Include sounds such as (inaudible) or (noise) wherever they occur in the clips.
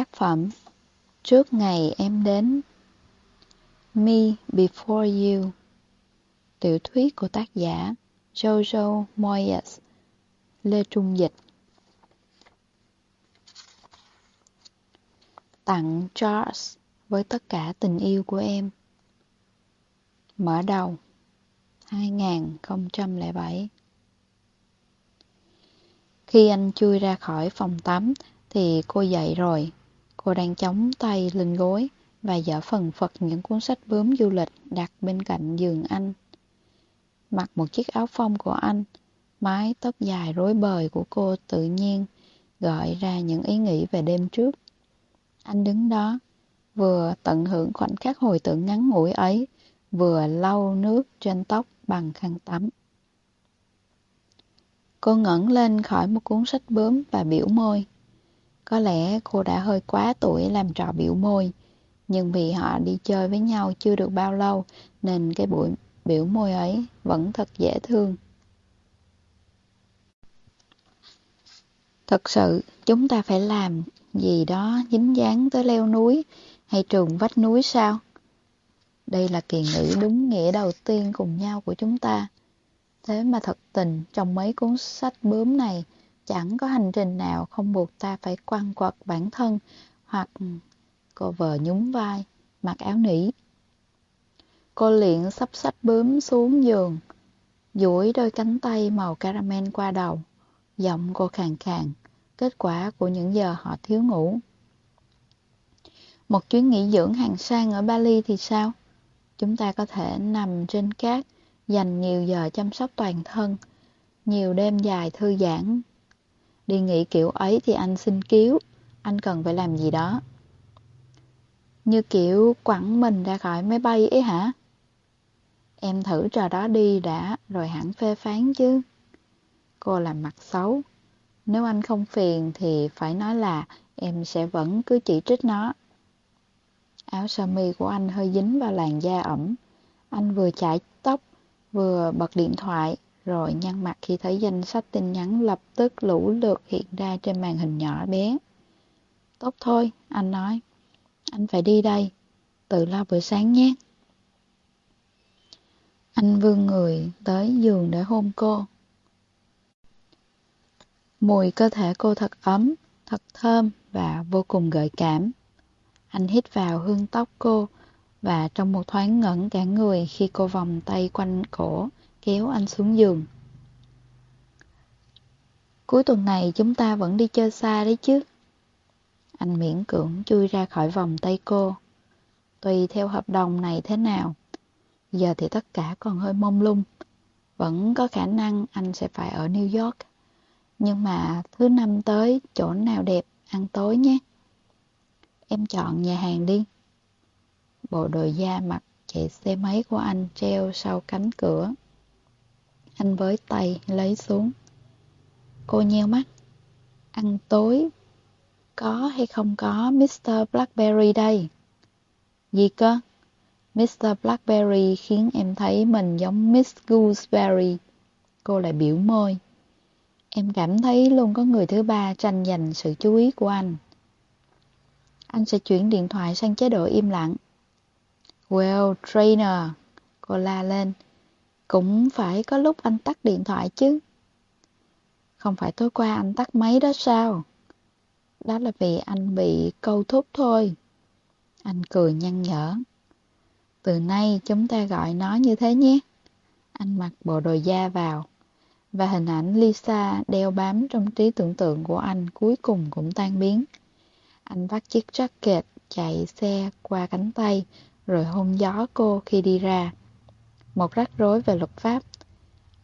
Tác phẩm Trước ngày em đến, Me Before You, Tiểu thuyết của tác giả Jojo Moyes, Lê Trung Dịch. Tặng Charles với tất cả tình yêu của em. Mở đầu 2007 Khi anh chui ra khỏi phòng tắm thì cô dậy rồi. Cô đang chống tay lên gối và dở phần phật những cuốn sách bướm du lịch đặt bên cạnh giường anh. Mặc một chiếc áo phông của anh, mái tóc dài rối bời của cô tự nhiên gợi ra những ý nghĩ về đêm trước. Anh đứng đó, vừa tận hưởng khoảnh khắc hồi tưởng ngắn ngủi ấy, vừa lau nước trên tóc bằng khăn tắm. Cô ngẩng lên khỏi một cuốn sách bướm và biểu môi. Có lẽ cô đã hơi quá tuổi làm trò biểu môi, nhưng vì họ đi chơi với nhau chưa được bao lâu nên cái buổi biểu môi ấy vẫn thật dễ thương. Thật sự, chúng ta phải làm gì đó dính dáng tới leo núi hay trường vách núi sao? Đây là kỳ ngữ đúng nghĩa đầu tiên cùng nhau của chúng ta. Thế mà thật tình, trong mấy cuốn sách bướm này, chẳng có hành trình nào không buộc ta phải quăng quật bản thân hoặc ừ, cô vợ nhún vai, mặc áo nỉ. Cô liền sắp sách bướm xuống giường, duỗi đôi cánh tay màu caramel qua đầu, giọng cô khàn khàn, kết quả của những giờ họ thiếu ngủ. Một chuyến nghỉ dưỡng hàng sang ở Bali thì sao? Chúng ta có thể nằm trên cát, dành nhiều giờ chăm sóc toàn thân, nhiều đêm dài thư giãn. Đi nghỉ kiểu ấy thì anh xin cứu, anh cần phải làm gì đó. Như kiểu quẳng mình ra khỏi máy bay ấy hả? Em thử trò đó đi đã, rồi hẳn phê phán chứ. Cô làm mặt xấu. Nếu anh không phiền thì phải nói là em sẽ vẫn cứ chỉ trích nó. Áo sơ mi của anh hơi dính vào làn da ẩm. Anh vừa chải tóc, vừa bật điện thoại, rồi nhăn mặt khi thấy danh sách tin nhắn lập tức lũ lượt hiện ra trên màn hình nhỏ bé. Tốt thôi, anh nói. Anh phải đi đây, tự lo bữa sáng nhé. Anh vươn người tới giường để hôn cô. Mùi cơ thể cô thật ấm, thật thơm và vô cùng gợi cảm. Anh hít vào hương tóc cô và trong một thoáng ngẩn cả người khi cô vòng tay quanh cổ, kéo anh xuống giường. Cuối tuần này chúng ta vẫn đi chơi xa đấy chứ. Anh miễn cưỡng chui ra khỏi vòng tay cô. Tùy theo hợp đồng này thế nào. Giờ thì tất cả còn hơi mông lung. Vẫn có khả năng anh sẽ phải ở New York. Nhưng mà thứ năm tới, chỗ nào đẹp, ăn tối nhé. Em chọn nhà hàng đi. Bộ đồ da mặt chạy xe máy của anh treo sau cánh cửa. Anh với tay lấy xuống. Cô nheo mắt. Ăn tối. Có hay không có Mr. Blackberry đây? Gì cơ? Mr. Blackberry khiến em thấy mình giống Miss Gooseberry. Cô lại biểu môi. Em cảm thấy luôn có người thứ ba tranh giành sự chú ý của anh. Anh sẽ chuyển điện thoại sang chế độ im lặng. Well, trainer, cô la lên. Cũng phải có lúc anh tắt điện thoại chứ. Không phải tối qua anh tắt máy đó sao? Đó là vì anh bị câu thúc thôi. Anh cười nhăn nhở. Từ nay chúng ta gọi nó như thế nhé. Anh mặc bộ đồ da vào. Và hình ảnh Lisa đeo bám trong trí tưởng tượng của anh cuối cùng cũng tan biến. Anh vắt chiếc jacket chạy xe qua cánh tay, rồi hôn gió cô khi đi ra. Một rắc rối về luật pháp.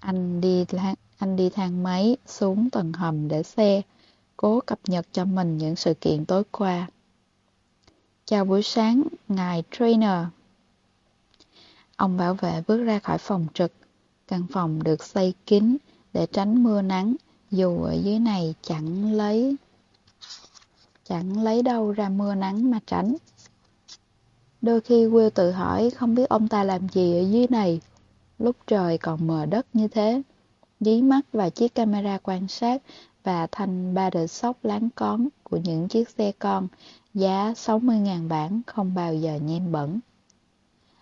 Anh đi anh đi thang máy xuống tầng hầm để xe, cố cập nhật cho mình những sự kiện tối qua. Chào buổi sáng, ngài trainer. Ông bảo vệ bước ra khỏi phòng trực. Căn phòng được xây kín để tránh mưa nắng, dù ở dưới này chẳng lấy chẳng lấy đâu ra mưa nắng mà tránh. Đôi khi Will tự hỏi không biết ông ta làm gì ở dưới này, lúc trời còn mờ đất như thế. Dí mắt và chiếc camera quan sát và thành ba đợt sóc láng con của những chiếc xe con giá 60.000 bảng không bao giờ nhem bẩn.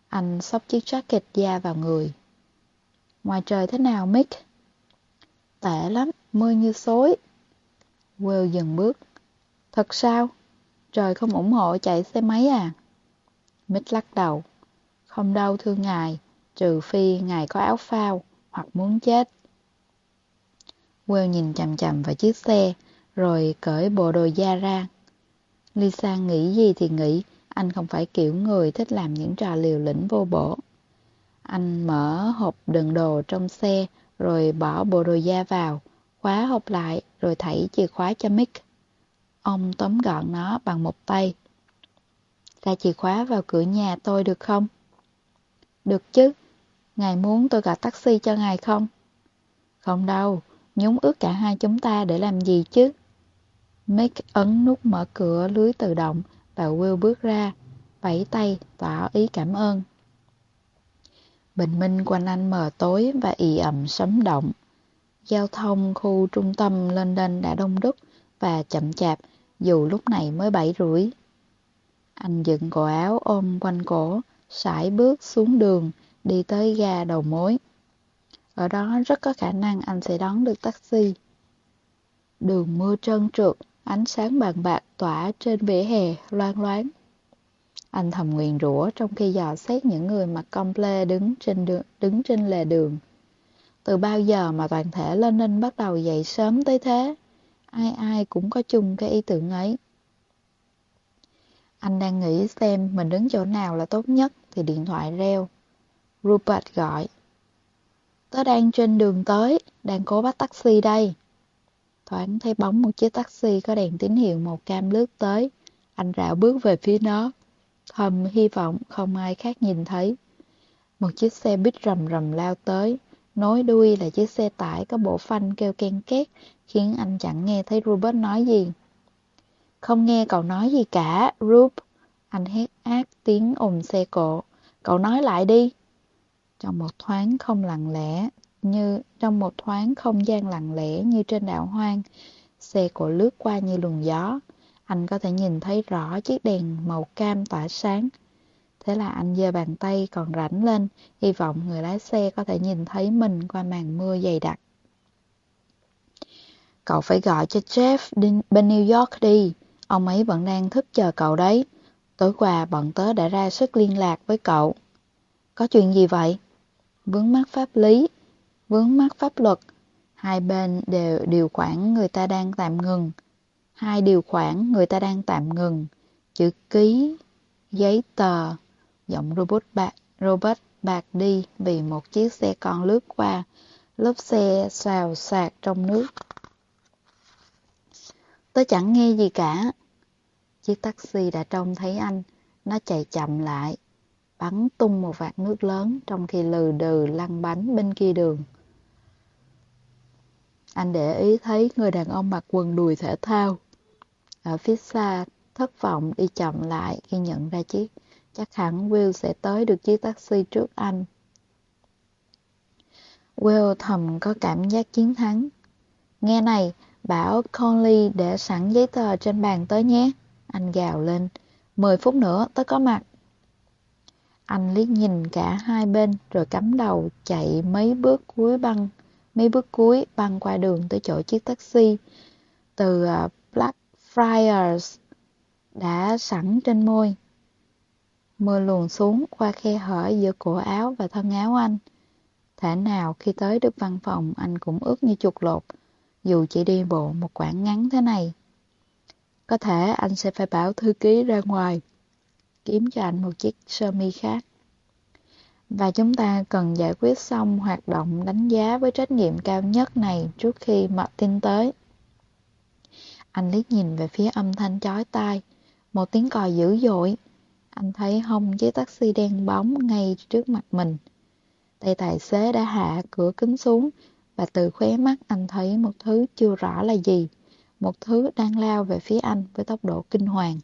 Anh xốc chiếc jacket da vào người. Ngoài trời thế nào, Mick? Tệ lắm, mưa như xối. Will dừng bước. Thật sao? Trời không ủng hộ chạy xe máy à? Mít lắc đầu. Không đâu thưa ngài, trừ phi ngài có áo phao hoặc muốn chết. Will nhìn chằm chằm vào chiếc xe, rồi cởi bộ đồ da ra. Lisa nghĩ gì thì nghĩ, anh không phải kiểu người thích làm những trò liều lĩnh vô bổ. Anh mở hộp đựng đồ trong xe, rồi bỏ bộ đồ da vào, khóa hộp lại, rồi thảy chìa khóa cho Mick. Ông tóm gọn nó bằng một tay. Ra chìa khóa vào cửa nhà tôi được không? Được chứ. Ngài muốn tôi gọi taxi cho ngài không? Không đâu, nhúng ướt cả hai chúng ta để làm gì chứ? Mick ấn nút mở cửa lưới tự động và Will bước ra, vẫy tay tỏ ý cảm ơn. Bình minh quanh anh mờ tối và ì ẩm sấm động. Giao thông khu trung tâm London đã đông đúc và chậm chạp dù lúc này mới bảy rưỡi. Anh dựng cổ áo ôm quanh cổ, sải bước xuống đường, đi tới ga đầu mối. Ở đó rất có khả năng anh sẽ đón được taxi. Đường mưa trơn trượt, ánh sáng bàn bạc tỏa trên vỉa hè loan loáng. Anh thầm nguyện rủa trong khi dò xét những người mặc comple đứng trên đường, đứng trên lề đường. Từ bao giờ mà toàn thể Lenin bắt đầu dậy sớm tới thế? Ai ai cũng có chung cái ý tưởng ấy. Anh đang nghĩ xem mình đứng chỗ nào là tốt nhất thì điện thoại reo. Rupert gọi. Tớ đang trên đường tới, đang cố bắt taxi đây. Thoáng thấy bóng một chiếc taxi có đèn tín hiệu màu cam lướt tới. Anh rảo bước về phía nó. Thầm hy vọng không ai khác nhìn thấy. Một chiếc xe buýt rầm rầm lao tới. Nối đuôi là chiếc xe tải có bộ phanh kêu ken két, khiến anh chẳng nghe thấy Robert nói gì. Không nghe cậu nói gì cả, Rube. Anh hét ác tiếng ồn xe cộ. Cậu nói lại đi. Trong một thoáng không lặng lẽ, như trong một thoáng không gian lặng lẽ như trên đảo hoang, xe cộ lướt qua như luồng gió. Anh có thể nhìn thấy rõ chiếc đèn màu cam tỏa sáng. Thế là anh giơ bàn tay còn rảnh lên, hy vọng người lái xe có thể nhìn thấy mình qua màn mưa dày đặc. Cậu phải gọi cho Jeff bên New York đi, ông ấy vẫn đang thức chờ cậu đấy. Tối qua bọn tớ đã ra sức liên lạc với cậu. Có chuyện gì vậy? Vướng mắc pháp lý, vướng mắc pháp luật. Hai bên đều điều khoản người ta đang tạm ngừng. Hai điều khoản người ta đang tạm ngừng. Chữ ký, giấy tờ. Giọng robot bạc, Robert bạc đi vì một chiếc xe con lướt qua. Lớp xe xào xạc trong nước. Tớ chẳng nghe gì cả. Chiếc taxi đã trông thấy anh. Nó chạy chậm lại, bắn tung một vạt nước lớn trong khi lừ đừ lăn bánh bên kia đường. Anh để ý thấy người đàn ông mặc quần đùi thể thao. Ở phía xa, thất vọng đi chậm lại khi nhận ra chiếc. Chắc hẳn Will sẽ tới được chiếc taxi trước anh. Will thầm có cảm giác chiến thắng. Nghe này, bảo Conley để sẵn giấy tờ trên bàn tới nhé. Anh gào lên. Mười phút nữa tới có mặt. Anh liếc nhìn cả hai bên rồi cắm đầu chạy mấy bước cuối băng, mấy bước cuối băng qua đường tới chỗ chiếc taxi từ à, Blackfriars đã sẵn trên môi. Mưa luồn xuống qua khe hở giữa cổ áo và thân áo anh. Thể nào khi tới được văn phòng anh cũng ướt như chuột lột, dù chỉ đi bộ một quãng ngắn thế này. Có thể anh sẽ phải bảo thư ký ra ngoài, kiếm cho anh một chiếc sơ mi khác. Và chúng ta cần giải quyết xong hoạt động đánh giá với trách nhiệm cao nhất này trước khi Martin tới. Anh liếc nhìn về phía âm thanh chói tai, một tiếng còi dữ dội. Anh thấy hông chiếc taxi đen bóng ngay trước mặt mình. Tay tài xế đã hạ cửa kính xuống và từ khóe mắt anh thấy một thứ chưa rõ là gì một thứ đang lao về phía anh với tốc độ kinh hoàng.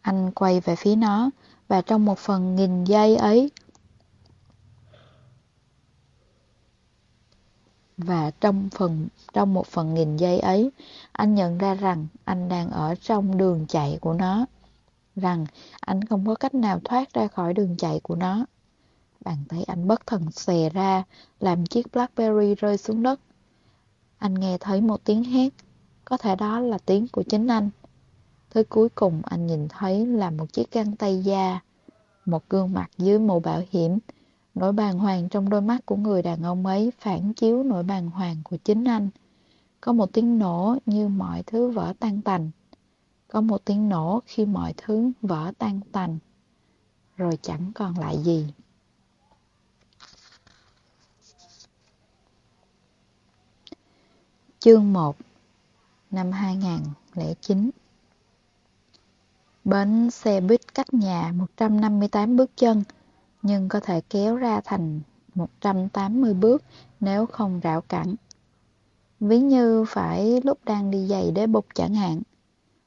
Anh quay về phía nó, và trong một phần nghìn giây ấy, Và trong phần trong một phần nghìn giây ấy, anh nhận ra rằng anh đang ở trong đường chạy của nó. Rằng anh không có cách nào thoát ra khỏi đường chạy của nó. Bàn tay anh bất thần xè ra, làm chiếc Blackberry rơi xuống đất. Anh nghe thấy một tiếng hét, có thể đó là tiếng của chính anh. Thứ cuối cùng anh nhìn thấy là một chiếc găng tay da, một gương mặt dưới màu bảo hiểm, nỗi bàng hoàng trong đôi mắt của người đàn ông ấy phản chiếu nỗi bàng hoàng của chính anh. Có một tiếng nổ như mọi thứ vỡ tan tành. Có một tiếng nổ khi mọi thứ vỡ tan tành. Rồi chẳng còn lại gì. Chương 1 Năm 2009 Bến xe buýt cách nhà 158 bước chân, nhưng có thể kéo ra thành 180 bước nếu không rào cản. Ví như phải lúc đang đi giày đế bục chẳng hạn,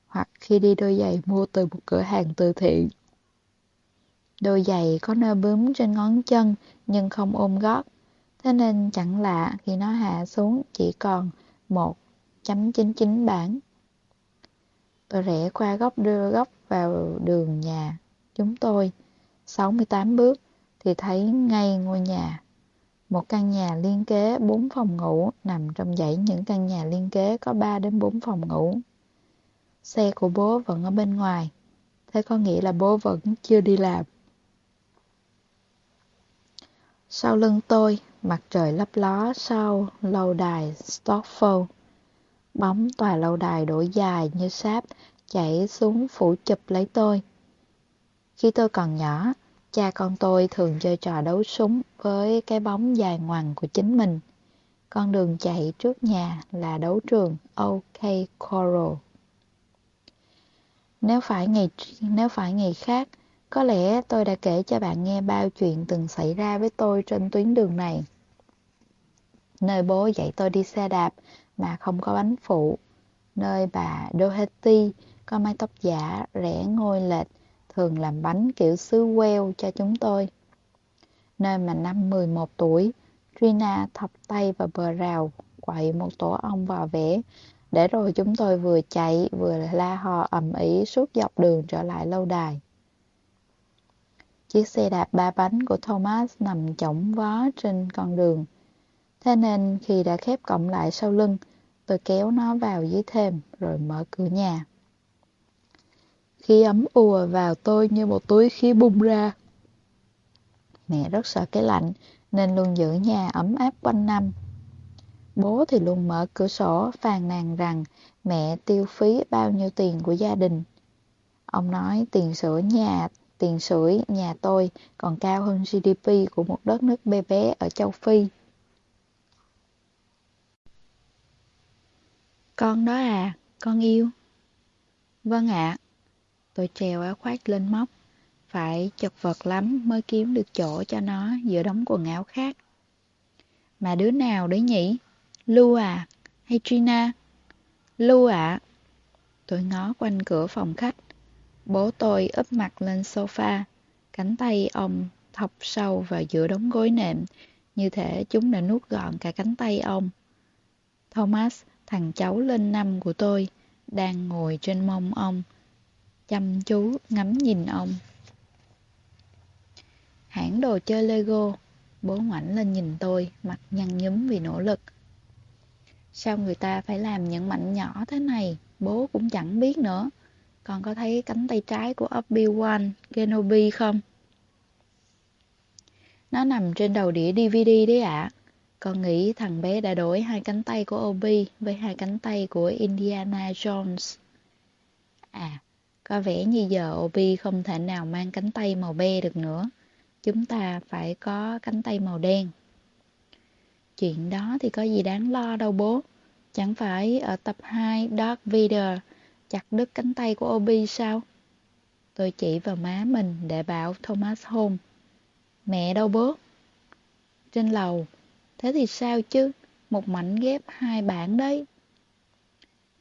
hoặc khi đi đôi giày mua từ một cửa hàng từ thiện. Đôi giày có nơ bướm trên ngón chân nhưng không ôm gót, thế nên chẳng lạ khi nó hạ xuống chỉ còn 1.99 bản. Tôi rẽ qua góc đưa góc vào đường nhà chúng tôi 68 bước thì thấy ngay ngôi nhà. Một căn nhà liên kế 4 phòng ngủ nằm trong dãy những căn nhà liên kế có 3 đến 4 phòng ngủ. Xe của bố vẫn ở bên ngoài. Thế có nghĩa là bố vẫn chưa đi làm. Sau lưng tôi, mặt trời lấp ló sau lâu đài Stockford. Bóng tòa lâu đài đổ dài như sáp chảy xuống phủ chụp lấy tôi. Khi tôi còn nhỏ, cha con tôi thường chơi trò đấu súng với cái bóng dài ngoằng của chính mình. Con đường chạy trước nhà là đấu trường OK Coral. Nếu phải ngày nếu phải ngày khác, có lẽ tôi đã kể cho bạn nghe bao chuyện từng xảy ra với tôi trên tuyến đường này. Nơi bố dạy tôi đi xe đạp mà không có bánh phụ. Nơi bà Doherty có mái tóc giả, rẽ ngôi lệch, thường làm bánh kiểu xứ queo cho chúng tôi. Nơi mà năm 11 tuổi, Trina thọc tay vào bờ rào, quậy một tổ ong vào vẽ, để rồi chúng tôi vừa chạy vừa la hò ầm ĩ suốt dọc đường trở lại lâu đài. Chiếc xe đạp ba bánh của Thomas nằm chỏng vó trên con đường. Thế nên khi đã khép cổng lại sau lưng, tôi kéo nó vào dưới thềm rồi mở cửa nhà. Khí ấm ùa vào tôi như một túi khí bung ra. Mẹ rất sợ cái lạnh nên luôn giữ nhà ấm áp quanh năm. Bố thì luôn mở cửa sổ phàn nàn rằng mẹ tiêu phí bao nhiêu tiền của gia đình. Ông nói tiền sửa nhà, tiền sưởi nhà tôi còn cao hơn GDP của một đất nước bé bé ở châu Phi. Con đó à, con yêu. Vâng ạ. Tôi treo áo khoác lên móc. Phải chật vật lắm mới kiếm được chỗ cho nó giữa đống quần áo khác. Mà đứa nào đấy nhỉ? Lu à? Hay Trina? Lu ạ. Tôi ngó quanh cửa phòng khách. Bố tôi úp mặt lên sofa. Cánh tay ông thọc sâu vào giữa đống gối nệm. Như thể chúng đã nuốt gọn cả cánh tay ông. Thomas, thằng cháu lên năm của tôi, đang ngồi trên mông ông chăm chú ngắm nhìn ông. Hãng đồ chơi Lego, bố ngoảnh lên nhìn tôi, mặt nhăn nhúm vì nỗ lực. Sao người ta phải làm những mảnh nhỏ thế này, bố cũng chẳng biết nữa còn có thấy cánh tay trái của Obi-Wan Kenobi không? Nó nằm trên đầu đĩa DVD đấy ạ. Con nghĩ thằng bé đã đổi hai cánh tay của Obi với hai cánh tay của Indiana Jones. À, có vẻ như giờ Obi không thể nào mang cánh tay màu be được nữa. Chúng ta phải có cánh tay màu đen. Chuyện đó thì có gì đáng lo đâu bố. Chẳng phải ở tập 2 Dark Vader chặt đứt cánh tay của Obi sao? Tôi chỉ vào má mình để bảo Thomas hôn. Mẹ đâu bố? Trên lầu. Thế thì sao chứ? Một mảnh ghép hai bản đấy.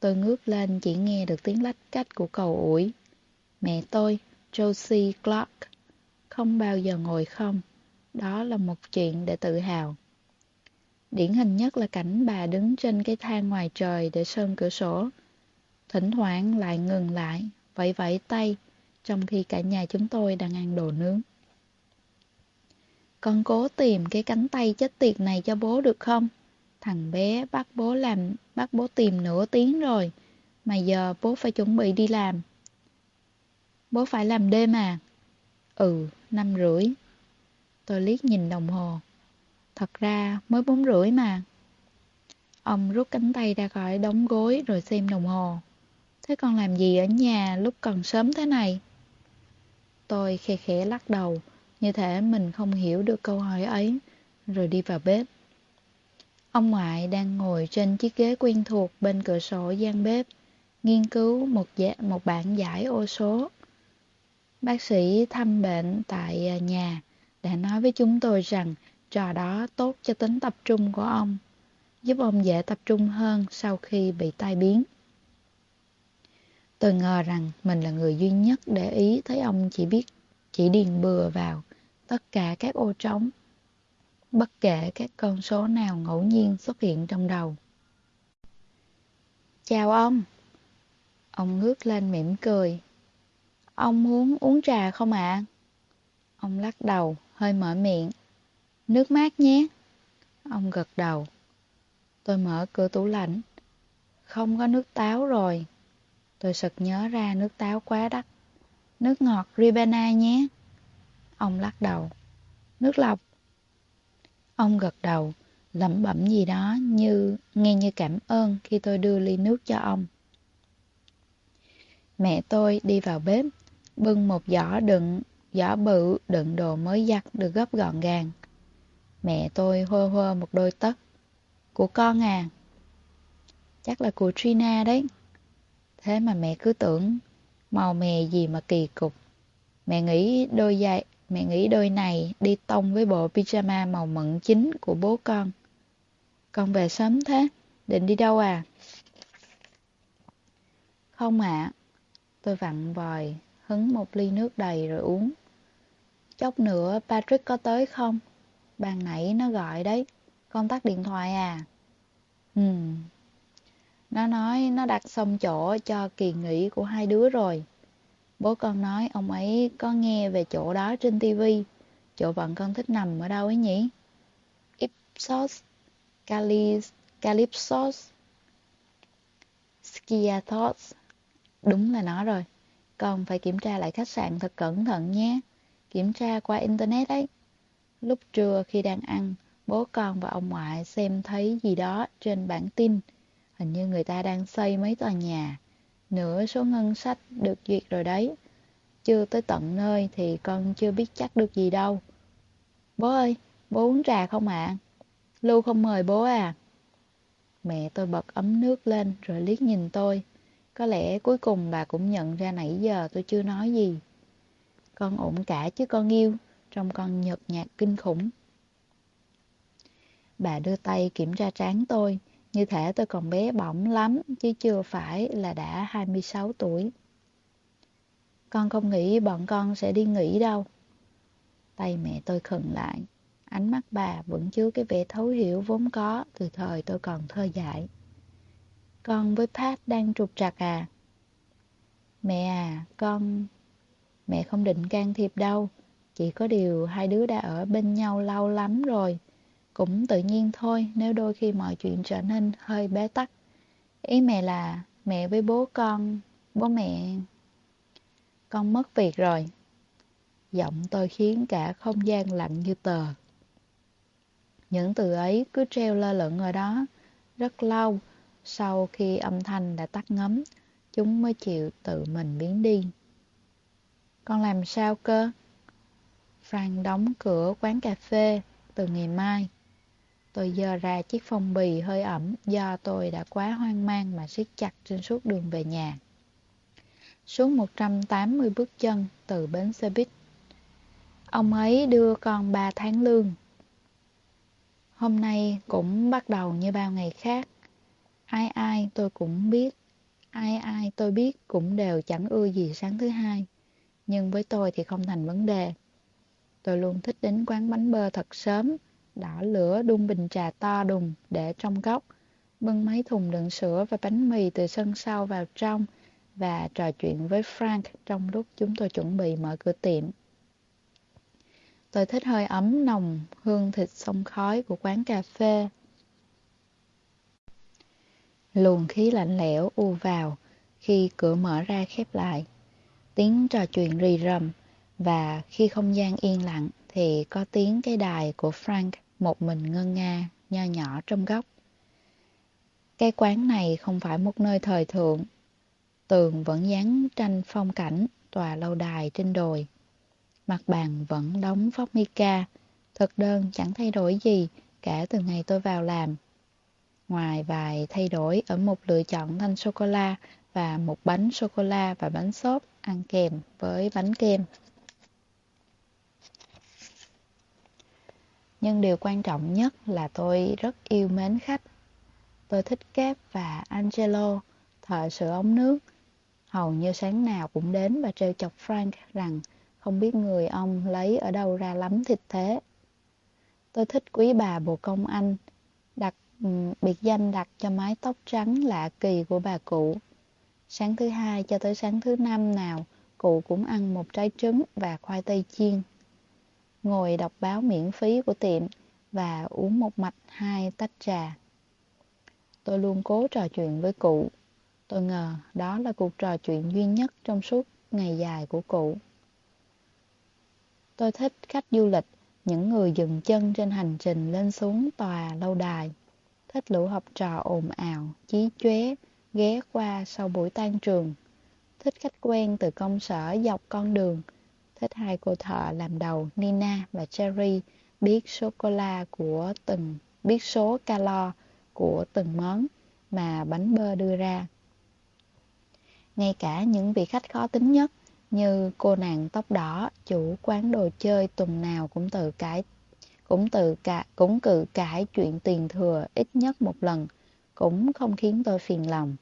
Tôi ngước lên chỉ nghe được tiếng lách cách của cầu ủi. Mẹ tôi, Josie Clark, không bao giờ ngồi không. Đó là một chuyện để tự hào. Điển hình nhất là cảnh bà đứng trên cái thang ngoài trời để sơn cửa sổ. Thỉnh thoảng lại ngừng lại, vẫy vẫy tay, trong khi cả nhà chúng tôi đang ăn đồ nướng. Con cố tìm cái cánh tay chết tiệt này cho bố được không? Thằng bé bắt bố làm, bắt bố tìm nửa tiếng rồi, mà giờ bố phải chuẩn bị đi làm. Bố phải làm đêm à? Ừ, năm rưỡi. Tôi liếc nhìn đồng hồ. Thật ra mới bốn rưỡi mà. Ông rút cánh tay ra khỏi đống gối rồi xem đồng hồ. Thế con làm gì ở nhà lúc còn sớm thế này? Tôi khe khẽ lắc đầu, như thể mình không hiểu được câu hỏi ấy, rồi đi vào bếp. Ông ngoại đang ngồi trên chiếc ghế quen thuộc bên cửa sổ gian bếp, nghiên cứu một, dạ, một bản giải ô số. Bác sĩ thăm bệnh tại à, nhà đã nói với chúng tôi rằng trò đó tốt cho tính tập trung của ông, giúp ông dễ tập trung hơn sau khi bị tai biến. Tôi ngờ rằng mình là người duy nhất để ý thấy ông chỉ biết chỉ điền bừa vào tất cả các ô trống, bất kể các con số nào ngẫu nhiên xuất hiện trong đầu. Chào ông! Ông ngước lên mỉm cười. Ông muốn uống trà không ạ? Ông lắc đầu, hơi mở miệng. Nước mát nhé. Ông gật đầu. Tôi mở cửa tủ lạnh. Không có nước táo rồi. Tôi sực nhớ ra nước táo quá đắt. Nước ngọt Ribena nhé. Ông lắc đầu. Nước lọc. Ông gật đầu, lẩm bẩm gì đó như nghe như cảm ơn khi tôi đưa ly nước cho ông. Mẹ tôi đi vào bếp, bưng một giỏ đựng, giỏ bự đựng đồ mới giặt được gấp gọn gàng. Mẹ tôi hơ hơ một đôi tất. Của con à? Chắc là của Trina đấy. Thế mà mẹ cứ tưởng màu mè gì mà kỳ cục. Mẹ nghĩ đôi giày, mẹ nghĩ đôi này đi tông với bộ pyjama màu mận chính của bố con. Con về sớm thế, định đi đâu à? Không ạ, tôi vặn vòi, hứng một ly nước đầy rồi uống. Chốc nữa Patrick có tới không? Ban nãy nó gọi đấy, con tắt điện thoại à? Ừ, nó nói nó đặt xong chỗ cho kỳ nghỉ của hai đứa rồi. Bố con nói ông ấy có nghe về chỗ đó trên tivi. Chỗ bọn con thích nằm ở đâu ấy nhỉ? Ipsos, Calis, Calypsos, Skiathos. Đúng là nó rồi. Con phải kiểm tra lại khách sạn thật cẩn thận nhé. Kiểm tra qua Internet ấy. Lúc trưa khi đang ăn, bố con và ông ngoại xem thấy gì đó trên bản tin. Hình như người ta đang xây mấy tòa nhà. Nửa số ngân sách được duyệt rồi đấy. Chưa tới tận nơi thì con chưa biết chắc được gì đâu. Bố ơi, bố uống trà không ạ? Lưu không mời bố à? Mẹ tôi bật ấm nước lên rồi liếc nhìn tôi. Có lẽ cuối cùng bà cũng nhận ra nãy giờ tôi chưa nói gì. Con ổn cả chứ con yêu, trong con nhợt nhạt kinh khủng. Bà đưa tay kiểm tra trán tôi, như thể tôi còn bé bỏng lắm, chứ chưa phải là đã 26 tuổi. Con không nghĩ bọn con sẽ đi nghỉ đâu. Tay mẹ tôi khẩn lại. Ánh mắt bà vẫn chứa cái vẻ thấu hiểu vốn có từ thời tôi còn thơ dại. Con với Pat đang trục trặc à? Mẹ à, con... Mẹ không định can thiệp đâu. Chỉ có điều hai đứa đã ở bên nhau lâu lắm rồi. Cũng tự nhiên thôi nếu đôi khi mọi chuyện trở nên hơi bế tắc. Ý mẹ là mẹ với bố con, bố mẹ... Con mất việc rồi. Giọng tôi khiến cả không gian lạnh như tờ. Những từ ấy cứ treo lơ lửng ở đó rất lâu sau khi âm thanh đã tắt ngấm, chúng mới chịu tự mình biến đi. Con làm sao cơ? Frank đóng cửa quán cà phê từ ngày mai. Tôi dơ ra chiếc phong bì hơi ẩm do tôi đã quá hoang mang mà siết chặt trên suốt đường về nhà. Xuống 180 bước chân từ bến xe buýt. Ông ấy đưa con 3 tháng lương. Hôm nay cũng bắt đầu như bao ngày khác. Ai ai tôi cũng biết, ai ai tôi biết cũng đều chẳng ưa gì sáng thứ hai. Nhưng với tôi thì không thành vấn đề. Tôi luôn thích đến quán bánh bơ thật sớm đỏ lửa đun bình trà to đùng để trong góc, bưng mấy thùng đựng sữa và bánh mì từ sân sau vào trong và trò chuyện với Frank trong lúc chúng tôi chuẩn bị mở cửa tiệm. Tôi thích hơi ấm nồng, hương thịt sông khói của quán cà phê. Luồng khí lạnh lẽo u vào khi cửa mở ra khép lại. Tiếng trò chuyện rì rầm và khi không gian yên lặng thì có tiếng cái đài của Frank một mình ngân nga, nho nhỏ trong góc. Cái quán này không phải một nơi thời thượng. Tường vẫn dán tranh phong cảnh tòa lâu đài trên đồi. Mặt bàn vẫn đóng phóc mica, thực đơn chẳng thay đổi gì cả từ ngày tôi vào làm. Ngoài vài thay đổi ở một lựa chọn thanh sô-cô-la và một bánh sô-cô-la và bánh xốp ăn kèm với bánh kem. Nhưng điều quan trọng nhất là tôi rất yêu mến khách. Tôi thích Kép và Angelo, thợ sửa ống nước. Hầu như sáng nào cũng đến và trêu chọc Frank rằng không biết người ông lấy ở đâu ra lắm thịt thế. Tôi thích quý bà bồ công anh, đặt biệt danh đặt cho mái tóc trắng lạ kỳ của bà cụ. Sáng thứ hai cho tới sáng thứ năm nào, cụ cũng ăn một trái trứng và khoai tây chiên. Ngồi đọc báo miễn phí của tiệm và uống một mạch hai tách trà. Tôi luôn cố trò chuyện với cụ. Tôi ngờ đó là cuộc trò chuyện duy nhất trong suốt ngày dài của cụ. Tôi thích khách du lịch, những người dừng chân trên hành trình lên xuống tòa lâu đài. Thích lũ học trò ồn ào, chí chóe, ghé qua sau buổi tan trường. Thích khách quen từ công sở dọc con đường. Thích hai cô thợ làm đầu Nina và Cherry biết sô-cô-la của từng, biết số calo của từng món mà bánh bơ đưa ra. Ngay cả những vị khách khó tính nhất như cô nàng tóc đỏ, chủ quán đồ chơi tuần nào cũng tự cãi cũng tự cả cũng cự cãi chuyện tiền thừa ít nhất một lần, cũng không khiến tôi phiền lòng.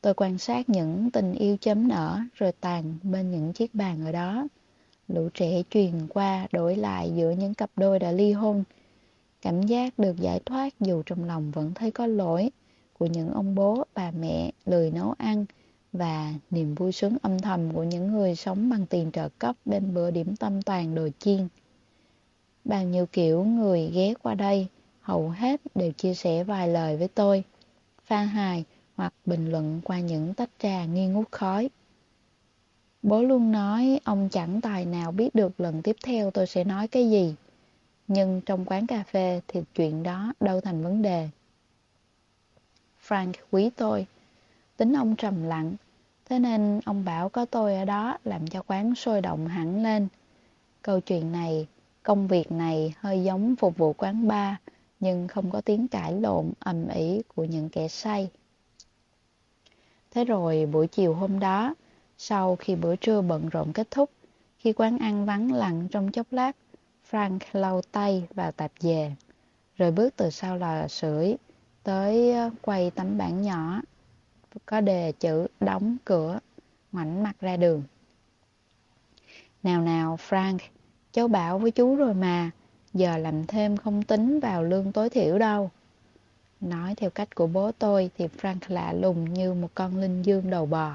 Tôi quan sát những tình yêu chấm nở rồi tàn bên những chiếc bàn ở đó. Lũ trẻ truyền qua đổi lại giữa những cặp đôi đã ly hôn. Cảm giác được giải thoát dù trong lòng vẫn thấy có lỗi của những ông bố, bà mẹ lười nấu ăn và niềm vui sướng âm thầm của những người sống bằng tiền trợ cấp bên bữa điểm tâm toàn đồ chiên. Bao nhiêu kiểu người ghé qua đây, hầu hết đều chia sẻ vài lời với tôi, pha hài hoặc bình luận qua những tách trà nghi ngút khói. Bố luôn nói ông chẳng tài nào biết được lần tiếp theo tôi sẽ nói cái gì. Nhưng trong quán cà phê thì chuyện đó đâu thành vấn đề. Frank quý tôi. Tính ông trầm lặng. Thế nên ông bảo có tôi ở đó làm cho quán sôi động hẳn lên. Câu chuyện này, công việc này hơi giống phục vụ quán bar, nhưng không có tiếng cãi lộn ầm ĩ của những kẻ say. Thế rồi buổi chiều hôm đó, sau khi bữa trưa bận rộn kết thúc, khi quán ăn vắng lặng trong chốc lát, Frank lau tay và tạp dề, rồi bước từ sau lò sưởi tới ờ, quay tấm bảng nhỏ có đề chữ đóng cửa, ngoảnh mặt ra đường. Nào nào Frank, cháu bảo với chú rồi mà, giờ làm thêm không tính vào lương tối thiểu đâu. Nói theo cách của bố tôi thì Frank lạ lùng như một con linh dương đầu bò.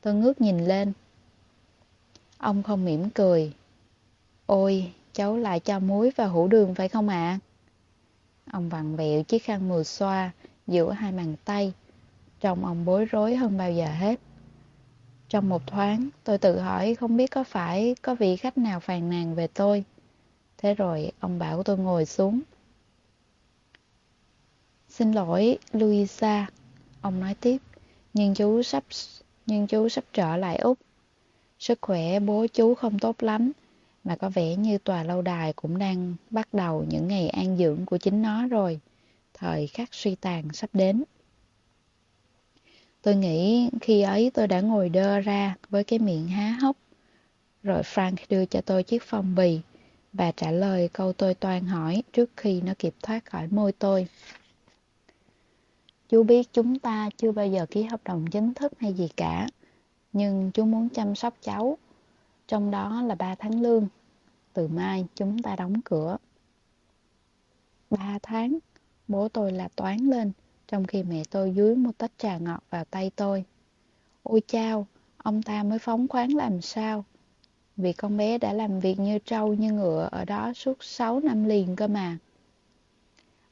Tôi ngước nhìn lên. Ông không mỉm cười. Ôi, cháu lại cho muối và hũ đường phải không ạ? À? Ông vặn vẹo chiếc khăn mùi xoa giữa hai bàn tay. Trông ông bối rối hơn bao giờ hết. Trong một thoáng, tôi tự hỏi không biết có phải có vị khách nào phàn nàn về tôi. Thế rồi ông bảo tôi ngồi xuống. Xin lỗi, Louisa. Ông nói tiếp, nhưng chú sắp nhưng chú sắp trở lại Úc. Sức khỏe bố chú không tốt lắm, mà có vẻ như tòa lâu đài cũng đang bắt đầu những ngày an dưỡng của chính nó rồi. Thời khắc suy tàn sắp đến. Tôi nghĩ khi ấy tôi đã ngồi đơ ra với cái miệng há hốc. Rồi Frank đưa cho tôi chiếc phong bì và trả lời câu tôi toan hỏi trước khi nó kịp thoát khỏi môi tôi. Chú biết chúng ta chưa bao giờ ký hợp đồng chính thức hay gì cả, nhưng chú muốn chăm sóc cháu, trong đó là 3 tháng lương. Từ mai chúng ta đóng cửa. Ba tháng, bố tôi là toán lên, trong khi mẹ tôi dưới một tách trà ngọt vào tay tôi. Ôi chao, ông ta mới phóng khoáng làm sao? Vì con bé đã làm việc như trâu như ngựa ở đó suốt 6 năm liền cơ mà.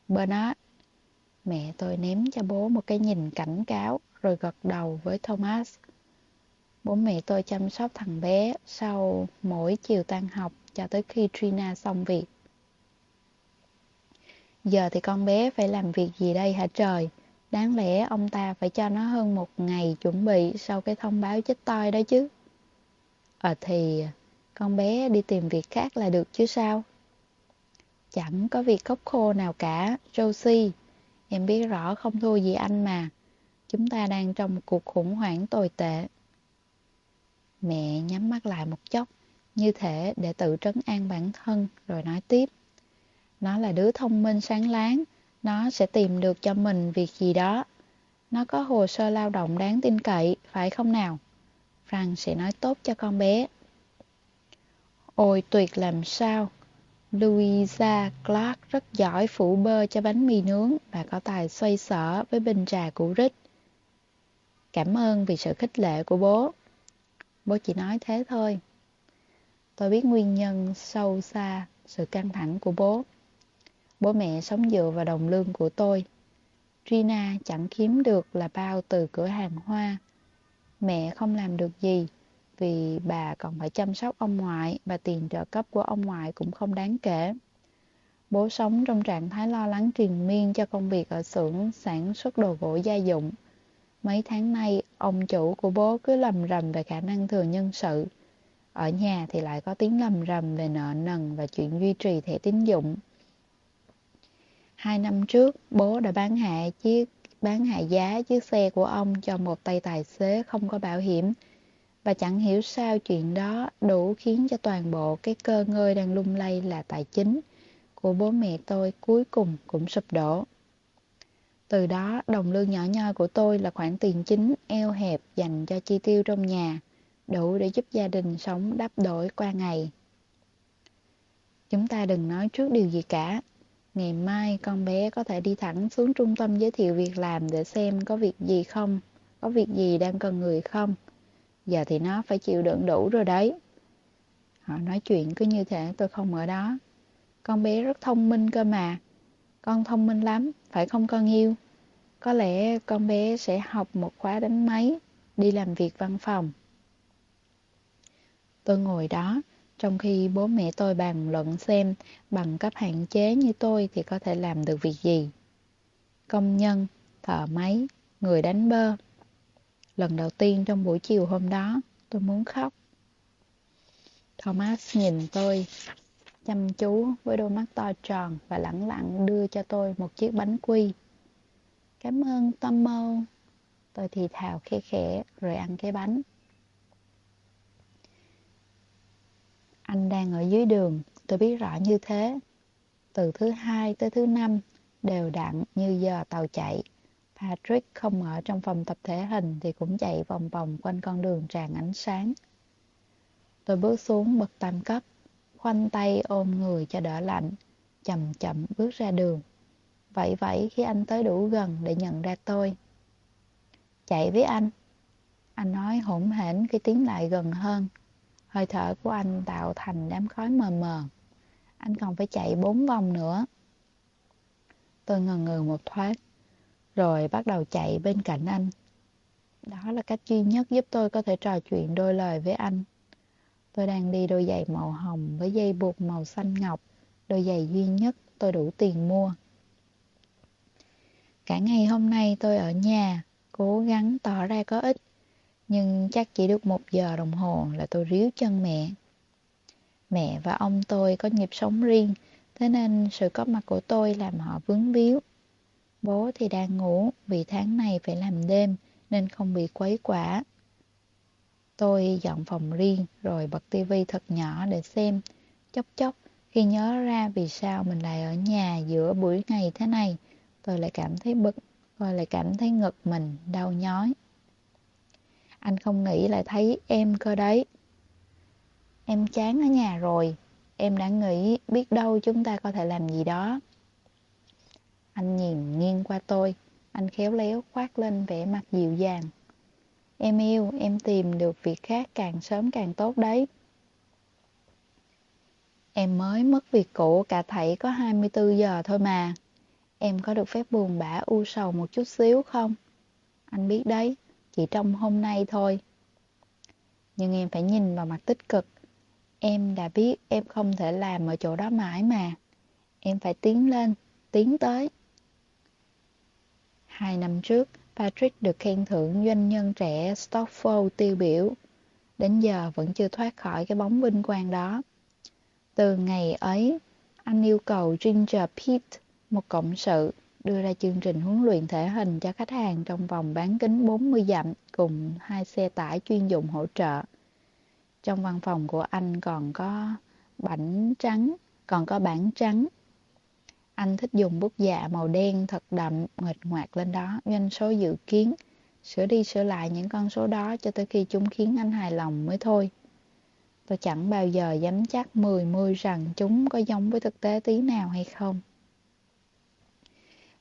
Bernard, mẹ tôi ném cho bố một cái nhìn cảnh cáo rồi gật đầu với Thomas. Bố mẹ tôi chăm sóc thằng bé sau mỗi chiều tan học cho tới khi Trina xong việc. Giờ thì con bé phải làm việc gì đây hả trời? Đáng lẽ ông ta phải cho nó hơn một ngày chuẩn bị sau cái thông báo chết toi đó chứ. Ờ thì con bé đi tìm việc khác là được chứ sao? Chẳng có việc khóc khô nào cả, Josie. Em biết rõ không thua gì anh mà. Chúng ta đang trong một cuộc khủng hoảng tồi tệ. Mẹ nhắm mắt lại một chốc, như thể để tự trấn an bản thân rồi nói tiếp. Nó là đứa thông minh sáng láng, nó sẽ tìm được cho mình việc gì đó. Nó có hồ sơ lao động đáng tin cậy, phải không nào? Frank sẽ nói tốt cho con bé. Ôi tuyệt làm sao! Louisa Clark rất giỏi phủ bơ cho bánh mì nướng và có tài xoay sở với bình trà của Rick. Cảm ơn vì sự khích lệ của bố. Bố chỉ nói thế thôi. Tôi biết nguyên nhân sâu xa sự căng thẳng của bố. Bố mẹ sống dựa vào đồng lương của tôi. Trina chẳng kiếm được là bao từ cửa hàng hoa. Mẹ không làm được gì vì bà còn phải chăm sóc ông ngoại và tiền trợ cấp của ông ngoại cũng không đáng kể. Bố sống trong trạng thái lo lắng triền miên cho công việc ở xưởng sản xuất đồ gỗ gia dụng. Mấy tháng nay, ông chủ của bố cứ lầm rầm về khả năng thừa nhân sự. Ở nhà thì lại có tiếng lầm rầm về nợ nần và chuyện duy trì thẻ tín dụng. Hai năm trước, bố đã bán hạ chiếc bán hạ giá chiếc xe của ông cho một tay tài xế không có bảo hiểm. Và chẳng hiểu sao chuyện đó đủ khiến cho toàn bộ cái cơ ngơi đang lung lay là tài chính của bố mẹ tôi cuối cùng cũng sụp đổ. Từ đó, đồng lương nhỏ nhoi của tôi là khoản tiền chính eo hẹp dành cho chi tiêu trong nhà, đủ để giúp gia đình sống đắp đổi qua ngày. Chúng ta đừng nói trước điều gì cả. Ngày mai con bé có thể đi thẳng xuống trung tâm giới thiệu việc làm để xem có việc gì không, có việc gì đang cần người không. Giờ thì nó phải chịu đựng đủ rồi đấy. Họ nói chuyện cứ như thế tôi không ở đó. Con bé rất thông minh cơ mà. Con thông minh lắm, phải không con yêu? Có lẽ con bé sẽ học một khóa đánh máy, đi làm việc văn phòng. Tôi ngồi đó, trong khi bố mẹ tôi bàn luận xem bằng cấp hạn chế như tôi thì có thể làm được việc gì. Công nhân, thợ máy, người đánh bơ. Lần đầu tiên trong buổi chiều hôm đó, tôi muốn khóc. Thomas nhìn tôi chăm chú với đôi mắt to tròn và lẳng lặng đưa cho tôi một chiếc bánh quy. Cảm ơn Tomo. Tôi thì thào khe khẽ rồi ăn cái bánh. Anh đang ở dưới đường, tôi biết rõ như thế. Từ thứ hai tới thứ năm, đều đặn như giờ tàu chạy. Patrick không ở trong phòng tập thể hình thì cũng chạy vòng vòng quanh con đường tràn ánh sáng. Tôi bước xuống bậc tam cấp, khoanh tay ôm người cho đỡ lạnh, chậm chậm bước ra đường. Vậy vậy khi anh tới đủ gần để nhận ra tôi. Chạy với anh. Anh nói hỗn hển khi tiến lại gần hơn. Hơi thở của anh tạo thành đám khói mờ mờ. Anh còn phải chạy bốn vòng nữa. Tôi ngần ngừ một thoáng rồi bắt đầu chạy bên cạnh anh. Đó là cách duy nhất giúp tôi có thể trò chuyện đôi lời với anh. Tôi đang đi đôi giày màu hồng với dây buộc màu xanh ngọc, đôi giày duy nhất tôi đủ tiền mua. Cả ngày hôm nay tôi ở nhà, cố gắng tỏ ra có ích, nhưng chắc chỉ được một giờ đồng hồ là tôi ríu chân mẹ. Mẹ và ông tôi có nhịp sống riêng, thế nên sự có mặt của tôi làm họ vướng víu. Bố thì đang ngủ vì tháng này phải làm đêm nên không bị quấy quả. Tôi dọn phòng riêng rồi bật tivi thật nhỏ để xem. Chốc chốc khi nhớ ra vì sao mình lại ở nhà giữa buổi ngày thế này, tôi lại cảm thấy bực, tôi lại cảm thấy ngực mình đau nhói. Anh không nghĩ lại thấy em cơ đấy. Em chán ở nhà rồi, em đã nghĩ biết đâu chúng ta có thể làm gì đó. Anh nhìn nghiêng qua tôi, anh khéo léo khoác lên vẻ mặt dịu dàng. Em yêu, em tìm được việc khác càng sớm càng tốt đấy. Em mới mất việc cũ cả thảy có 24 giờ thôi mà. Em có được phép buồn bã u sầu một chút xíu không? Anh biết đấy, chỉ trong hôm nay thôi. Nhưng em phải nhìn vào mặt tích cực. Em đã biết em không thể làm ở chỗ đó mãi mà. Em phải tiến lên, tiến tới. Hai năm trước, Patrick được khen thưởng doanh nhân trẻ Stockford tiêu biểu. Đến giờ vẫn chưa thoát khỏi cái bóng vinh quang đó. Từ ngày ấy, anh yêu cầu Ginger Pete, một cộng sự, đưa ra chương trình huấn luyện thể hình cho khách hàng trong vòng bán kính 40 dặm cùng hai xe tải chuyên dụng hỗ trợ. Trong văn phòng của anh còn có bảnh trắng, còn có bảng trắng. Anh thích dùng bút dạ màu đen thật đậm nghịch ngoạc lên đó, doanh số dự kiến, sửa đi sửa lại những con số đó cho tới khi chúng khiến anh hài lòng mới thôi. Tôi chẳng bao giờ dám chắc mười mươi rằng chúng có giống với thực tế tí nào hay không.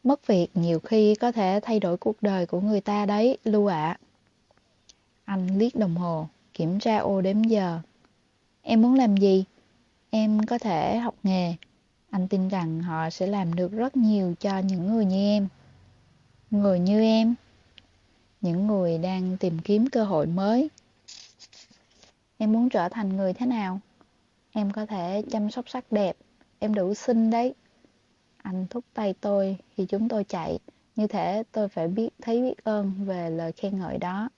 Mất việc nhiều khi có thể thay đổi cuộc đời của người ta đấy, Lưu ạ. Anh liếc đồng hồ, kiểm tra ô đếm giờ. Em muốn làm gì? Em có thể học nghề. Anh tin rằng họ sẽ làm được rất nhiều cho những người như em. Người như em? Những người đang tìm kiếm cơ hội mới. Em muốn trở thành người thế nào? Em có thể chăm sóc sắc đẹp. Em đủ xinh đấy. Anh thúc tay tôi khi chúng tôi chạy. Như thế tôi phải biết thấy biết ơn về lời khen ngợi đó.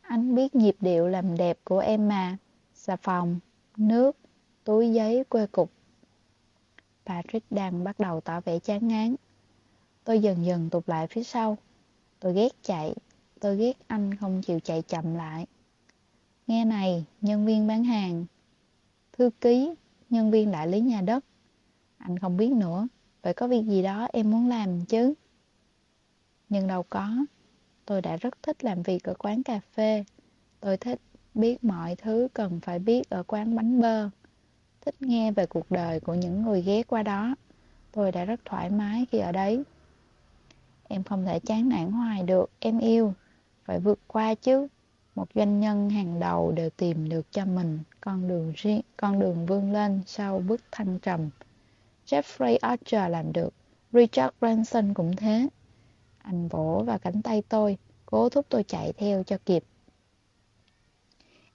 Anh biết nhịp điệu làm đẹp của em mà. Xà phòng, nước, túi giấy quê cục. Patrick đang bắt đầu tỏ vẻ chán ngán. Tôi dần dần tụt lại phía sau. Tôi ghét chạy. Tôi ghét anh không chịu chạy chậm lại. Nghe này, nhân viên bán hàng. Thư ký, nhân viên đại lý nhà đất. Anh không biết nữa. Phải có việc gì đó em muốn làm chứ. Nhưng đâu có. Tôi đã rất thích làm việc ở quán cà phê. Tôi thích biết mọi thứ cần phải biết ở quán bánh bơ. Thích nghe về cuộc đời của những người ghé qua đó. Tôi đã rất thoải mái khi ở đấy. Em không thể chán nản hoài được, em yêu. Phải vượt qua chứ. Một doanh nhân hàng đầu đều tìm được cho mình con đường riêng, con đường vươn lên sau bước thăng trầm. Jeffrey Archer làm được, Richard Branson cũng thế. Anh vỗ vào cánh tay tôi, cố thúc tôi chạy theo cho kịp.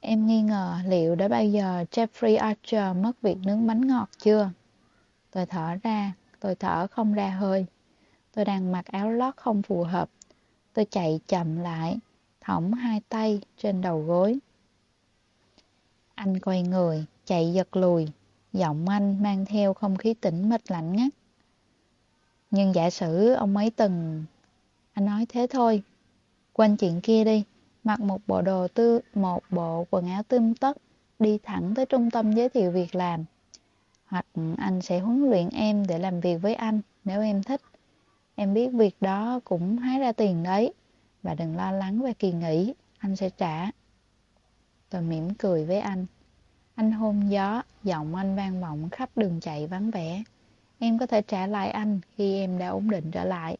Em nghi ngờ liệu đã bao giờ Jeffrey Archer mất việc nướng bánh ngọt chưa? Tôi thở ra, tôi thở không ra hơi. Tôi đang mặc áo lót không phù hợp. Tôi chạy chậm lại, thõng hai tay trên đầu gối. Anh quay người, chạy giật lùi, giọng anh mang theo không khí tĩnh mịch lạnh ngắt. Nhưng giả sử ông ấy từng... Anh nói thế thôi, quên chuyện kia đi, mặc một bộ đồ tư, một bộ quần áo tươm tất, đi thẳng tới trung tâm giới thiệu việc làm. Hoặc ừ, anh sẽ huấn luyện em để làm việc với anh nếu em thích. Em biết việc đó cũng hái ra tiền đấy. Và đừng lo lắng về kỳ nghỉ, anh sẽ trả. Tôi mỉm cười với anh. Anh hôn gió, giọng anh vang vọng khắp đường chạy vắng vẻ. Em có thể trả lại anh khi em đã ổn định trở lại.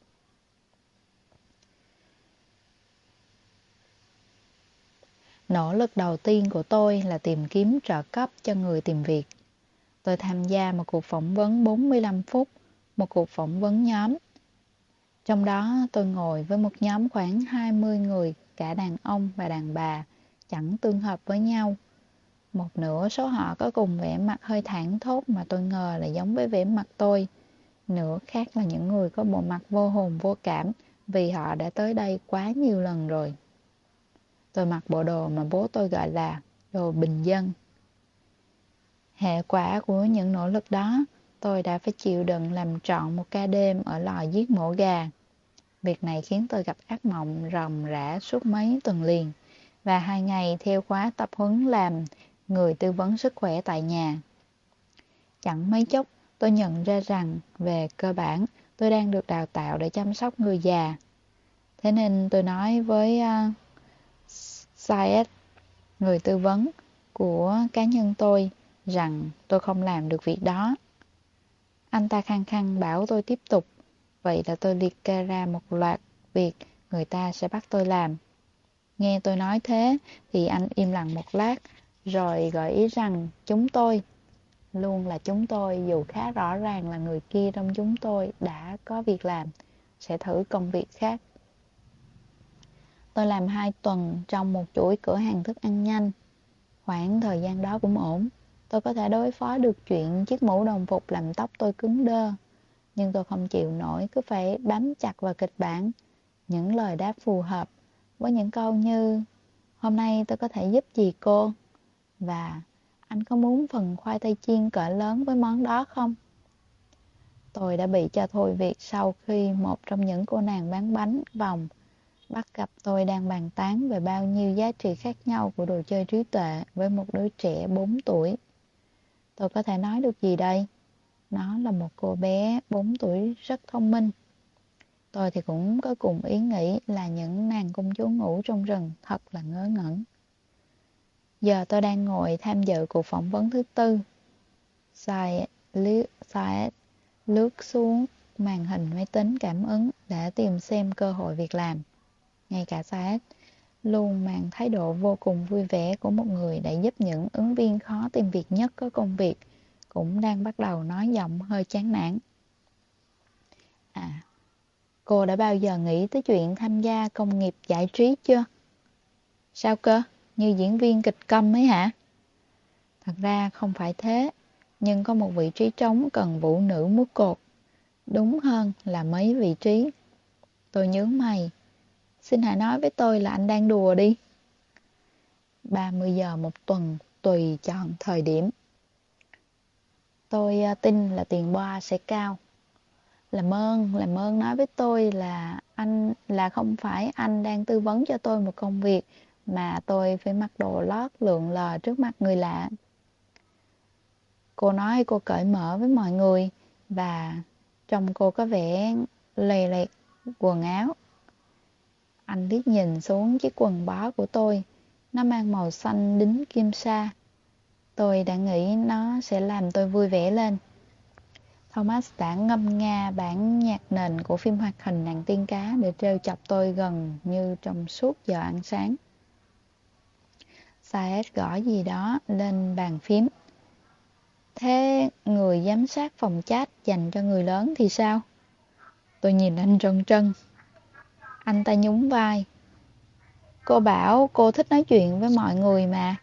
Nỗ lực đầu tiên của tôi là tìm kiếm trợ cấp cho người tìm việc. Tôi tham gia một cuộc phỏng vấn 45 phút, một cuộc phỏng vấn nhóm trong đó tôi ngồi với một nhóm khoảng 20 người, cả đàn ông và đàn bà, chẳng tương hợp với nhau. Một nửa số họ có cùng vẻ mặt hơi thẳng thốt mà tôi ngờ là giống với vẻ mặt tôi. Nửa khác là những người có bộ mặt vô hồn vô cảm vì họ đã tới đây quá nhiều lần rồi. Tôi mặc bộ đồ mà bố tôi gọi là đồ bình dân. Hệ quả của những nỗ lực đó tôi đã phải chịu đựng làm trọn một ca đêm ở lò giết mổ gà. Việc này khiến tôi gặp ác mộng ròng rã suốt mấy tuần liền và hai ngày theo khóa tập huấn làm người tư vấn sức khỏe tại nhà. Chẳng mấy chốc, tôi nhận ra rằng về cơ bản tôi đang được đào tạo để chăm sóc người già. Thế nên tôi nói với uh, Syed, người tư vấn của cá nhân tôi, rằng tôi không làm được việc đó. Anh ta khăng khăng bảo tôi tiếp tục, Vậy là tôi liệt kê ra một loạt việc người ta sẽ bắt tôi làm. Nghe tôi nói thế thì anh im lặng một lát, rồi gợi ý rằng chúng tôi, luôn là chúng tôi dù khá rõ ràng là người kia trong chúng tôi đã có việc làm, sẽ thử công việc khác. Tôi làm hai tuần trong một chuỗi cửa hàng thức ăn nhanh. Khoảng thời gian đó cũng ổn. Tôi có thể đối phó được chuyện chiếc mũ đồng phục làm tóc tôi cứng đơ. Nhưng tôi không chịu nổi, cứ phải bám chặt vào kịch bản. Những lời đáp phù hợp với những câu như, Hôm nay tôi có thể giúp gì cô? Và, anh có muốn phần khoai tây chiên cỡ lớn với món đó không? Tôi đã bị cho thôi việc sau khi một trong những cô nàng bán bánh vòng bắt gặp tôi đang bàn tán về bao nhiêu giá trị khác nhau của đồ chơi trí tuệ với một đứa trẻ 4 tuổi. Tôi có thể nói được gì đây? Nó là một cô bé 4 tuổi rất thông minh. Tôi thì cũng có cùng ý nghĩ là những nàng công chúa ngủ trong rừng thật là ngớ ngẩn. Giờ tôi đang ngồi tham dự cuộc phỏng vấn thứ tư. Sai lướt, sai lướt xuống màn hình máy tính cảm ứng để tìm xem cơ hội việc làm. Ngay cả Saad luôn mang thái độ vô cùng vui vẻ của một người đã giúp những ứng viên khó tìm việc nhất có công việc cũng đang bắt đầu nói giọng hơi chán nản. À, cô đã bao giờ nghĩ tới chuyện tham gia công nghiệp giải trí chưa? Sao cơ? Như diễn viên kịch câm ấy hả? Thật ra không phải thế, nhưng có một vị trí trống cần vũ nữ múa cột. Đúng hơn là mấy vị trí. Tôi nhớ mày, Xin hãy nói với tôi là anh đang đùa đi. 30 giờ một tuần, tùy chọn thời điểm. Tôi à, tin là tiền boa sẽ cao. Làm ơn, làm ơn nói với tôi là anh là không phải anh đang tư vấn cho tôi một công việc mà tôi phải mặc đồ lót lượn lờ trước mặt người lạ. Cô nói cô cởi mở với mọi người và trông cô có vẻ lầy lẹt quần áo. Anh liếc nhìn xuống chiếc quần bó của tôi. Nó mang màu xanh đính kim sa. Tôi đã nghĩ nó sẽ làm tôi vui vẻ lên. Thomas đã ngâm nga bản nhạc nền của phim hoạt hình nàng tiên cá để trêu chọc tôi gần như trong suốt giờ ăn sáng. Saed gõ gì đó lên bàn phím. Thế người giám sát phòng chat dành cho người lớn thì sao? Tôi nhìn anh trân trân. Anh ta nhún vai. Cô bảo cô thích nói chuyện với mọi người mà.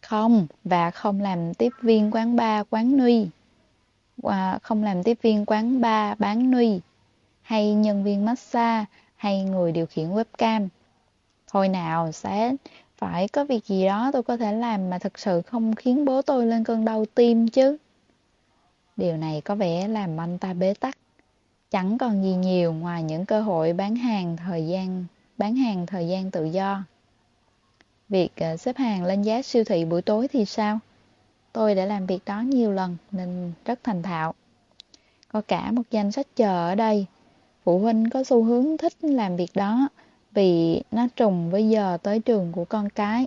Không, và không làm tiếp viên quán bar quán nuy. À, không làm tiếp viên quán bar bán nuy. Hay nhân viên massage, hay người điều khiển webcam. Thôi nào, sẽ phải có việc gì đó tôi có thể làm mà thực sự không khiến bố tôi lên cơn đau tim chứ. Điều này có vẻ làm anh ta bế tắc. Chẳng còn gì nhiều ngoài những cơ hội bán hàng thời gian bán hàng thời gian tự do. Việc ờ, xếp hàng lên giá siêu thị buổi tối thì sao? Tôi đã làm việc đó nhiều lần nên rất thành thạo. Có cả một danh sách chờ ở đây. Phụ huynh có xu hướng thích làm việc đó vì nó trùng với giờ tới trường của con cái.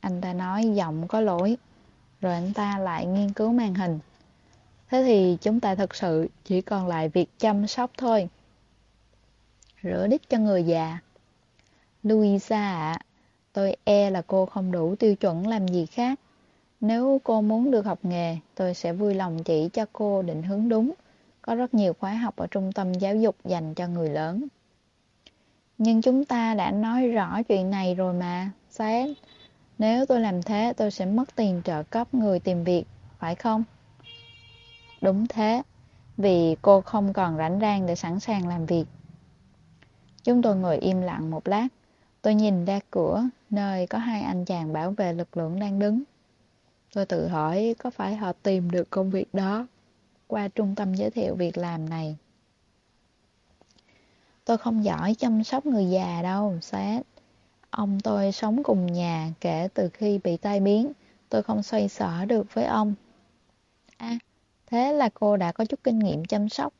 Anh ta nói giọng có lỗi, rồi anh ta lại nghiên cứu màn hình. Thế thì chúng ta thực sự chỉ còn lại việc chăm sóc thôi. Rửa đít cho người già. Louisa ạ, tôi e là cô không đủ tiêu chuẩn làm gì khác. Nếu cô muốn được học nghề, tôi sẽ vui lòng chỉ cho cô định hướng đúng. Có rất nhiều khóa học ở trung tâm giáo dục dành cho người lớn. Nhưng chúng ta đã nói rõ chuyện này rồi mà, Seth. Nếu tôi làm thế, tôi sẽ mất tiền trợ cấp người tìm việc, phải không? Đúng thế, vì cô không còn rảnh rang để sẵn sàng làm việc. Chúng tôi ngồi im lặng một lát. Tôi nhìn ra cửa, nơi có hai anh chàng bảo vệ lực lượng đang đứng. Tôi tự hỏi có phải họ tìm được công việc đó qua trung tâm giới thiệu việc làm này. Tôi không giỏi chăm sóc người già đâu, sát. Ông tôi sống cùng nhà kể từ khi bị tai biến. Tôi không xoay sở được với ông. À, Thế là cô đã có chút kinh nghiệm chăm sóc.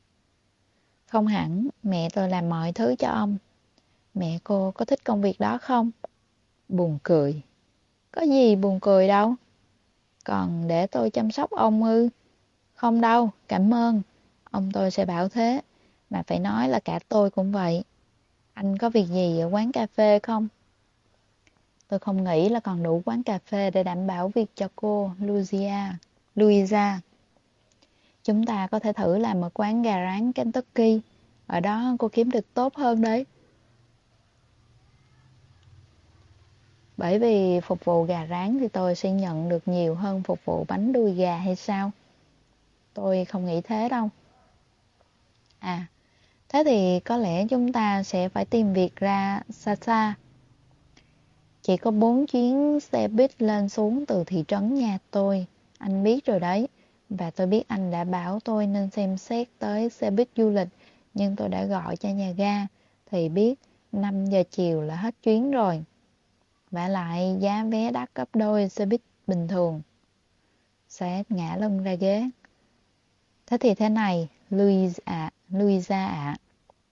Không hẳn, mẹ tôi làm mọi thứ cho ông. Mẹ cô có thích công việc đó không? Buồn cười. Có gì buồn cười đâu. Còn để tôi chăm sóc ông ư? Không đâu, cảm ơn. Ông tôi sẽ bảo thế. Mà phải nói là cả tôi cũng vậy. Anh có việc gì ở quán cà phê không? Tôi không nghĩ là còn đủ quán cà phê để đảm bảo việc cho cô, Lucia. Luisa. Chúng ta có thể thử làm một quán gà rán Kentucky. Ở đó cô kiếm được tốt hơn đấy. Bởi vì phục vụ gà rán thì tôi sẽ nhận được nhiều hơn phục vụ bánh đuôi gà hay sao? Tôi không nghĩ thế đâu. À, thế thì có lẽ chúng ta sẽ phải tìm việc ra xa xa. Chỉ có bốn chuyến xe buýt lên xuống từ thị trấn nhà tôi. Anh biết rồi đấy. Và tôi biết anh đã bảo tôi nên xem xét tới xe buýt du lịch. Nhưng tôi đã gọi cho nhà ga. Thì biết 5 giờ chiều là hết chuyến rồi. Và lại giá vé đắt gấp đôi xe buýt bình thường. Seth ngã lưng ra ghế. Thế thì thế này, Louise ạ, Louisa ạ.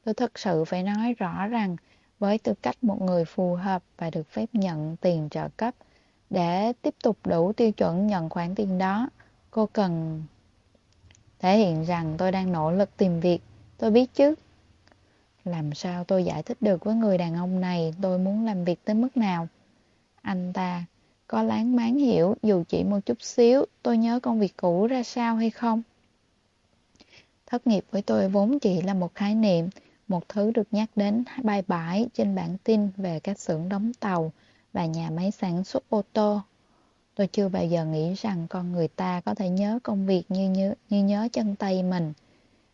Tôi thật sự phải nói rõ rằng với tư cách một người phù hợp và được phép nhận tiền trợ cấp để tiếp tục đủ tiêu chuẩn nhận khoản tiền đó, cô cần thể hiện rằng tôi đang nỗ lực tìm việc. Tôi biết chứ. Làm sao tôi giải thích được với người đàn ông này tôi muốn làm việc tới mức nào? Anh ta có láng máng hiểu dù chỉ một chút xíu tôi nhớ công việc cũ ra sao hay không? Thất nghiệp với tôi vốn chỉ là một khái niệm, một thứ được nhắc đến bài bãi trên bản tin về các xưởng đóng tàu và nhà máy sản xuất ô tô. Tôi chưa bao giờ nghĩ rằng con người ta có thể nhớ công việc như, như, như nhớ chân tay mình,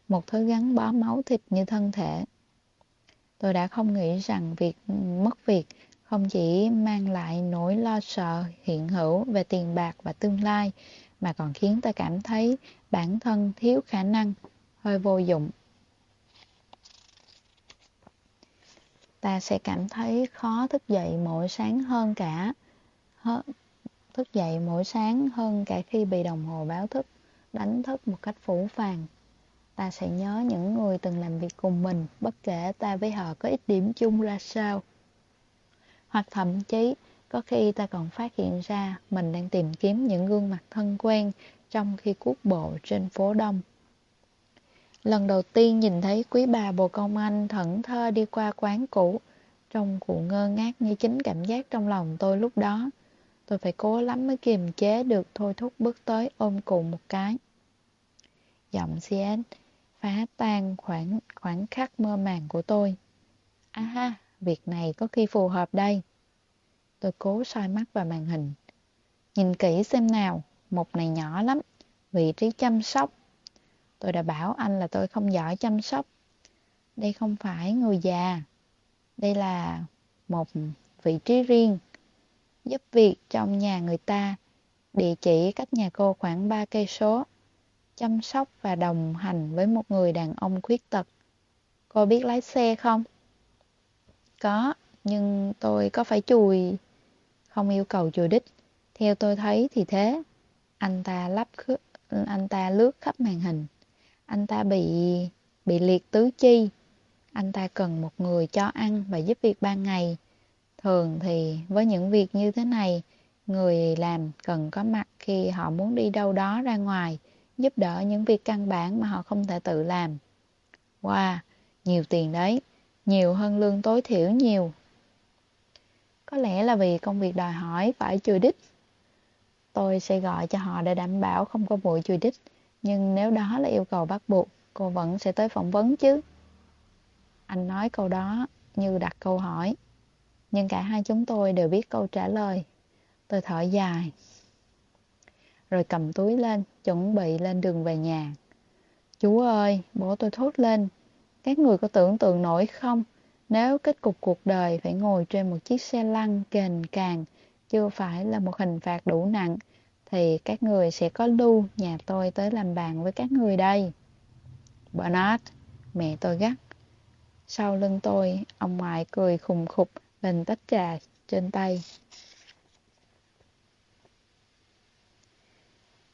một thứ gắn bó máu thịt như thân thể. Tôi đã không nghĩ rằng việc mất việc không chỉ mang lại nỗi lo sợ hiện hữu về tiền bạc và tương lai, mà còn khiến ta cảm thấy bản thân thiếu khả năng, hơi vô dụng. Ta sẽ cảm thấy khó thức dậy mỗi sáng hơn cả thức dậy mỗi sáng hơn cả khi bị đồng hồ báo thức đánh thức một cách phủ phàng. Ta sẽ nhớ những người từng làm việc cùng mình, bất kể ta với họ có ít điểm chung ra sao. Hoặc thậm chí, có khi ta còn phát hiện ra mình đang tìm kiếm những gương mặt thân quen trong khi cuốc bộ trên phố đông. Lần đầu tiên nhìn thấy quý bà bồ công anh thẫn thơ đi qua quán cũ, trong cụ ngơ ngác như chính cảm giác trong lòng tôi lúc đó. Tôi phải cố lắm mới kiềm chế được thôi thúc bước tới ôm cùng một cái. Giọng CN phá tan khoảng, khoảng khắc mơ màng của tôi. À ha, việc này có khi phù hợp đây. Tôi cố soi mắt vào màn hình. Nhìn kỹ xem nào, mục này nhỏ lắm, vị trí chăm sóc. Tôi đã bảo anh là tôi không giỏi chăm sóc. Đây không phải người già. Đây là một vị trí riêng giúp việc trong nhà người ta. Địa chỉ cách nhà cô khoảng 3 cây số. Chăm sóc và đồng hành với một người đàn ông khuyết tật. Cô biết lái xe không? Có, nhưng tôi có phải chùi... Không yêu cầu chùi đích. Theo tôi thấy thì thế. Anh ta lắp anh ta lướt khắp màn hình. Anh ta bị bị liệt tứ chi. Anh ta cần một người cho ăn và giúp việc ban ngày. Thường thì với những việc như thế này, người làm cần có mặt khi họ muốn đi đâu đó ra ngoài, giúp đỡ những việc căn bản mà họ không thể tự làm. Wow, nhiều tiền đấy, nhiều hơn lương tối thiểu nhiều. Có lẽ là vì công việc đòi hỏi phải chùi đích. Tôi sẽ gọi cho họ để đảm bảo không có bụi chùi đích, nhưng nếu đó là yêu cầu bắt buộc, cô vẫn sẽ tới phỏng vấn chứ. Anh nói câu đó như đặt câu hỏi. Nhưng cả hai chúng tôi đều biết câu trả lời. Tôi thở dài. Rồi cầm túi lên, chuẩn bị lên đường về nhà. Chú ơi, bố tôi thốt lên. Các người có tưởng tượng nổi không? Nếu kết cục cuộc đời phải ngồi trên một chiếc xe lăn kềnh càng, chưa phải là một hình phạt đủ nặng, thì các người sẽ có lưu nhà tôi tới làm bạn với các người đây. Bernard, mẹ tôi gắt. Sau lưng tôi, ông ngoại cười khùng khục, bình tách trà trên tay.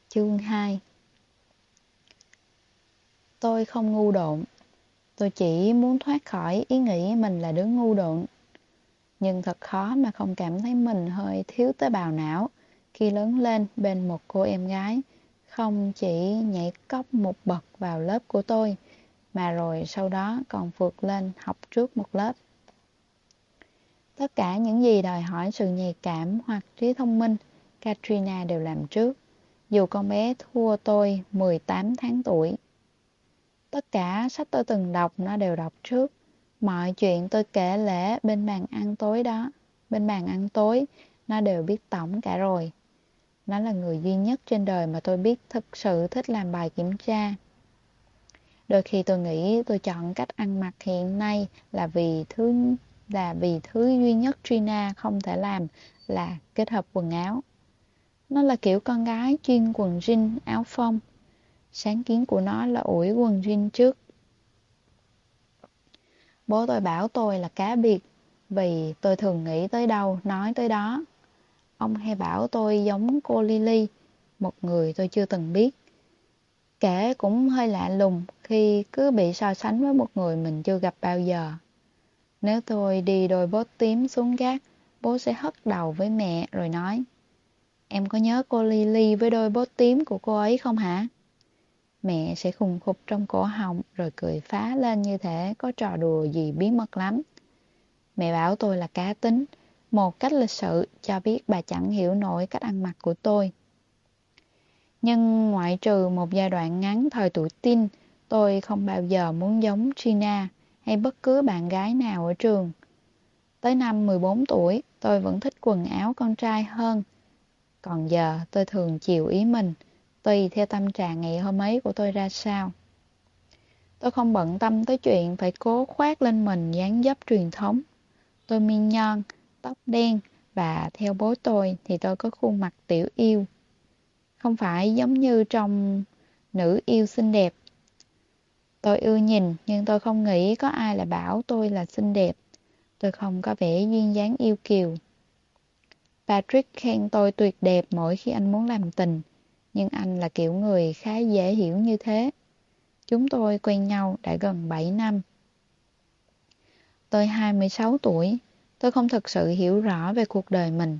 Chương 2 Tôi không ngu độn. Tôi chỉ muốn thoát khỏi ý nghĩ mình là đứa ngu độn. Nhưng thật khó mà không cảm thấy mình hơi thiếu tế bào não khi lớn lên bên một cô em gái không chỉ nhảy cốc một bậc vào lớp của tôi, mà rồi sau đó còn vượt lên học trước một lớp. Tất cả những gì đòi hỏi sự nhạy cảm hoặc trí thông minh, Katrina đều làm trước, dù con bé thua tôi 18 tháng tuổi. Tất cả sách tôi từng đọc nó đều đọc trước. Mọi chuyện tôi kể lễ bên bàn ăn tối đó, bên bàn ăn tối, nó đều biết tổng cả rồi. Nó là người duy nhất trên đời mà tôi biết thực sự thích làm bài kiểm tra. Đôi khi tôi nghĩ tôi chọn cách ăn mặc hiện nay là vì thứ là vì thứ duy nhất Trina không thể làm là kết hợp quần áo. Nó là kiểu con gái chuyên quần jean, áo phông. Sáng kiến của nó là ủi quần jean trước. Bố tôi bảo tôi là cá biệt vì tôi thường nghĩ tới đâu, nói tới đó. Ông hay bảo tôi giống cô Lily, một người tôi chưa từng biết. Kể cũng hơi lạ lùng khi cứ bị so sánh với một người mình chưa gặp bao giờ. Nếu tôi đi đôi bốt tím xuống gác, bố sẽ hất đầu với mẹ rồi nói Em có nhớ cô Lily với đôi bốt tím của cô ấy không hả? Mẹ sẽ khùng khục trong cổ họng rồi cười phá lên như thế có trò đùa gì bí mật lắm. Mẹ bảo tôi là cá tính, một cách lịch sự cho biết bà chẳng hiểu nổi cách ăn mặc của tôi. Nhưng ngoại trừ một giai đoạn ngắn thời tuổi tin, tôi không bao giờ muốn giống Gina hay bất cứ bạn gái nào ở trường. Tới năm 14 tuổi, tôi vẫn thích quần áo con trai hơn. Còn giờ, tôi thường chiều ý mình, tùy theo tâm trạng ngày hôm ấy của tôi ra sao. Tôi không bận tâm tới chuyện phải cố khoác lên mình dáng dấp truyền thống. Tôi miên nhon, tóc đen và theo bố tôi thì tôi có khuôn mặt tiểu yêu. Không phải giống như trong nữ yêu xinh đẹp. Tôi ưa nhìn nhưng tôi không nghĩ có ai lại bảo tôi là xinh đẹp. Tôi không có vẻ duyên dáng yêu kiều. Patrick khen tôi tuyệt đẹp mỗi khi anh muốn làm tình, nhưng anh là kiểu người khá dễ hiểu như thế. Chúng tôi quen nhau đã gần 7 năm. Tôi 26 tuổi, tôi không thực sự hiểu rõ về cuộc đời mình.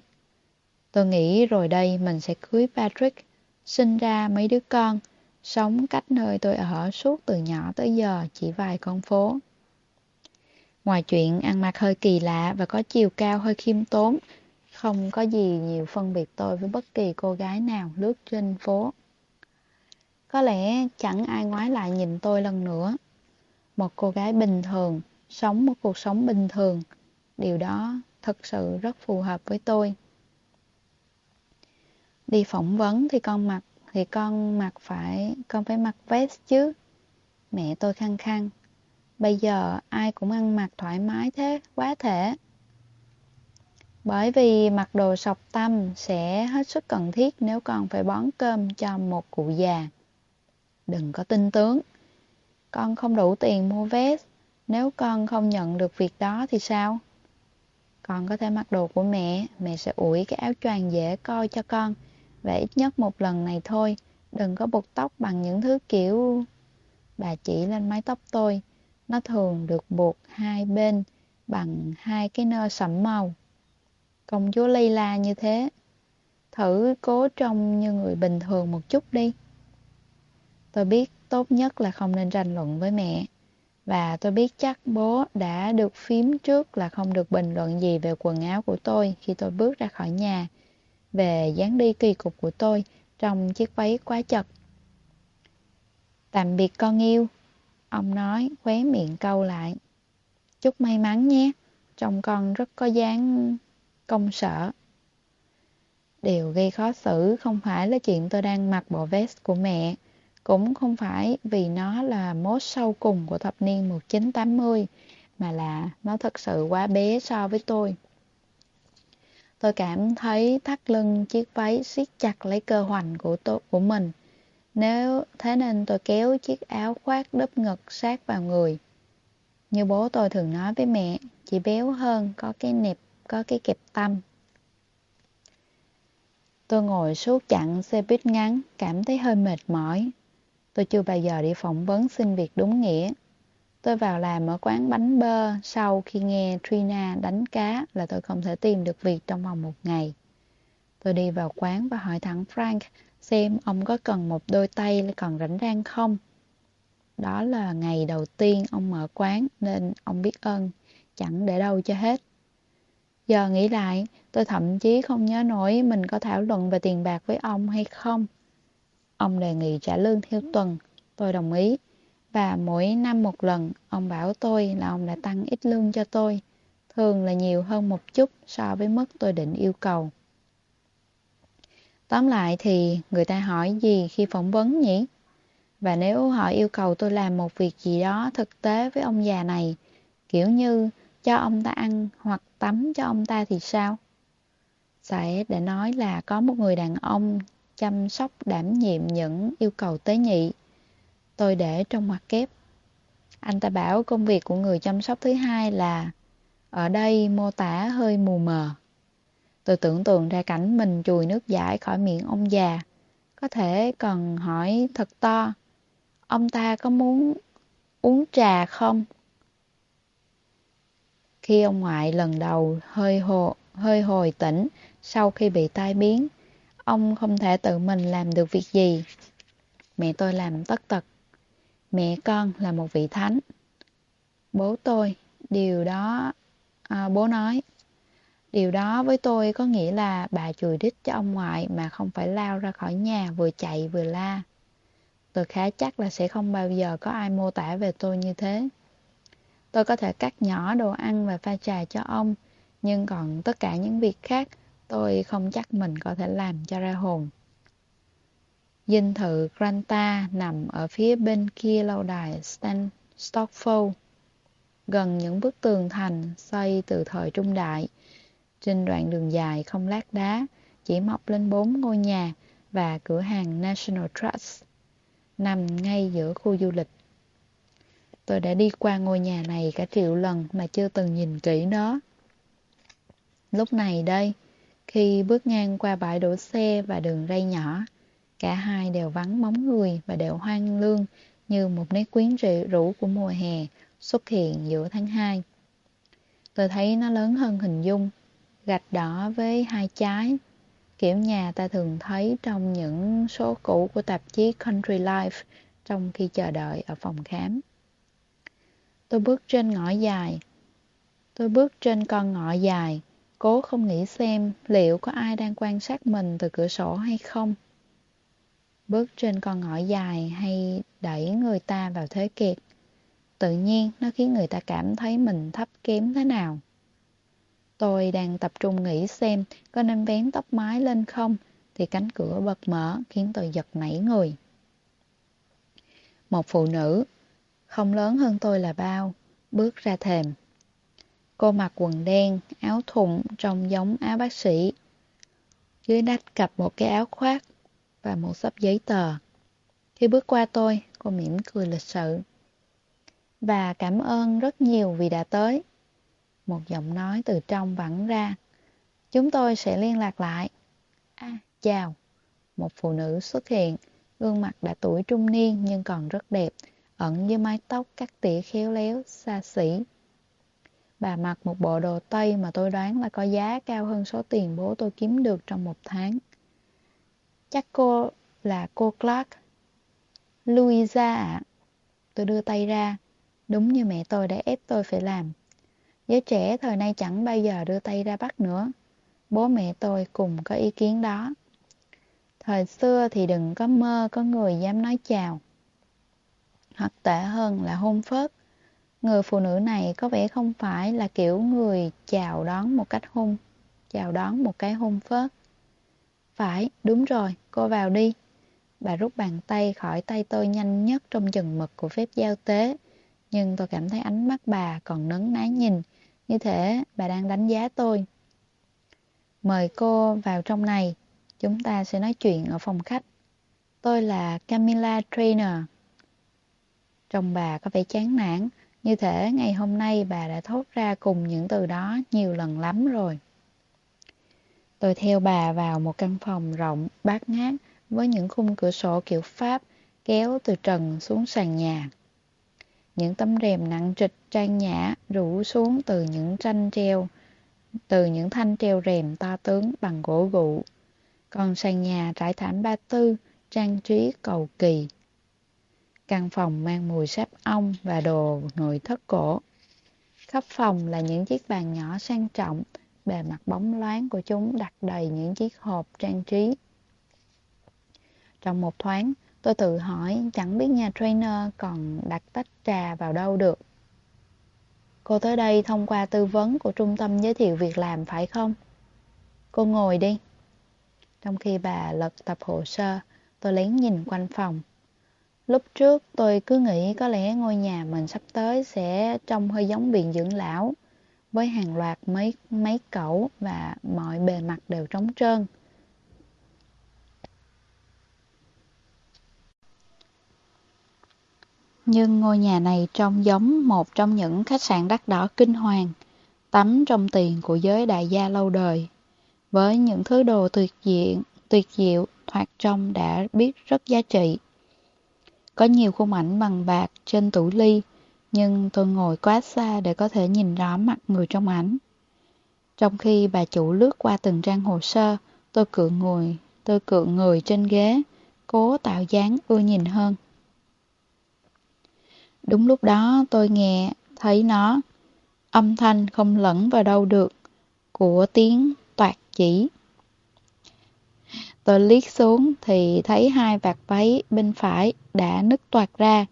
Tôi nghĩ rồi đây mình sẽ cưới Patrick, sinh ra mấy đứa con, sống cách nơi tôi ở suốt từ nhỏ tới giờ chỉ vài con phố. Ngoài chuyện ăn mặc hơi kỳ lạ và có chiều cao hơi khiêm tốn, không có gì nhiều phân biệt tôi với bất kỳ cô gái nào lướt trên phố. Có lẽ chẳng ai ngoái lại nhìn tôi lần nữa. Một cô gái bình thường, sống một cuộc sống bình thường, điều đó thật sự rất phù hợp với tôi. Đi phỏng vấn thì con mặc thì con mặc phải con phải mặc vest chứ. Mẹ tôi khăng khăng. Bây giờ ai cũng ăn mặc thoải mái thế, quá thể. Bởi vì mặc đồ sọc tăm sẽ hết sức cần thiết nếu con phải bón cơm cho một cụ già. Đừng có tin tướng. Con không đủ tiền mua vest, nếu con không nhận được việc đó thì sao? Con có thể mặc đồ của mẹ, mẹ sẽ ủi cái áo choàng dễ coi cho con. Và ít nhất một lần này thôi, đừng có buộc tóc bằng những thứ kiểu... Bà chỉ lên mái tóc tôi, nó thường được buộc hai bên bằng hai cái nơ sẫm màu. Công chúa Layla như thế. Thử cố trông như người bình thường một chút đi. Tôi biết tốt nhất là không nên tranh luận với mẹ. Và tôi biết chắc bố đã được phím trước là không được bình luận gì về quần áo của tôi khi tôi bước ra khỏi nhà. Về dáng đi kỳ cục của tôi trong chiếc váy quá chật. Tạm biệt con yêu. Ông nói khóe miệng câu lại. Chúc may mắn nhé. Trông con rất có dáng công sở. Điều gây khó xử không phải là chuyện tôi đang mặc bộ vest của mẹ, cũng không phải vì nó là mốt sau cùng của thập niên 1980, mà là nó thật sự quá bé so với tôi. Tôi cảm thấy thắt lưng chiếc váy siết chặt lấy cơ hoành của tôi, của mình. Nếu thế nên tôi kéo chiếc áo khoác đắp ngực sát vào người. Như bố tôi thường nói với mẹ, chị béo hơn, có cái nẹp có cái kẹp tâm. Tôi ngồi suốt chặng xe buýt ngắn, cảm thấy hơi mệt mỏi. Tôi chưa bao giờ đi phỏng vấn xin việc đúng nghĩa. Tôi vào làm ở quán bánh bơ sau khi nghe Trina đánh cá là tôi không thể tìm được việc trong vòng một ngày. Tôi đi vào quán và hỏi thẳng Frank xem ông có cần một đôi tay còn rảnh rang không. đó là ngày đầu tiên ông mở quán nên ông biết ơn, chẳng để đâu cho hết. Giờ nghĩ lại, tôi thậm chí không nhớ nổi mình có thảo luận về tiền bạc với ông hay không. Ông đề nghị trả lương theo tuần, tôi đồng ý. Và mỗi năm một lần, ông bảo tôi là ông đã tăng ít lương cho tôi, thường là nhiều hơn một chút so với mức tôi định yêu cầu. Tóm lại thì người ta hỏi gì khi phỏng vấn nhỉ? Và nếu họ yêu cầu tôi làm một việc gì đó thực tế với ông già này, kiểu như cho ông ta ăn hoặc tắm cho ông ta thì sao? Sẽ để nói là có một người đàn ông chăm sóc đảm nhiệm những yêu cầu tế nhị. Tôi để trong mặt kép. Anh ta bảo công việc của người chăm sóc thứ hai là ở đây mô tả hơi mù mờ. Tôi tưởng tượng ra cảnh mình chùi nước giải khỏi miệng ông già. Có thể cần hỏi thật to. Ông ta có muốn uống trà không? Khi ông ngoại lần đầu hơi hồ, hơi hồi tỉnh sau khi bị tai biến, ông không thể tự mình làm được việc gì. Mẹ tôi làm tất tật. Mẹ con là một vị thánh. Bố tôi, điều đó, à, bố nói. Điều đó với tôi có nghĩa là bà chùi đít cho ông ngoại mà không phải lao ra khỏi nhà vừa chạy vừa la. Tôi khá chắc là sẽ không bao giờ có ai mô tả về tôi như thế. Tôi có thể cắt nhỏ đồ ăn và pha trà cho ông, nhưng còn tất cả những việc khác, tôi không chắc mình có thể làm cho ra hồn. Dinh thự Granta nằm ở phía bên kia lâu đài Stan Stockfold, gần những bức tường thành xây từ thời trung đại. Trên đoạn đường dài không lát đá, chỉ mọc lên bốn ngôi nhà và cửa hàng National Trust, nằm ngay giữa khu du lịch. Tôi đã đi qua ngôi nhà này cả triệu lần mà chưa từng nhìn kỹ nó. Lúc này đây, khi bước ngang qua bãi đổ xe và đường ray nhỏ, cả hai đều vắng bóng người và đều hoang lương như một nét quyến rũ của mùa hè xuất hiện giữa tháng 2. Tôi thấy nó lớn hơn hình dung, gạch đỏ với hai trái, kiểu nhà ta thường thấy trong những số cũ của tạp chí Country Life trong khi chờ đợi ở phòng khám. Tôi bước trên ngõ dài. Tôi bước trên con ngõ dài, cố không nghĩ xem liệu có ai đang quan sát mình từ cửa sổ hay không. Bước trên con ngõ dài hay đẩy người ta vào thế kiệt. Tự nhiên nó khiến người ta cảm thấy mình thấp kém thế nào. Tôi đang tập trung nghĩ xem có nên vén tóc mái lên không thì cánh cửa bật mở khiến tôi giật nảy người. Một phụ nữ không lớn hơn tôi là bao, bước ra thềm. Cô mặc quần đen, áo thụng trông giống áo bác sĩ. Dưới nách cặp một cái áo khoác và một sấp giấy tờ. Khi bước qua tôi, cô mỉm cười lịch sự. Và cảm ơn rất nhiều vì đã tới. Một giọng nói từ trong vẳng ra. Chúng tôi sẽ liên lạc lại. À, chào. Một phụ nữ xuất hiện, gương mặt đã tuổi trung niên nhưng còn rất đẹp ẩn dưới mái tóc cắt tỉa khéo léo, xa xỉ. Bà mặc một bộ đồ Tây mà tôi đoán là có giá cao hơn số tiền bố tôi kiếm được trong một tháng. Chắc cô là cô Clark. Louisa ạ. Tôi đưa tay ra, đúng như mẹ tôi đã ép tôi phải làm. Giới trẻ thời nay chẳng bao giờ đưa tay ra bắt nữa. Bố mẹ tôi cùng có ý kiến đó. Thời xưa thì đừng có mơ có người dám nói chào hoặc tệ hơn là hôn phớt. Người phụ nữ này có vẻ không phải là kiểu người chào đón một cách hôn, chào đón một cái hôn phớt. Phải, đúng rồi, cô vào đi. Bà rút bàn tay khỏi tay tôi nhanh nhất trong chừng mực của phép giao tế. Nhưng tôi cảm thấy ánh mắt bà còn nấn ná nhìn, như thể bà đang đánh giá tôi. Mời cô vào trong này, chúng ta sẽ nói chuyện ở phòng khách. Tôi là Camilla Trainer. trông bà có vẻ chán nản, như thể ngày hôm nay bà đã thốt ra cùng những từ đó nhiều lần lắm rồi. Tôi theo bà vào một căn phòng rộng, bát ngát, với những khung cửa sổ kiểu Pháp kéo từ trần xuống sàn nhà. Những tấm rèm nặng trịch trang nhã rủ xuống từ những tranh treo, từ những thanh treo rèm to tướng bằng gỗ gụ. Còn sàn nhà trải thảm ba tư, trang trí cầu kỳ. Căn phòng mang mùi sáp ong và đồ nội thất cổ. Khắp phòng là những chiếc bàn nhỏ sang trọng, bề mặt bóng loáng của chúng đặt đầy những chiếc hộp trang trí. Trong một thoáng, tôi tự hỏi chẳng biết nhà trainer còn đặt tách trà vào đâu được. Cô tới đây thông qua tư vấn của trung tâm giới thiệu việc làm phải không? Cô ngồi đi. Trong khi bà lật tập hồ sơ, tôi lén nhìn quanh phòng. Lúc trước tôi cứ nghĩ có lẽ ngôi nhà mình sắp tới sẽ trông hơi giống viện dưỡng lão, với hàng loạt mấy mấy cẩu và mọi bề mặt đều trống trơn. Nhưng ngôi nhà này trông giống một trong những khách sạn đắt đỏ kinh hoàng, tắm trong tiền của giới đại gia lâu đời. Với những thứ đồ tuyệt diện, tuyệt diệu, thoạt trông đã biết rất giá trị. Có nhiều khung ảnh bằng bạc trên tủ ly, nhưng tôi ngồi quá xa để có thể nhìn rõ mặt người trong ảnh. Trong khi bà chủ lướt qua từng trang hồ sơ, tôi cựa ngồi, tôi cựa người trên ghế, cố tạo dáng ưa nhìn hơn. Đúng lúc đó tôi nghe thấy nó, âm thanh không lẫn vào đâu được, của tiếng toạt chỉ. Tôi liếc xuống thì thấy hai vạt váy bên phải đã nứt toạt ra.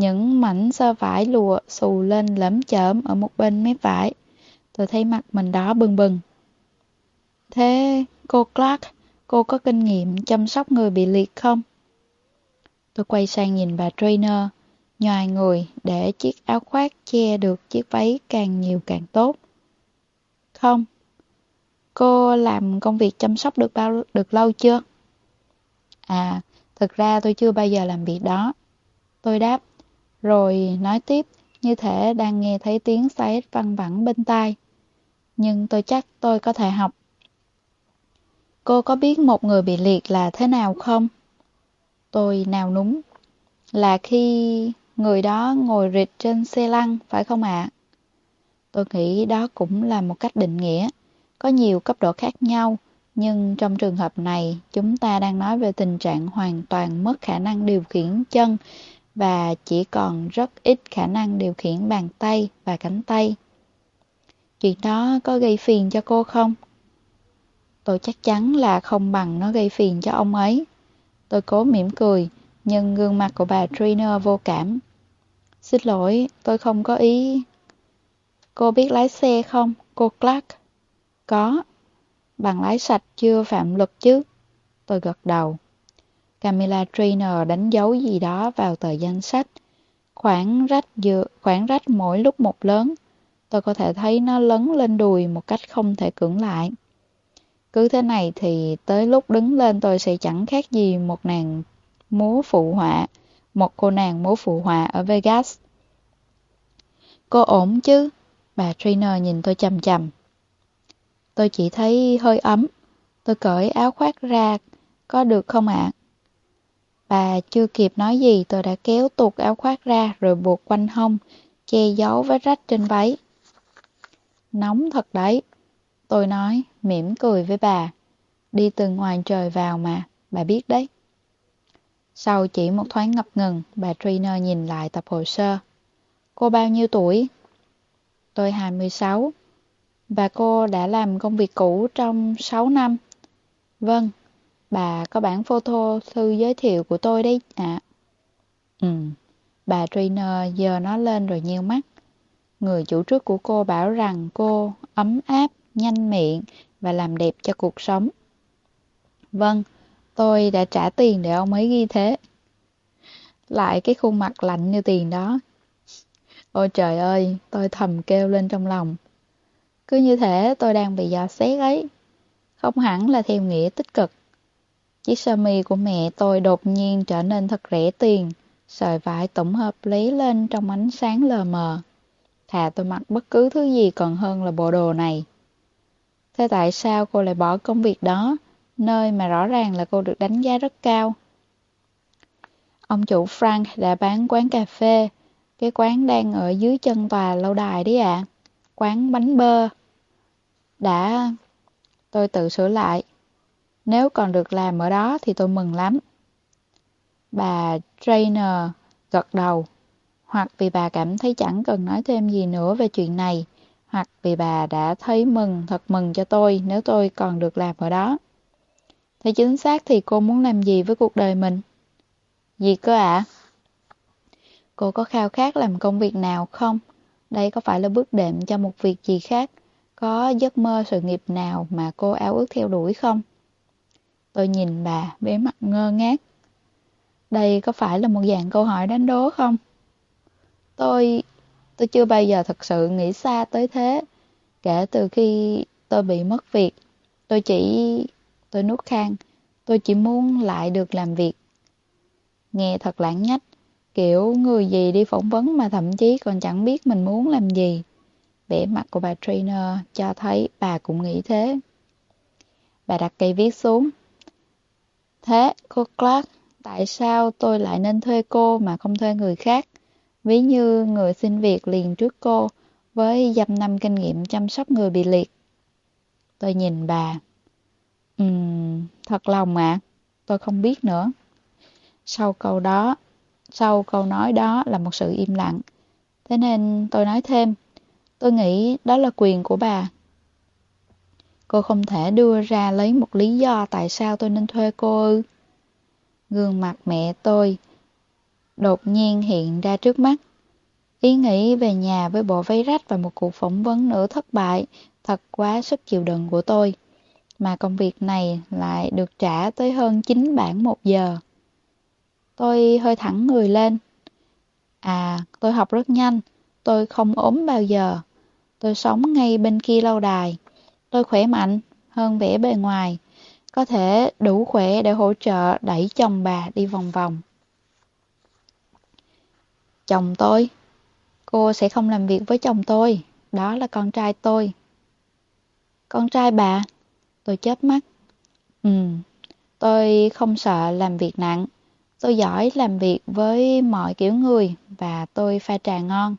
Những mảnh sơ vải lụa xù lên lấm chởm ở một bên mép vải. Tôi thấy mặt mình đó bừng bừng. Thế cô Clark, cô có kinh nghiệm chăm sóc người bị liệt không? Tôi quay sang nhìn bà trainer, nhòi người để chiếc áo khoác che được chiếc váy càng nhiều càng tốt. Không, Cô làm công việc chăm sóc được bao được lâu chưa? À, thực ra tôi chưa bao giờ làm việc đó. Tôi đáp, rồi nói tiếp, như thể đang nghe thấy tiếng sấy văng vẳng bên tai. Nhưng tôi chắc tôi có thể học. Cô có biết một người bị liệt là thế nào không? Tôi nào núng. Là khi người đó ngồi rịt trên xe lăn, phải không ạ? À? Tôi nghĩ đó cũng là một cách định nghĩa. Có nhiều cấp độ khác nhau, nhưng trong trường hợp này, chúng ta đang nói về tình trạng hoàn toàn mất khả năng điều khiển chân và chỉ còn rất ít khả năng điều khiển bàn tay và cánh tay. Chuyện đó có gây phiền cho cô không? Tôi chắc chắn là không bằng nó gây phiền cho ông ấy. Tôi cố mỉm cười, nhưng gương mặt của bà trainer vô cảm. Xin lỗi, tôi không có ý. Cô biết lái xe không, cô Clark? Có. Bằng lái sạch chưa phạm luật chứ? Tôi gật đầu. Camilla Trainer đánh dấu gì đó vào tờ danh sách. Khoảng rách dựa, khoảng rách mỗi lúc một lớn. Tôi có thể thấy nó lấn lên đùi một cách không thể cưỡng lại. Cứ thế này thì tới lúc đứng lên tôi sẽ chẳng khác gì một nàng múa phụ họa, một cô nàng múa phụ họa ở Vegas. Cô ổn chứ? Bà trainer nhìn tôi chầm chầm. Tôi chỉ thấy hơi ấm. Tôi cởi áo khoác ra, có được không ạ? Bà chưa kịp nói gì tôi đã kéo tuột áo khoác ra rồi buộc quanh hông, che giấu vết rách trên váy. Nóng thật đấy. Tôi nói, mỉm cười với bà. Đi từ ngoài trời vào mà, bà biết đấy. Sau chỉ một thoáng ngập ngừng, bà trainer nhìn lại tập hồ sơ. Cô bao nhiêu tuổi? Tôi 26. Và cô đã làm công việc cũ trong 6 năm. Vâng, bà có bản photo thư giới thiệu của tôi đấy ạ. À. Ừ, bà trainer giờ nó lên rồi nheo mắt. Người chủ trước của cô bảo rằng cô ấm áp, nhanh miệng và làm đẹp cho cuộc sống. Vâng, tôi đã trả tiền để ông ấy ghi thế. Lại cái khuôn mặt lạnh như tiền đó. Ôi trời ơi, tôi thầm kêu lên trong lòng. Cứ như thể tôi đang bị dò xét ấy. Không hẳn là theo nghĩa tích cực. Chiếc sơ mi của mẹ tôi đột nhiên trở nên thật rẻ tiền. Sợi vải tổng hợp lấy lên trong ánh sáng lờ mờ. Thà tôi mặc bất cứ thứ gì còn hơn là bộ đồ này. Thế tại sao cô lại bỏ công việc đó, nơi mà rõ ràng là cô được đánh giá rất cao? Ông chủ Frank đã bán quán cà phê, cái quán đang ở dưới chân tòa lâu đài đấy ạ. À. Quán bánh bơ. Đã... Tôi tự sửa lại. Nếu còn được làm ở đó thì tôi mừng lắm. Bà trainer gật đầu. Hoặc vì bà cảm thấy chẳng cần nói thêm gì nữa về chuyện này, hoặc vì bà đã thấy mừng, thật mừng cho tôi nếu tôi còn được làm ở đó. Thế chính xác thì cô muốn làm gì với cuộc đời mình? Gì cơ ạ? Cô có khao khát làm công việc nào không? Đây có phải là bước đệm cho một việc gì khác? Có giấc mơ sự nghiệp nào mà cô ao ước theo đuổi không? Tôi nhìn bà với mặt ngơ ngác. Đây có phải là một dạng câu hỏi đánh đố không? Tôi... tôi chưa bao giờ thật sự nghĩ xa tới thế. Kể từ khi tôi bị mất việc, tôi chỉ... tôi nuốt khang. Tôi chỉ muốn lại được làm việc. Nghe thật lãng nhách, kiểu người gì đi phỏng vấn mà thậm chí còn chẳng biết mình muốn làm gì. Vẻ mặt của bà trainer cho thấy bà cũng nghĩ thế. Bà đặt cây viết xuống. Thế, cô Clark, tại sao tôi lại nên thuê cô mà không thuê người khác? Ví như người xin việc liền trước cô với dăm năm kinh nghiệm chăm sóc người bị liệt. Tôi nhìn bà. Ừm, thật lòng ạ, à, tôi không biết nữa. Sau câu đó, sau câu nói đó là một sự im lặng. Thế nên tôi nói thêm, tôi nghĩ đó là quyền của bà. Cô không thể đưa ra lấy một lý do tại sao tôi nên thuê cô ư. Gương mặt mẹ tôi đột nhiên hiện ra trước mắt. Ý nghĩ về nhà với bộ váy rách và một cuộc phỏng vấn nữa thất bại thật quá sức chịu đựng của tôi. Mà công việc này lại được trả tới hơn 9 bảng một giờ. Tôi hơi thẳng người lên. À, tôi học rất nhanh. Tôi không ốm bao giờ. Tôi sống ngay bên kia lâu đài. Tôi khỏe mạnh hơn vẻ bề ngoài. Có thể đủ khỏe để hỗ trợ đẩy chồng bà đi vòng vòng. Chồng tôi? Cô sẽ không làm việc với chồng tôi. Đó là con trai tôi. Con trai bà? Tôi chớp mắt. Ừ, tôi không sợ làm việc nặng. Tôi giỏi làm việc với mọi kiểu người và tôi pha trà ngon.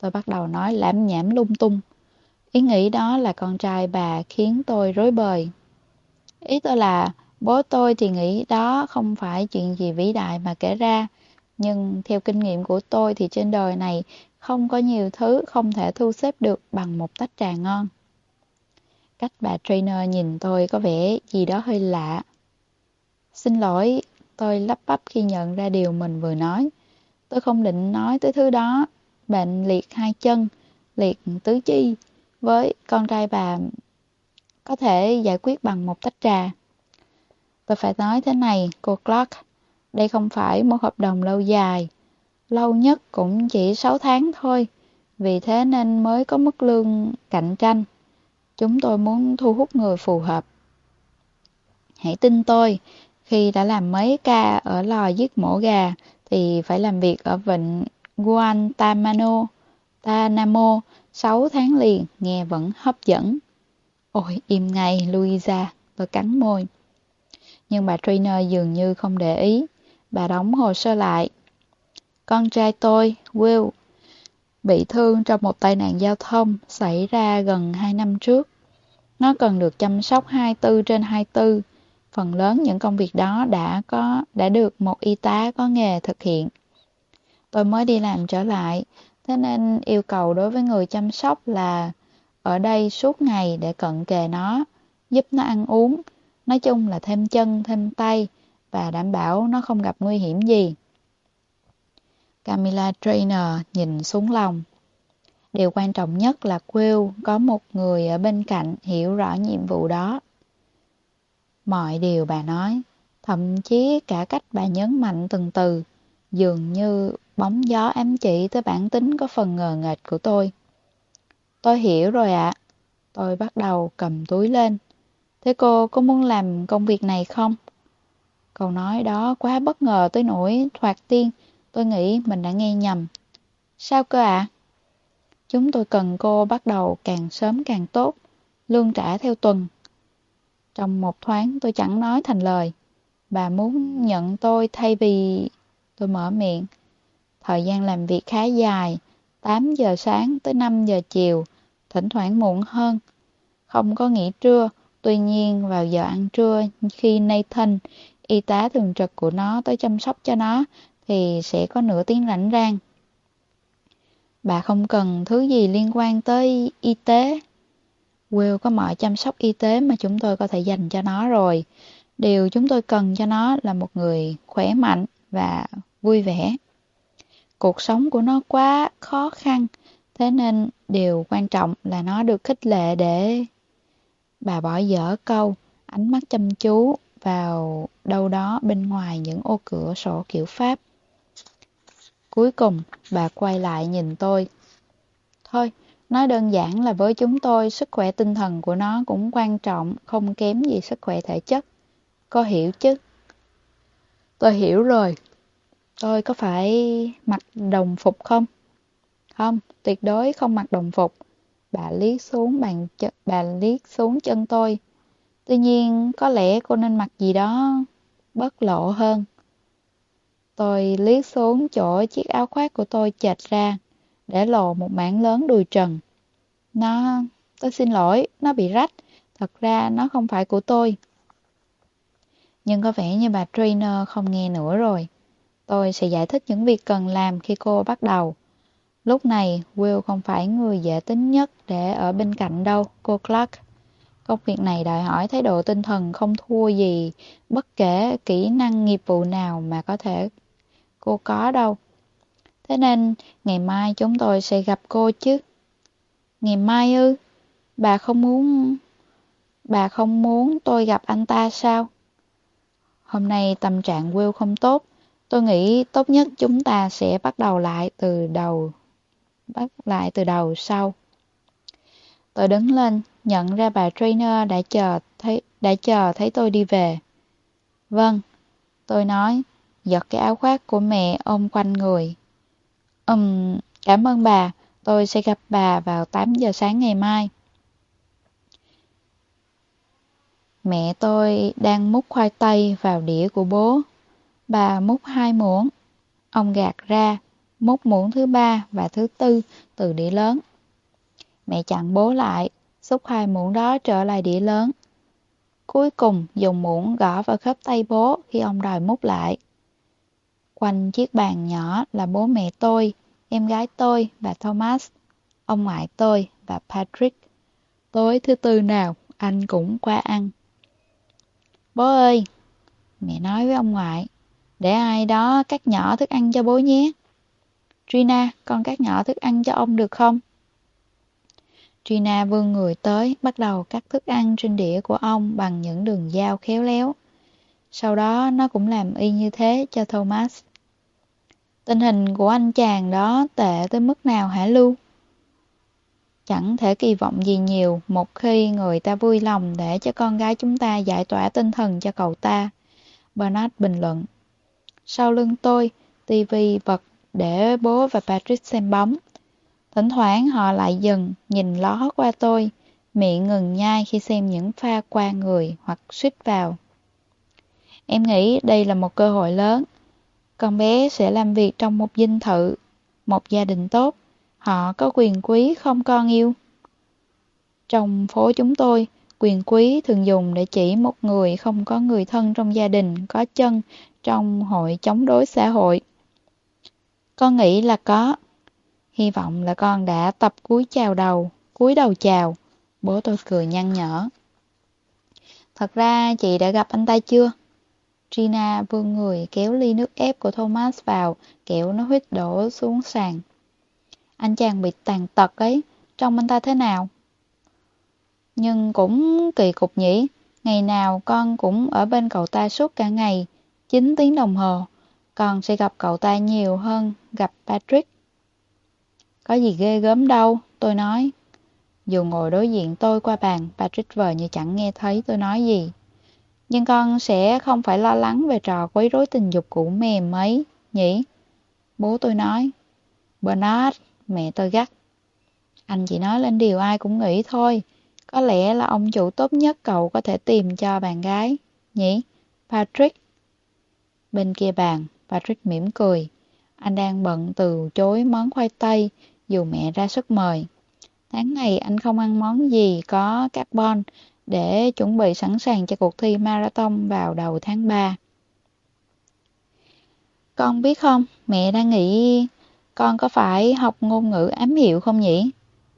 Tôi bắt đầu nói lãm nhảm lung tung. Ý nghĩ đó là con trai bà khiến tôi rối bời. Ý tôi là bố tôi thì nghĩ đó không phải chuyện gì vĩ đại mà kể ra. Nhưng theo kinh nghiệm của tôi thì trên đời này không có nhiều thứ không thể thu xếp được bằng một tách trà ngon. Cách bà trainer nhìn tôi có vẻ gì đó hơi lạ. Xin lỗi, Tôi lắp bắp khi nhận ra điều mình vừa nói. Tôi không định nói tới thứ đó. Bệnh liệt hai chân, liệt tứ chi. Với con trai bà có thể giải quyết bằng một tách trà. Tôi phải nói thế này, cô Clark. Đây không phải một hợp đồng lâu dài. Lâu nhất cũng chỉ 6 tháng thôi. Vì thế nên mới có mức lương cạnh tranh. Chúng tôi muốn thu hút người phù hợp. Hãy tin tôi, khi đã làm mấy ca ở lò giết mổ gà thì phải làm việc ở vịnh Guantanamo, Tanamo 6 tháng liền, nghe vẫn hấp dẫn. Ôi, im ngay, Louisa, tôi cắn môi. Nhưng bà trainer dường như không để ý. Bà đóng hồ sơ lại. Con trai tôi, Will, bị thương trong một tai nạn giao thông xảy ra gần 2 năm trước. Nó cần được chăm sóc 24 trên 24 Phần lớn những công việc đó đã có đã được một y tá có nghề thực hiện. Tôi mới đi làm trở lại, thế nên yêu cầu đối với người chăm sóc là ở đây suốt ngày để cận kề nó, giúp nó ăn uống, nói chung là thêm chân, thêm tay và đảm bảo nó không gặp nguy hiểm gì. Camilla Trainer nhìn xuống lòng. Điều quan trọng nhất là Quill có một người ở bên cạnh hiểu rõ nhiệm vụ đó. Mọi điều bà nói, thậm chí cả cách bà nhấn mạnh từng từ, dường như bóng gió ám chỉ tới bản tính có phần ngờ nghệch của tôi. Tôi hiểu rồi ạ. Tôi bắt đầu cầm túi lên. Thế cô có muốn làm công việc này không? Câu nói đó quá bất ngờ tới nỗi thoạt tiên, tôi nghĩ mình đã nghe nhầm. Sao cơ ạ? Chúng tôi cần cô bắt đầu càng sớm càng tốt, lương trả theo tuần. Trong một thoáng tôi chẳng nói thành lời. Bà muốn nhận tôi thay vì... Tôi mở miệng. Thời gian làm việc khá dài, 8 giờ sáng tới 5 giờ chiều, thỉnh thoảng muộn hơn. Không có nghỉ trưa, tuy nhiên vào giờ ăn trưa khi Nathan, y tá thường trực của nó tới chăm sóc cho nó, thì sẽ có nửa tiếng rảnh rang. Bà không cần thứ gì liên quan tới y tế. Will có mọi chăm sóc y tế mà chúng tôi có thể dành cho nó rồi. Điều chúng tôi cần cho nó là một người khỏe mạnh và vui vẻ. Cuộc sống của nó quá khó khăn, thế nên điều quan trọng là nó được khích lệ để... Bà bỏ dở câu, ánh mắt chăm chú vào đâu đó bên ngoài những ô cửa sổ kiểu Pháp. Cuối cùng, bà quay lại nhìn tôi. Thôi, nói đơn giản là với chúng tôi, sức khỏe tinh thần của nó cũng quan trọng, không kém gì sức khỏe thể chất. Có hiểu chứ? Tôi hiểu rồi. Tôi có phải mặc đồng phục không? Không, tuyệt đối không mặc đồng phục. Bà liếc xuống bàn chân, bà liếc xuống chân tôi. Tuy nhiên, có lẽ cô nên mặc gì đó bất lộ hơn. Tôi liếc xuống chỗ chiếc áo khoác của tôi chệch ra, để lộ một mảng lớn đùi trần. Nó... tôi xin lỗi, nó bị rách. Thật ra nó không phải của tôi. Nhưng có vẻ như bà trainer không nghe nữa rồi. Tôi sẽ giải thích những việc cần làm khi cô bắt đầu. Lúc này, Will không phải người dễ tính nhất để ở bên cạnh đâu, cô Clark. Công việc này đòi hỏi thái độ tinh thần không thua gì, bất kể kỹ năng nghiệp vụ nào mà có thể cô có đâu. Thế nên, ngày mai chúng tôi sẽ gặp cô chứ. Ngày mai ư? Bà không muốn... Bà không muốn tôi gặp anh ta sao? Hôm nay tâm trạng Will không tốt. Tôi nghĩ tốt nhất chúng ta sẽ bắt đầu lại từ đầu. Bắt lại từ đầu sau. Tôi đứng lên, nhận ra bà trainer đã chờ thấy, đã chờ thấy tôi đi về. Vâng, tôi nói, giật cái áo khoác của mẹ ôm quanh người. Ừm, cảm ơn bà, tôi sẽ gặp bà vào 8 giờ sáng ngày mai. Mẹ tôi đang múc khoai tây vào đĩa của bố. Bà múc hai muỗng. Ông gạt ra, múc muỗng thứ ba và thứ tư từ đĩa lớn. Mẹ chặn bố lại, xúc hai muỗng đó trở lại đĩa lớn. Cuối cùng dùng muỗng gõ vào khớp tay bố khi ông đòi múc lại. Quanh chiếc bàn nhỏ là bố mẹ tôi, em gái tôi và Thomas, ông ngoại tôi và Patrick. Tối thứ tư nào, anh cũng qua ăn. Bố ơi! Mẹ nói với ông ngoại, để ai đó cắt nhỏ thức ăn cho bố nhé. Trina, con cắt nhỏ thức ăn cho ông được không? Trina vươn người tới, bắt đầu cắt thức ăn trên đĩa của ông bằng những đường dao khéo léo. Sau đó nó cũng làm y như thế cho Thomas. Tình hình của anh chàng đó tệ tới mức nào hả Lưu? Chẳng thể kỳ vọng gì nhiều một khi người ta vui lòng để cho con gái chúng ta giải tỏa tinh thần cho cậu ta. Bernard bình luận. Sau lưng tôi, tivi vật để bố và Patrick xem bóng. Thỉnh thoảng họ lại dừng, nhìn ló qua tôi, miệng ngừng nhai khi xem những pha qua người hoặc suýt vào. Em nghĩ đây là một cơ hội lớn. Con bé sẽ làm việc trong một dinh thự, một gia đình tốt. Họ có quyền quý không con yêu. Trong phố chúng tôi, quyền quý thường dùng để chỉ một người không có người thân trong gia đình có chân trong hội chống đối xã hội. Con nghĩ là có. Hy vọng là con đã tập cúi chào đầu, cúi đầu chào. Bố tôi cười nhăn nhở. Thật ra chị đã gặp anh ta chưa? Gina vươn người kéo ly nước ép của Thomas vào, kẹo nó huyết đổ xuống sàn. Anh chàng bị tàn tật ấy, trông anh ta thế nào? Nhưng cũng kỳ cục nhỉ, ngày nào con cũng ở bên cậu ta suốt cả ngày, 9 tiếng đồng hồ, con sẽ gặp cậu ta nhiều hơn gặp Patrick. Có gì ghê gớm đâu, tôi nói. Dù ngồi đối diện tôi qua bàn, Patrick vờ như chẳng nghe thấy tôi nói gì. Nhưng con sẽ không phải lo lắng về trò quấy rối tình dục của mềm mấy, nhỉ? Bố tôi nói. Bernard, mẹ tôi gắt. Anh chỉ nói lên điều ai cũng nghĩ thôi. Có lẽ là ông chủ tốt nhất cậu có thể tìm cho bạn gái, nhỉ? Patrick. Bên kia bàn, Patrick mỉm cười. Anh đang bận từ chối món khoai tây, dù mẹ ra sức mời. Tháng này anh không ăn món gì có carbon để chuẩn bị sẵn sàng cho cuộc thi marathon vào đầu tháng 3. Con biết không, mẹ đang nghĩ con có phải học ngôn ngữ ám hiệu không nhỉ?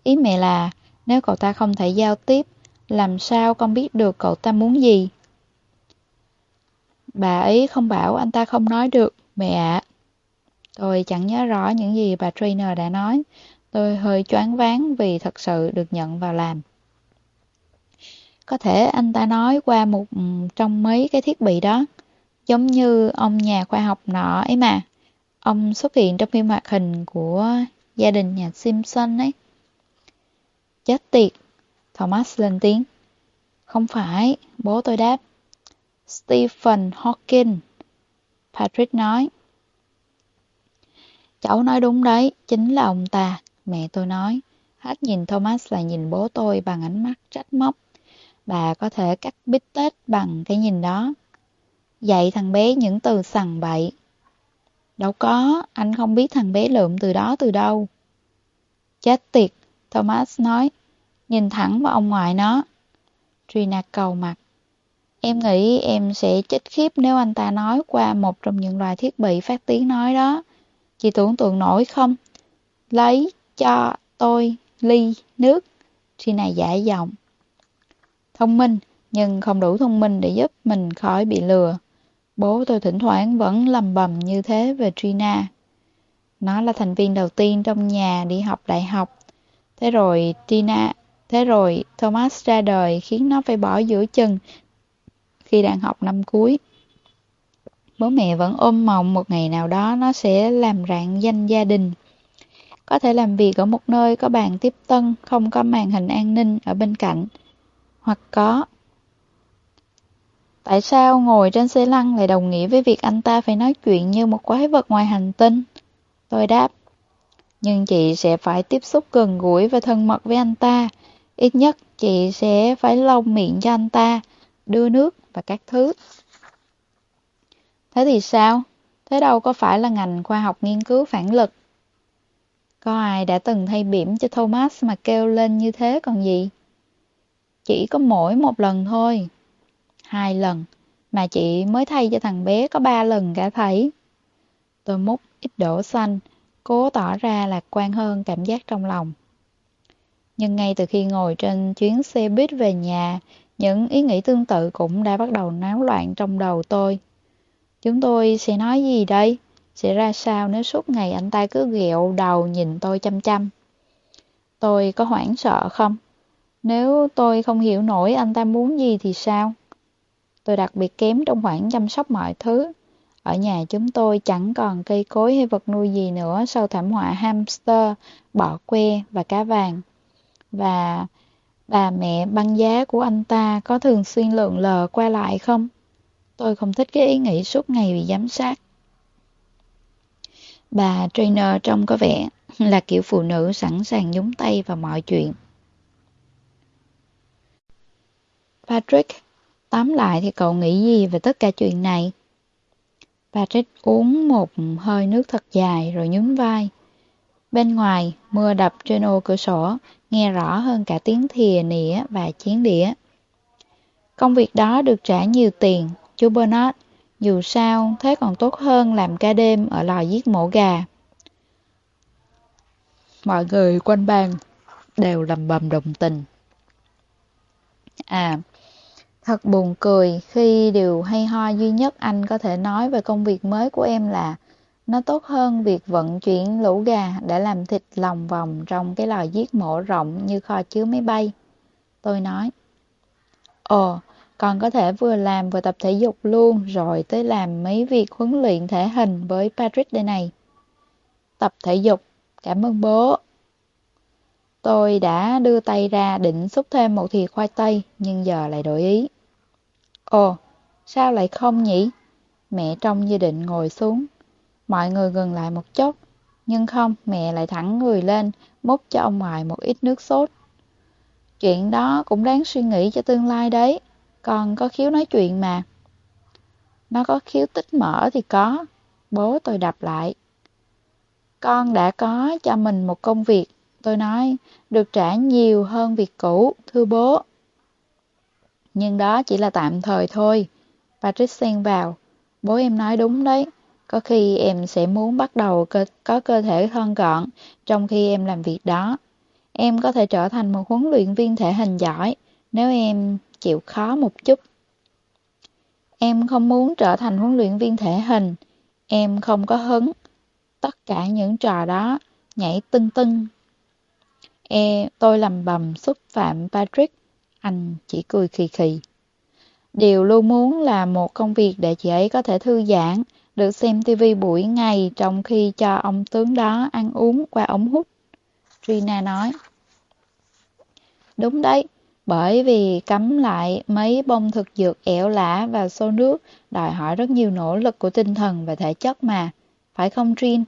Ý mẹ là nếu cậu ta không thể giao tiếp, làm sao con biết được cậu ta muốn gì? Bà ấy không bảo anh ta không nói được, mẹ ạ. Tôi chẳng nhớ rõ những gì bà trainer đã nói. Tôi hơi choáng váng vì thật sự được nhận vào làm. Có thể anh ta nói qua một ừ, trong mấy cái thiết bị đó. Giống như ông nhà khoa học nọ ấy mà. Ông xuất hiện trong phim hoạt hình của gia đình nhà Simpson ấy. Chết tiệt. Thomas lên tiếng. Không phải, bố tôi đáp. Stephen Hawking. Patrick nói. Cháu nói đúng đấy, chính là ông ta, mẹ tôi nói. Hết nhìn Thomas là nhìn bố tôi bằng ánh mắt trách móc. Bà có thể cắt bít tết bằng cái nhìn đó. Dạy thằng bé những từ sằng bậy. Đâu có, anh không biết thằng bé lượm từ đó từ đâu. Chết tiệt, Thomas nói, nhìn thẳng vào ông ngoại nó. Trina cầu mặt. Em nghĩ em sẽ chết khiếp nếu anh ta nói qua một trong những loài thiết bị phát tiếng nói đó. Chị tưởng tượng nổi không? Lấy cho tôi ly nước. Trina giả giọng. Thông minh, nhưng không đủ thông minh để giúp mình khỏi bị lừa. Bố tôi thỉnh thoảng vẫn lầm bầm như thế về Trina. Nó là thành viên đầu tiên trong nhà đi học đại học. Thế rồi Trina, thế rồi Thomas ra đời khiến nó phải bỏ giữa chừng khi đang học năm cuối. Bố mẹ vẫn ôm mộng một ngày nào đó nó sẽ làm rạng danh gia đình. Có thể làm việc ở một nơi có bàn tiếp tân, không có màn hình an ninh ở bên cạnh. Hoặc có. Tại sao ngồi trên xe lăn lại đồng nghĩa với việc anh ta phải nói chuyện như một quái vật ngoài hành tinh? Tôi đáp. Nhưng chị sẽ phải tiếp xúc gần gũi và thân mật với anh ta. Ít nhất chị sẽ phải lông miệng cho anh ta, đưa nước và các thứ. Thế thì sao? Thế đâu có phải là ngành khoa học nghiên cứu phản lực. Có ai đã từng thay bỉm cho Thomas mà kêu lên như thế còn gì? Chỉ có mỗi một lần thôi. Hai lần, mà chị mới thay cho thằng bé có ba lần cả thấy. Tôi múc ít đổ xanh, cố tỏ ra lạc quan hơn cảm giác trong lòng. Nhưng ngay từ khi ngồi trên chuyến xe buýt về nhà, những ý nghĩ tương tự cũng đã bắt đầu náo loạn trong đầu tôi. Chúng tôi sẽ nói gì đây? Sẽ ra sao nếu suốt ngày anh ta cứ ghẹo đầu nhìn tôi chăm chăm? Tôi có hoảng sợ không? Nếu tôi không hiểu nổi anh ta muốn gì thì sao? Tôi đặc biệt kém trong khoản chăm sóc mọi thứ. Ở nhà chúng tôi chẳng còn cây cối hay vật nuôi gì nữa sau thảm họa hamster, bọ que và cá vàng. Và bà mẹ băng giá của anh ta có thường xuyên lượn lờ qua lại không? Tôi không thích cái ý nghĩ suốt ngày bị giám sát. Bà trainer trông có vẻ (laughs) là kiểu phụ nữ sẵn sàng nhúng tay vào mọi chuyện. Patrick, tóm lại thì cậu nghĩ gì về tất cả chuyện này? Patrick uống một hơi nước thật dài rồi nhún vai. Bên ngoài, mưa đập trên ô cửa sổ, nghe rõ hơn cả tiếng thìa nĩa và chén đĩa. Công việc đó được trả nhiều tiền, chú Bernard, dù sao thế còn tốt hơn làm ca đêm ở lò giết mổ gà. Mọi người quanh bàn đều lầm bầm đồng tình. À, thật buồn cười khi điều hay ho duy nhất anh có thể nói về công việc mới của em là nó tốt hơn việc vận chuyển lũ gà để làm thịt lòng vòng trong cái lò giết mổ rộng như kho chứa máy bay. Tôi nói. Ồ, còn có thể vừa làm vừa tập thể dục luôn rồi tới làm mấy việc huấn luyện thể hình với Patrick đây này. Tập thể dục, cảm ơn bố. Tôi đã đưa tay ra định xúc thêm một thìa khoai tây nhưng giờ lại đổi ý. Ồ, sao lại không nhỉ? Mẹ trông như định ngồi xuống. Mọi người ngừng lại một chút, nhưng không, mẹ lại thẳng người lên, múc cho ông ngoại một ít nước sốt. Chuyện đó cũng đáng suy nghĩ cho tương lai đấy. Con có khiếu nói chuyện mà. Nó có khiếu tích mở thì có. Bố tôi đập lại. Con đã có cho mình một công việc. Tôi nói, được trả nhiều hơn việc cũ, thưa bố. Nhưng đó chỉ là tạm thời thôi. Patrick xen vào. Bố em nói đúng đấy. Có khi em sẽ muốn bắt đầu cơ, có cơ thể thon gọn trong khi em làm việc đó. Em có thể trở thành một huấn luyện viên thể hình giỏi nếu em chịu khó một chút. Em không muốn trở thành huấn luyện viên thể hình. Em không có hứng. Tất cả những trò đó nhảy tưng tưng. E, tôi lầm bầm xúc phạm Patrick. Anh chỉ cười khì khì. Điều luôn muốn là một công việc để chị ấy có thể thư giãn, được xem tivi buổi ngày trong khi cho ông tướng đó ăn uống qua ống hút. Trina nói. Đúng đấy, bởi vì cắm lại mấy bông thực dược ẻo lả vào xô nước đòi hỏi rất nhiều nỗ lực của tinh thần và thể chất mà, phải không Trin?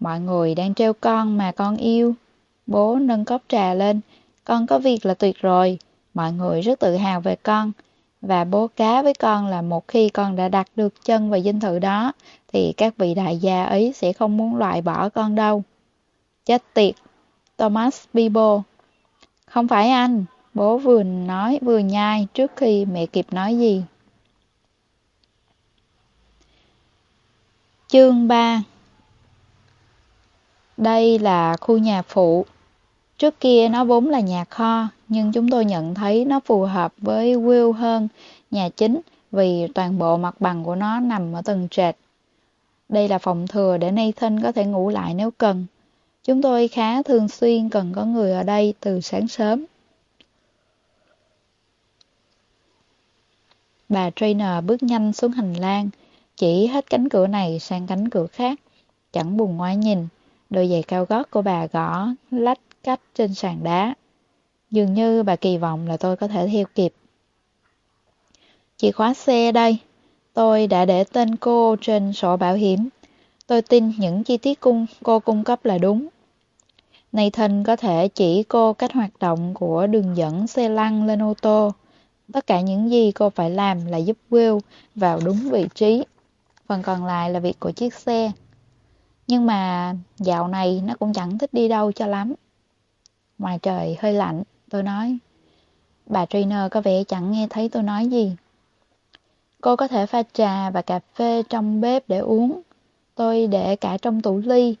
Mọi người đang treo con mà con yêu. Bố nâng cốc trà lên, con có việc là tuyệt rồi, mọi người rất tự hào về con. Và bố cá với con là một khi con đã đặt được chân vào dinh thự đó, thì các vị đại gia ấy sẽ không muốn loại bỏ con đâu. Chết tiệt! Thomas Bibo Không phải anh, bố vừa nói vừa nhai trước khi mẹ kịp nói gì. Chương 3 Đây là khu nhà phụ. Trước kia nó vốn là nhà kho, nhưng chúng tôi nhận thấy nó phù hợp với Will hơn nhà chính vì toàn bộ mặt bằng của nó nằm ở tầng trệt. Đây là phòng thừa để Nathan có thể ngủ lại nếu cần. Chúng tôi khá thường xuyên cần có người ở đây từ sáng sớm. Bà trainer bước nhanh xuống hành lang, chỉ hết cánh cửa này sang cánh cửa khác, chẳng buồn ngoái nhìn. Đôi giày cao gót của bà gõ lách cách trên sàn đá. Dường như bà kỳ vọng là tôi có thể theo kịp. Chìa khóa xe đây. Tôi đã để tên cô trên sổ bảo hiểm. Tôi tin những chi tiết cung cô cung cấp là đúng. Nathan có thể chỉ cô cách hoạt động của đường dẫn xe lăn lên ô tô. Tất cả những gì cô phải làm là giúp Will vào đúng vị trí. Phần còn lại là việc của chiếc xe. Nhưng mà dạo này nó cũng chẳng thích đi đâu cho lắm. Ngoài trời hơi lạnh, tôi nói. Bà trainer có vẻ chẳng nghe thấy tôi nói gì. Cô có thể pha trà và cà phê trong bếp để uống. Tôi để cả trong tủ ly.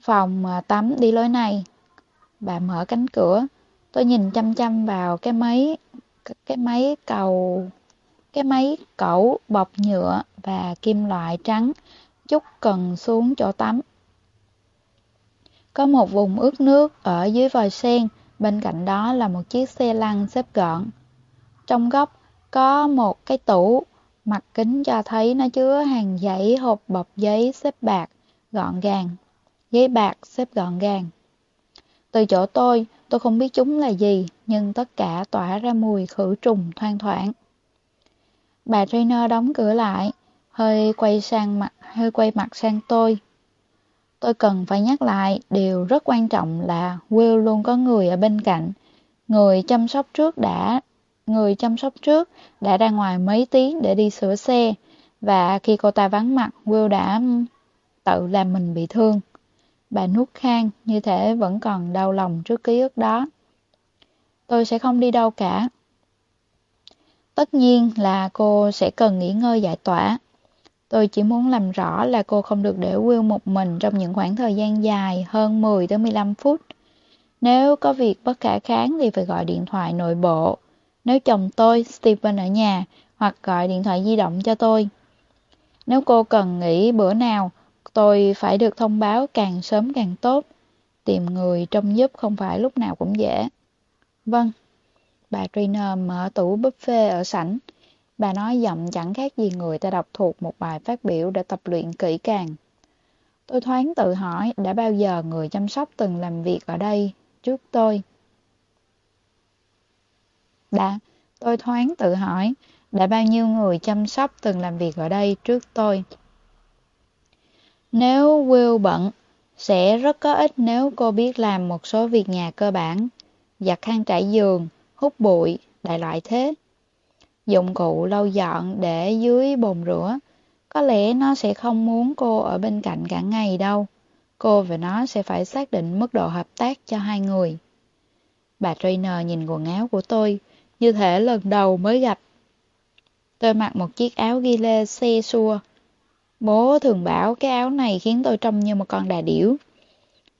Phòng à, tắm đi lối này. Bà mở cánh cửa. Tôi nhìn chăm chăm vào cái máy cái máy cầu cái máy cẩu bọc nhựa và kim loại trắng chút cần xuống chỗ tắm. Có một vùng ướt nước ở dưới vòi sen, bên cạnh đó là một chiếc xe lăn xếp gọn. Trong góc có một cái tủ, mặt kính cho thấy nó chứa hàng giấy hộp bọc giấy xếp bạc, gọn gàng. Giấy bạc xếp gọn gàng. Từ chỗ tôi, tôi không biết chúng là gì, nhưng tất cả tỏa ra mùi khử trùng thoang thoảng. Bà trainer đóng cửa lại, hơi quay sang mặt, hơi quay mặt sang tôi. Tôi cần phải nhắc lại, điều rất quan trọng là Will luôn có người ở bên cạnh. Người chăm sóc trước đã người chăm sóc trước đã ra ngoài mấy tiếng để đi sửa xe và khi cô ta vắng mặt, Will đã tự làm mình bị thương. Bà nuốt khang như thể vẫn còn đau lòng trước ký ức đó. Tôi sẽ không đi đâu cả. Tất nhiên là cô sẽ cần nghỉ ngơi giải tỏa. Tôi chỉ muốn làm rõ là cô không được để Will một mình trong những khoảng thời gian dài hơn 10 tới 15 phút. Nếu có việc bất khả kháng thì phải gọi điện thoại nội bộ. Nếu chồng tôi, Stephen ở nhà, hoặc gọi điện thoại di động cho tôi. Nếu cô cần nghỉ bữa nào, tôi phải được thông báo càng sớm càng tốt. Tìm người trông giúp không phải lúc nào cũng dễ. Vâng. Bà trainer mở tủ buffet ở sảnh. Bà nói giọng chẳng khác gì người ta đọc thuộc một bài phát biểu đã tập luyện kỹ càng. Tôi thoáng tự hỏi đã bao giờ người chăm sóc từng làm việc ở đây trước tôi. Đã, tôi thoáng tự hỏi đã bao nhiêu người chăm sóc từng làm việc ở đây trước tôi. Nếu Will bận, sẽ rất có ích nếu cô biết làm một số việc nhà cơ bản, giặt khăn trải giường, hút bụi, đại loại thế. Dụng cụ lau dọn để dưới bồn rửa, có lẽ nó sẽ không muốn cô ở bên cạnh cả ngày đâu. Cô và nó sẽ phải xác định mức độ hợp tác cho hai người. Bà trainer nhìn quần áo của tôi, như thể lần đầu mới gặp. Tôi mặc một chiếc áo ghi lê xe xua, Bố thường bảo cái áo này khiến tôi trông như một con đà điểu.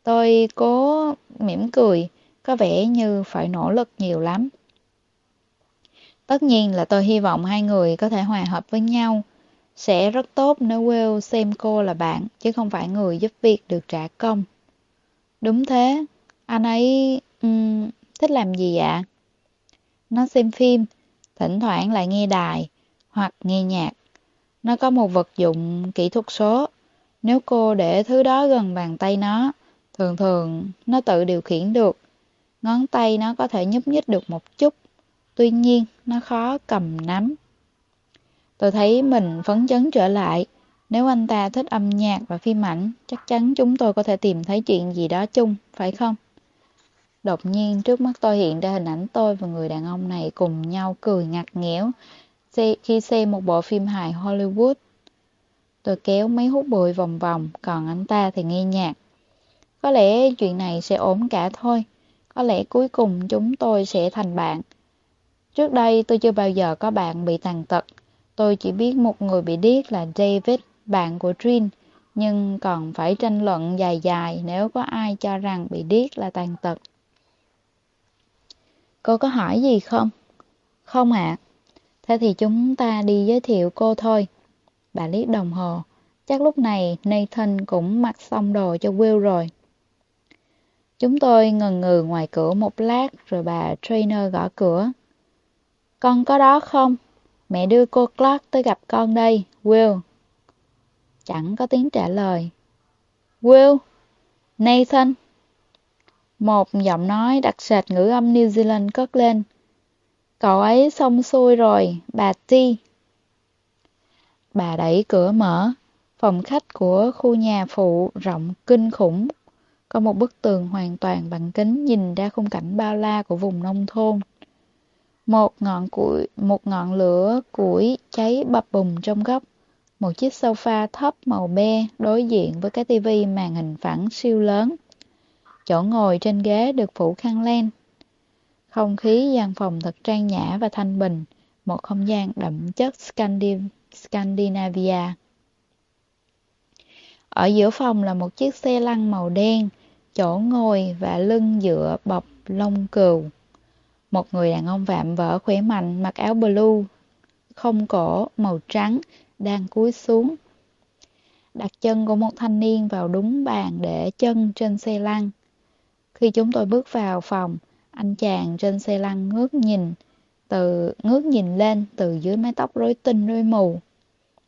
Tôi cố mỉm cười, có vẻ như phải nỗ lực nhiều lắm. Tất nhiên là tôi hy vọng hai người có thể hòa hợp với nhau. Sẽ rất tốt nếu Will xem cô là bạn, chứ không phải người giúp việc được trả công. Đúng thế, anh ấy um, thích làm gì ạ? Nó xem phim, thỉnh thoảng lại nghe đài hoặc nghe nhạc. Nó có một vật dụng kỹ thuật số. Nếu cô để thứ đó gần bàn tay nó, thường thường nó tự điều khiển được. Ngón tay nó có thể nhúc nhích được một chút, tuy nhiên nó khó cầm nắm. Tôi thấy mình phấn chấn trở lại. Nếu anh ta thích âm nhạc và phim ảnh, chắc chắn chúng tôi có thể tìm thấy chuyện gì đó chung, phải không? Đột nhiên trước mắt tôi hiện ra hình ảnh tôi và người đàn ông này cùng nhau cười ngặt nghẽo khi xem một bộ phim hài Hollywood. Tôi kéo mấy hút bụi vòng vòng, còn anh ta thì nghe nhạc. Có lẽ chuyện này sẽ ổn cả thôi. Có lẽ cuối cùng chúng tôi sẽ thành bạn. Trước đây tôi chưa bao giờ có bạn bị tàn tật. Tôi chỉ biết một người bị điếc là David, bạn của Trin, nhưng còn phải tranh luận dài dài nếu có ai cho rằng bị điếc là tàn tật. Cô có hỏi gì không? Không ạ. À. Thế thì chúng ta đi giới thiệu cô thôi. Bà liếc đồng hồ. Chắc lúc này Nathan cũng mặc xong đồ cho Will rồi. Chúng tôi ngần ngừ ngoài cửa một lát rồi bà trainer gõ cửa. Con có đó không? Mẹ đưa cô Clark tới gặp con đây, Will. Chẳng có tiếng trả lời. Will? Nathan? Một giọng nói đặc sệt ngữ âm New Zealand cất lên. Cậu ấy xong xuôi rồi, bà T. Bà đẩy cửa mở. Phòng khách của khu nhà phụ rộng kinh khủng. Có một bức tường hoàn toàn bằng kính nhìn ra khung cảnh bao la của vùng nông thôn. Một ngọn củi, một ngọn lửa củi cháy bập bùng trong góc. Một chiếc sofa thấp màu be đối diện với cái tivi màn hình phẳng siêu lớn. Chỗ ngồi trên ghế được phủ khăn len. Không khí gian phòng thật trang nhã và thanh bình, một không gian đậm chất Scandinavia. Ở giữa phòng là một chiếc xe lăn màu đen, chỗ ngồi và lưng dựa bọc lông cừu. Một người đàn ông vạm vỡ khỏe mạnh mặc áo blue, không cổ, màu trắng, đang cúi xuống. Đặt chân của một thanh niên vào đúng bàn để chân trên xe lăn. Khi chúng tôi bước vào phòng, anh chàng trên xe lăn ngước nhìn, từ ngước nhìn lên từ dưới mái tóc rối tinh rối mù.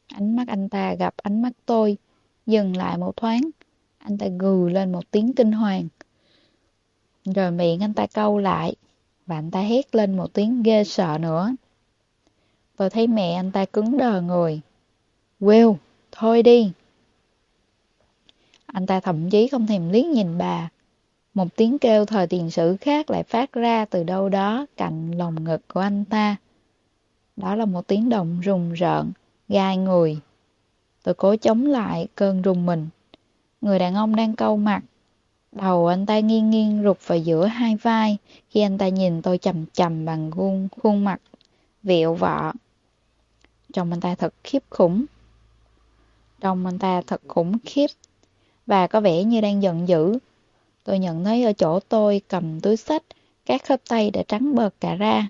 Ánh mắt anh ta gặp ánh mắt tôi, dừng lại một thoáng. Anh ta gừ lên một tiếng kinh hoàng. Rồi miệng anh ta câu lại, và anh ta hét lên một tiếng ghê sợ nữa. Tôi thấy mẹ anh ta cứng đờ người. Will, thôi đi. Anh ta thậm chí không thèm liếc nhìn bà. Một tiếng kêu thời tiền sử khác lại phát ra từ đâu đó cạnh lồng ngực của anh ta. Đó là một tiếng động rùng rợn, gai người. Tôi cố chống lại cơn rùng mình. Người đàn ông đang câu mặt. Đầu anh ta nghiêng nghiêng rụt vào giữa hai vai khi anh ta nhìn tôi chầm chầm bằng khuôn, khuôn mặt vẹo vọ. Trông anh ta thật khiếp khủng. Trông anh ta thật khủng khiếp và có vẻ như đang giận dữ. Tôi nhận thấy ở chỗ tôi cầm túi sách, các khớp tay đã trắng bợt cả ra.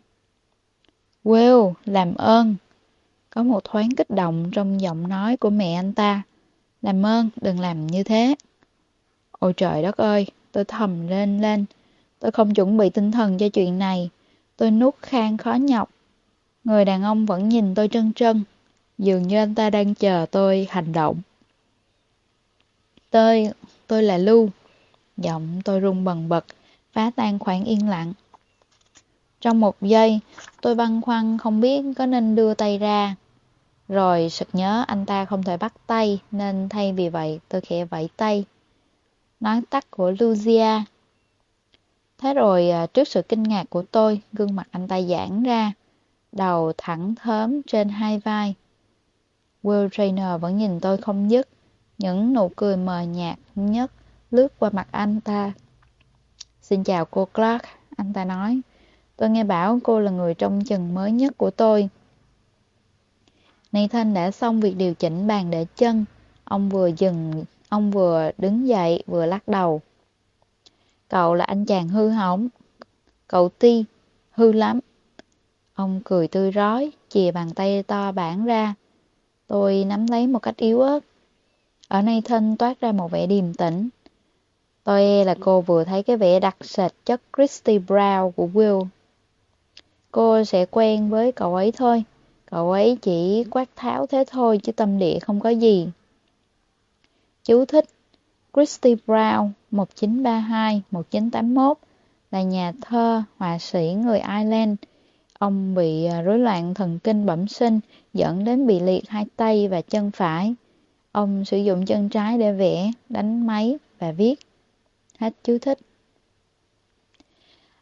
Will, làm ơn. Có một thoáng kích động trong giọng nói của mẹ anh ta. Làm ơn, đừng làm như thế. Ôi trời đất ơi, tôi thầm lên lên. Tôi không chuẩn bị tinh thần cho chuyện này. Tôi nuốt khang khó nhọc. Người đàn ông vẫn nhìn tôi trân trân. Dường như anh ta đang chờ tôi hành động. Tôi, tôi là Lưu. Giọng tôi rung bần bật, phá tan khoảng yên lặng. Trong một giây, tôi băn khoăn không biết có nên đưa tay ra. Rồi sực nhớ anh ta không thể bắt tay, nên thay vì vậy tôi khẽ vẫy tay. Nói tắt của Lucia. Thế rồi à, trước sự kinh ngạc của tôi, gương mặt anh ta giãn ra, đầu thẳng thớm trên hai vai. Will Trainer vẫn nhìn tôi không dứt, những nụ cười mờ nhạt nhất lướt qua mặt anh ta. Xin chào cô Clark, anh ta nói. Tôi nghe bảo cô là người trong chừng mới nhất của tôi. Nathan đã xong việc điều chỉnh bàn để chân. Ông vừa dừng, ông vừa đứng dậy vừa lắc đầu. Cậu là anh chàng hư hỏng. Cậu ti, hư lắm. Ông cười tươi rói, chìa bàn tay to bản ra. Tôi nắm lấy một cách yếu ớt. Ở nay thân toát ra một vẻ điềm tĩnh. Tôi e là cô vừa thấy cái vẻ đặc sệt chất Christy Brown của Will. Cô sẽ quen với cậu ấy thôi. Cậu ấy chỉ quát tháo thế thôi chứ tâm địa không có gì. Chú thích Christy Brown 1932-1981 là nhà thơ, họa sĩ người Ireland. Ông bị à, rối loạn thần kinh bẩm sinh dẫn đến bị liệt hai tay và chân phải. Ông sử dụng chân trái để vẽ, đánh máy và viết. Hết chú thích.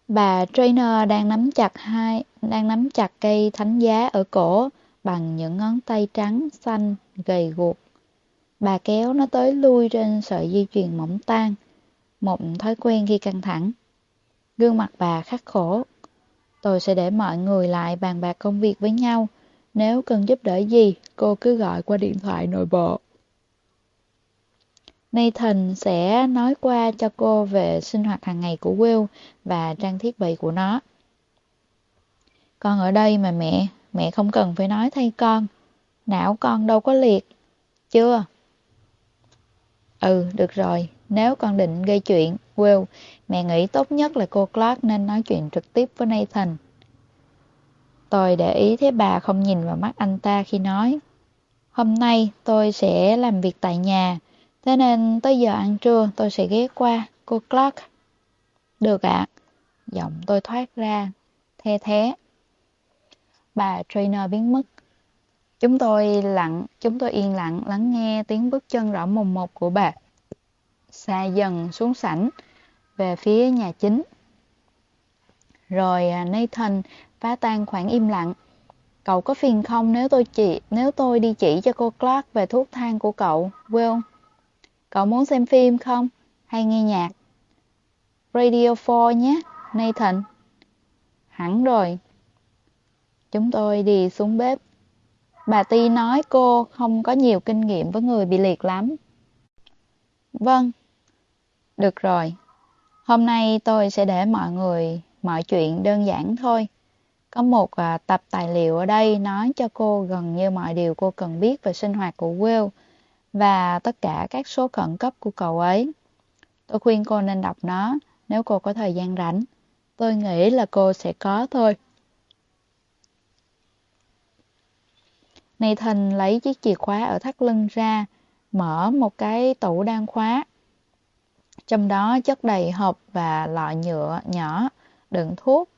Bà trainer đang nắm chặt hai đang nắm chặt cây thánh giá ở cổ bằng những ngón tay trắng xanh gầy guộc. Bà kéo nó tới lui trên sợi dây chuyền mỏng tan, một thói quen khi căng thẳng. Gương mặt bà khắc khổ. Tôi sẽ để mọi người lại bàn bạc công việc với nhau. Nếu cần giúp đỡ gì, cô cứ gọi qua điện thoại nội bộ. Nathan sẽ nói qua cho cô về sinh hoạt hàng ngày của Will và trang thiết bị của nó. Con ở đây mà mẹ, mẹ không cần phải nói thay con. Não con đâu có liệt. Chưa? Ừ, được rồi. Nếu con định gây chuyện, Will, mẹ nghĩ tốt nhất là cô Clark nên nói chuyện trực tiếp với Nathan. Tôi để ý thấy bà không nhìn vào mắt anh ta khi nói. Hôm nay tôi sẽ làm việc tại nhà, thế nên tới giờ ăn trưa tôi sẽ ghé qua, cô Clark. Được ạ. Giọng tôi thoát ra, the thế. Bà trainer biến mất. Chúng tôi lặng, chúng tôi yên lặng lắng nghe tiếng bước chân rõ mồm một của bà. Xa dần xuống sảnh, về phía nhà chính. Rồi à, Nathan phá tan khoảng im lặng. Cậu có phiền không nếu tôi chỉ nếu tôi đi chỉ cho cô Clark về thuốc thang của cậu, Will? Cậu muốn xem phim không? Hay nghe nhạc? Radio 4 nhé, Nathan. Hẳn rồi. Chúng tôi đi xuống bếp. Bà Ti nói cô không có nhiều kinh nghiệm với người bị liệt lắm. Vâng. Được rồi. Hôm nay tôi sẽ để mọi người mọi chuyện đơn giản thôi. Có một à, tập tài liệu ở đây nói cho cô gần như mọi điều cô cần biết về sinh hoạt của Will và tất cả các số khẩn cấp của cậu ấy. Tôi khuyên cô nên đọc nó nếu cô có thời gian rảnh. Tôi nghĩ là cô sẽ có thôi. Nathan lấy chiếc chìa khóa ở thắt lưng ra, mở một cái tủ đang khóa. Trong đó chất đầy hộp và lọ nhựa nhỏ, đựng thuốc.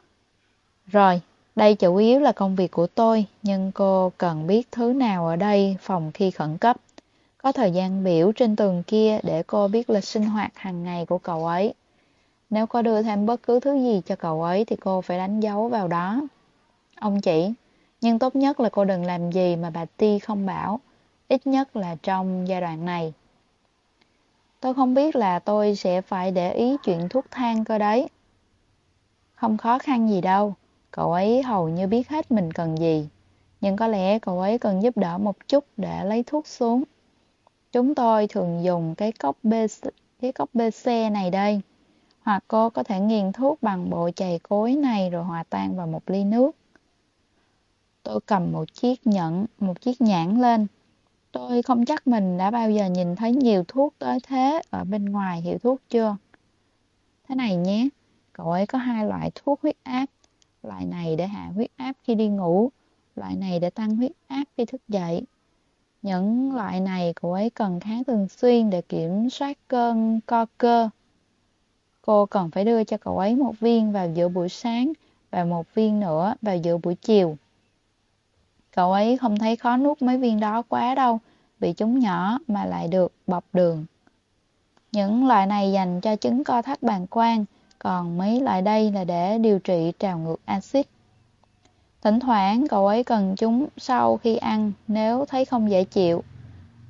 Rồi, đây chủ yếu là công việc của tôi, nhưng cô cần biết thứ nào ở đây phòng khi khẩn cấp. Có thời gian biểu trên tường kia để cô biết lịch sinh hoạt hàng ngày của cậu ấy. Nếu có đưa thêm bất cứ thứ gì cho cậu ấy thì cô phải đánh dấu vào đó. Ông chỉ, nhưng tốt nhất là cô đừng làm gì mà bà Ti không bảo, ít nhất là trong giai đoạn này. Tôi không biết là tôi sẽ phải để ý chuyện thuốc thang cơ đấy. Không khó khăn gì đâu, cậu ấy hầu như biết hết mình cần gì. Nhưng có lẽ cậu ấy cần giúp đỡ một chút để lấy thuốc xuống. Chúng tôi thường dùng cái cốc BC, cái cốc BC này đây. Hoặc cô có thể nghiền thuốc bằng bộ chày cối này rồi hòa tan vào một ly nước. Tôi cầm một chiếc nhẫn, một chiếc nhãn lên. Tôi không chắc mình đã bao giờ nhìn thấy nhiều thuốc tới thế ở bên ngoài hiệu thuốc chưa. Thế này nhé, cậu ấy có hai loại thuốc huyết áp. Loại này để hạ huyết áp khi đi ngủ, loại này để tăng huyết áp khi thức dậy. Những loại này cậu ấy cần khá thường xuyên để kiểm soát cơn co cơ. Cô cần phải đưa cho cậu ấy một viên vào giữa buổi sáng và một viên nữa vào giữa buổi chiều. Cậu ấy không thấy khó nuốt mấy viên đó quá đâu, vì chúng nhỏ mà lại được bọc đường. Những loại này dành cho chứng co thắt bàng quang, còn mấy loại đây là để điều trị trào ngược axit. Thỉnh thoảng cậu ấy cần chúng sau khi ăn nếu thấy không dễ chịu.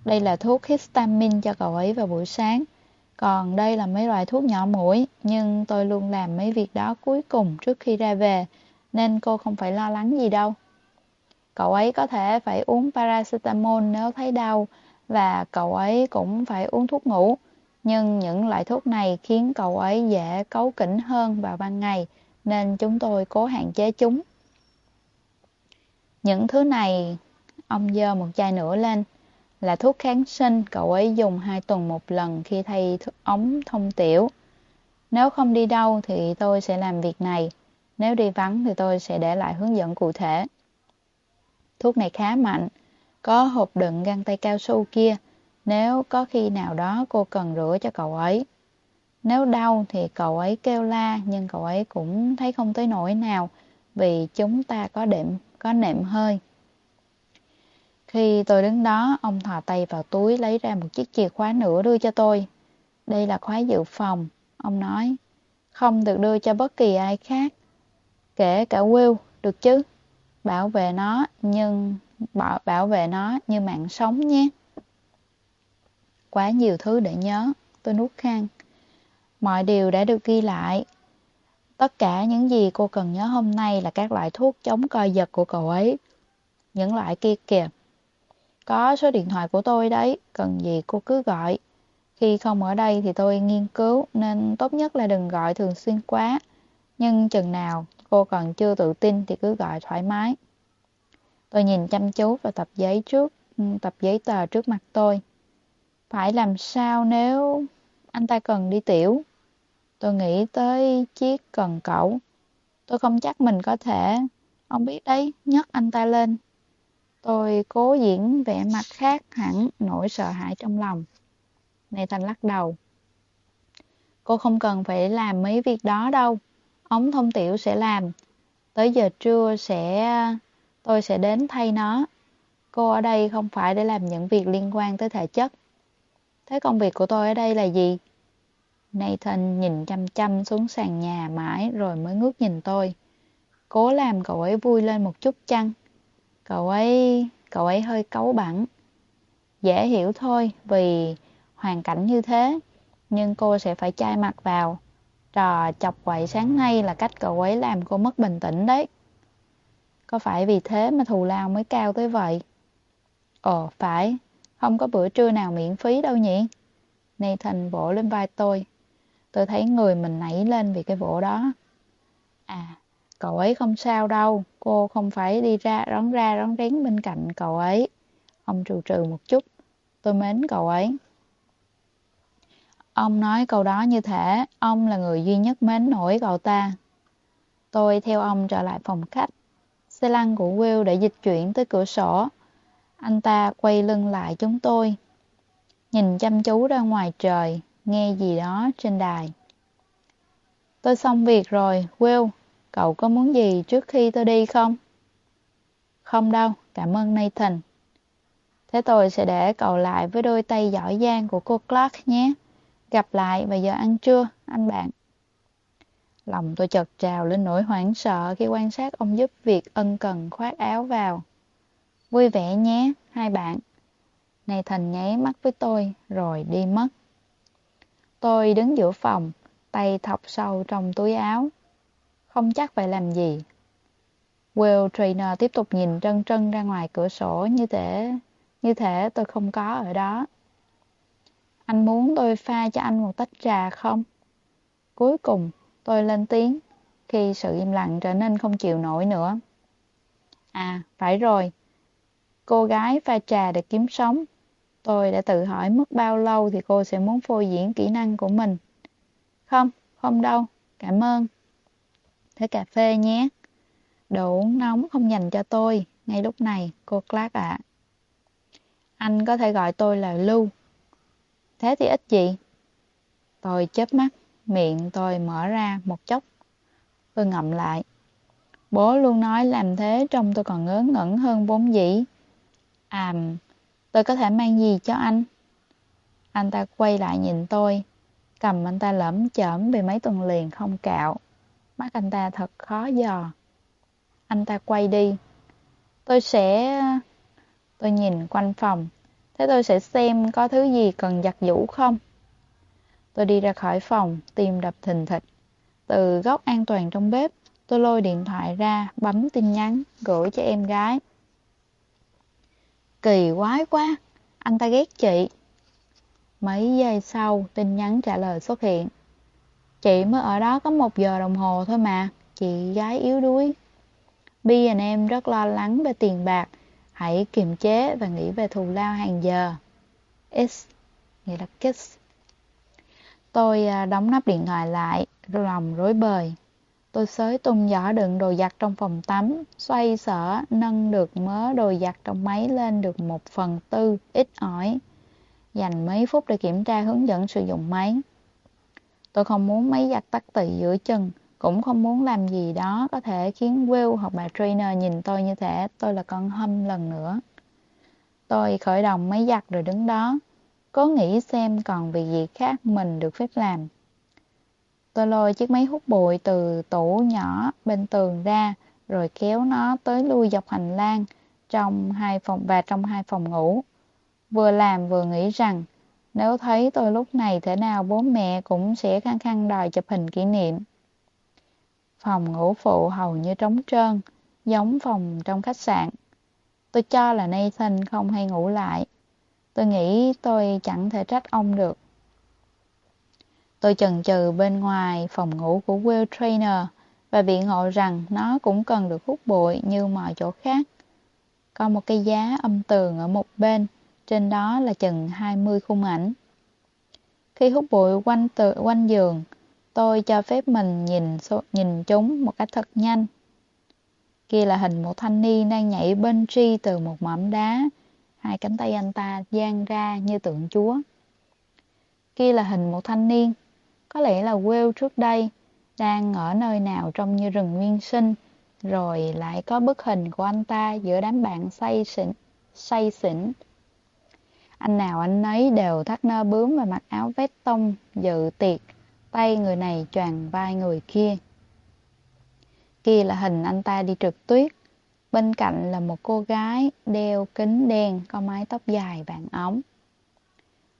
Đây là thuốc histamine cho cậu ấy vào buổi sáng. Còn đây là mấy loại thuốc nhỏ mũi, nhưng tôi luôn làm mấy việc đó cuối cùng trước khi ra về, nên cô không phải lo lắng gì đâu. Cậu ấy có thể phải uống paracetamol nếu thấy đau và cậu ấy cũng phải uống thuốc ngủ. Nhưng những loại thuốc này khiến cậu ấy dễ cấu kỉnh hơn vào ban ngày, nên chúng tôi cố hạn chế chúng. Những thứ này, ông dơ một chai nữa lên, là thuốc kháng sinh cậu ấy dùng hai tuần một lần khi thay ống thông tiểu. Nếu không đi đâu thì tôi sẽ làm việc này, nếu đi vắng thì tôi sẽ để lại hướng dẫn cụ thể. Thuốc này khá mạnh, có hộp đựng găng tay cao su kia, nếu có khi nào đó cô cần rửa cho cậu ấy. Nếu đau thì cậu ấy kêu la nhưng cậu ấy cũng thấy không tới nỗi nào vì chúng ta có đệm, có nệm hơi. Khi tôi đứng đó, ông thò tay vào túi lấy ra một chiếc chìa khóa nữa đưa cho tôi. Đây là khóa dự phòng, ông nói. Không được đưa cho bất kỳ ai khác. Kể cả Will, được chứ? Bảo vệ nó, nhưng bảo, bảo vệ nó như mạng sống nhé. Quá nhiều thứ để nhớ, tôi nuốt khang. Mọi điều đã được ghi lại. Tất cả những gì cô cần nhớ hôm nay là các loại thuốc chống co giật của cậu ấy. Những loại kia kìa. Có số điện thoại của tôi đấy, cần gì cô cứ gọi. Khi không ở đây thì tôi nghiên cứu nên tốt nhất là đừng gọi thường xuyên quá. Nhưng chừng nào cô còn chưa tự tin thì cứ gọi thoải mái. Tôi nhìn chăm chú vào tập giấy trước, ừ, tập giấy tờ trước mặt tôi. Phải làm sao nếu anh ta cần đi tiểu? Tôi nghĩ tới chiếc cần cẩu. Tôi không chắc mình có thể. Ông biết đấy, nhấc anh ta lên. Tôi cố diễn vẻ mặt khác hẳn nỗi sợ hãi trong lòng. Nathan lắc đầu. Cô không cần phải làm mấy việc đó đâu. Ống thông tiểu sẽ làm. Tới giờ trưa sẽ... tôi sẽ đến thay nó. Cô ở đây không phải để làm những việc liên quan tới thể chất. Thế công việc của tôi ở đây là gì? Nathan nhìn chăm chăm xuống sàn nhà mãi rồi mới ngước nhìn tôi. Cố làm cậu ấy vui lên một chút chăng? Cậu ấy, cậu ấy hơi cấu bẳn. Dễ hiểu thôi vì hoàn cảnh như thế, nhưng cô sẽ phải chai mặt vào. Trò chọc quậy sáng nay là cách cậu ấy làm cô mất bình tĩnh đấy. Có phải vì thế mà thù lao mới cao tới vậy? Ồ, phải, không có bữa trưa nào miễn phí đâu nhỉ? Nathan vỗ lên vai tôi. Tôi thấy người mình nảy lên vì cái vỗ đó. À, cậu ấy không sao đâu, cô không phải đi ra rón ra rón rén bên cạnh cậu ấy. Ông trừ trừ một chút, tôi mến cậu ấy. Ông nói câu đó như thể ông là người duy nhất mến nổi cậu ta. Tôi theo ông trở lại phòng khách. Xe lăn của Will đã dịch chuyển tới cửa sổ. Anh ta quay lưng lại chúng tôi. Nhìn chăm chú ra ngoài trời, nghe gì đó trên đài. Tôi xong việc rồi, Will, cậu có muốn gì trước khi tôi đi không? Không đâu, cảm ơn Nathan. Thế tôi sẽ để cậu lại với đôi tay giỏi giang của cô Clark nhé. Gặp lại và giờ ăn trưa, anh bạn. Lòng tôi chợt trào lên nỗi hoảng sợ khi quan sát ông giúp việc ân cần khoác áo vào. Vui vẻ nhé, hai bạn. Này Thành nháy mắt với tôi rồi đi mất. Tôi đứng giữa phòng, tay thọc sâu trong túi áo. Không chắc phải làm gì. Will Trainer tiếp tục nhìn trân trân ra ngoài cửa sổ như thể, như thể tôi không có ở đó. Anh muốn tôi pha cho anh một tách trà không? Cuối cùng, tôi lên tiếng khi sự im lặng trở nên không chịu nổi nữa. À, phải rồi. Cô gái pha trà để kiếm sống. Tôi đã tự hỏi mất bao lâu thì cô sẽ muốn phô diễn kỹ năng của mình. Không, không đâu. Cảm ơn. Thế cà phê nhé. Đồ uống nóng không dành cho tôi. Ngay lúc này, cô Clark ạ. Anh có thể gọi tôi là Lưu. Thế thì ít gì? Tôi chớp mắt, miệng tôi mở ra một chốc. Tôi ngậm lại. Bố luôn nói làm thế trông tôi còn ngớ ngẩn hơn vốn dĩ. À, tôi có thể mang gì cho anh? Anh ta quay lại nhìn tôi. Cầm anh ta lẩm chởm vì mấy tuần liền không cạo. Mắt anh ta thật khó dò. Anh ta quay đi. Tôi sẽ... Tôi nhìn quanh phòng. Thế tôi sẽ xem có thứ gì cần giặt giũ không. Tôi đi ra khỏi phòng, tim đập thình thịch. Từ góc an toàn trong bếp, tôi lôi điện thoại ra, bấm tin nhắn, gửi cho em gái. Kỳ quái quá, Anh ta ghét chị. Mấy giây sau, tin nhắn trả lời xuất hiện. Chị mới ở đó có một giờ đồng hồ thôi mà, chị gái yếu đuối. Bi anh em rất lo lắng về tiền bạc, hãy kiềm chế và nghĩ về thù lao hàng giờ. It's nghĩa là kiss. Tôi à, đóng nắp điện thoại lại, lòng rối bời. Tôi xới tung giỏ đựng đồ giặt trong phòng tắm, xoay sở, nâng được mớ đồ giặt trong máy lên được một phần tư, ít ỏi. Dành mấy phút để kiểm tra hướng dẫn sử dụng máy. Tôi không muốn máy giặt tắt tị giữa chân, cũng không muốn làm gì đó có thể khiến Will hoặc bà trainer nhìn tôi như thể tôi là con hâm lần nữa. Tôi khởi động máy giặt rồi đứng đó, cố nghĩ xem còn việc gì khác mình được phép làm. Tôi lôi chiếc máy hút bụi từ tủ nhỏ bên tường ra, rồi kéo nó tới lui dọc hành lang trong hai phòng và trong hai phòng ngủ. Vừa làm vừa nghĩ rằng nếu thấy tôi lúc này thế nào bố mẹ cũng sẽ khăng khăng đòi chụp hình kỷ niệm. Phòng ngủ phụ hầu như trống trơn, giống phòng trong khách sạn. Tôi cho là Nathan không hay ngủ lại. Tôi nghĩ tôi chẳng thể trách ông được. Tôi chần chừ bên ngoài phòng ngủ của Will Trainer và biện hộ rằng nó cũng cần được hút bụi như mọi chỗ khác. Có một cái giá âm tường ở một bên, trên đó là chừng 20 khung ảnh. Khi hút bụi quanh, tự, quanh giường, tôi cho phép mình nhìn, nhìn chúng một cách thật nhanh. Kia là hình một thanh niên đang nhảy bên tri từ một mỏm đá, hai cánh tay anh ta dang ra như tượng chúa. Kia là hình một thanh niên có lẽ là Will trước đây đang ở nơi nào trong như rừng nguyên sinh, rồi lại có bức hình của anh ta giữa đám bạn say xỉn. Say xỉn. Anh nào anh nấy đều thắt nơ bướm và mặc áo vest tông dự tiệc, tay người này choàng vai người kia. Kia là hình anh ta đi trượt tuyết, bên cạnh là một cô gái đeo kính đen có mái tóc dài vàng ống.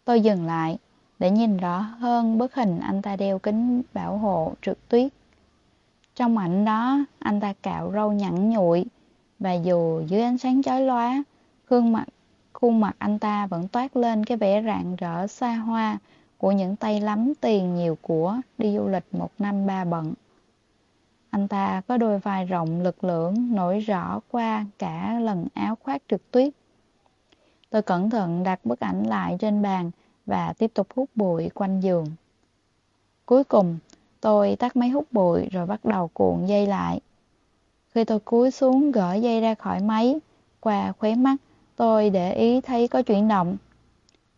Tôi dừng lại, để nhìn rõ hơn bức hình anh ta đeo kính bảo hộ trượt tuyết. Trong ảnh đó, anh ta cạo râu nhẵn nhụi và dù dưới ánh sáng chói lóa, gương mặt khuôn mặt anh ta vẫn toát lên cái vẻ rạng rỡ xa hoa của những tay lắm tiền nhiều của đi du lịch một năm ba bận. Anh ta có đôi vai rộng lực lưỡng nổi rõ qua cả lần áo khoác trượt tuyết. Tôi cẩn thận đặt bức ảnh lại trên bàn và tiếp tục hút bụi quanh giường. Cuối cùng, tôi tắt máy hút bụi rồi bắt đầu cuộn dây lại. Khi tôi cúi xuống gỡ dây ra khỏi máy, qua khóe mắt, tôi để ý thấy có chuyển động.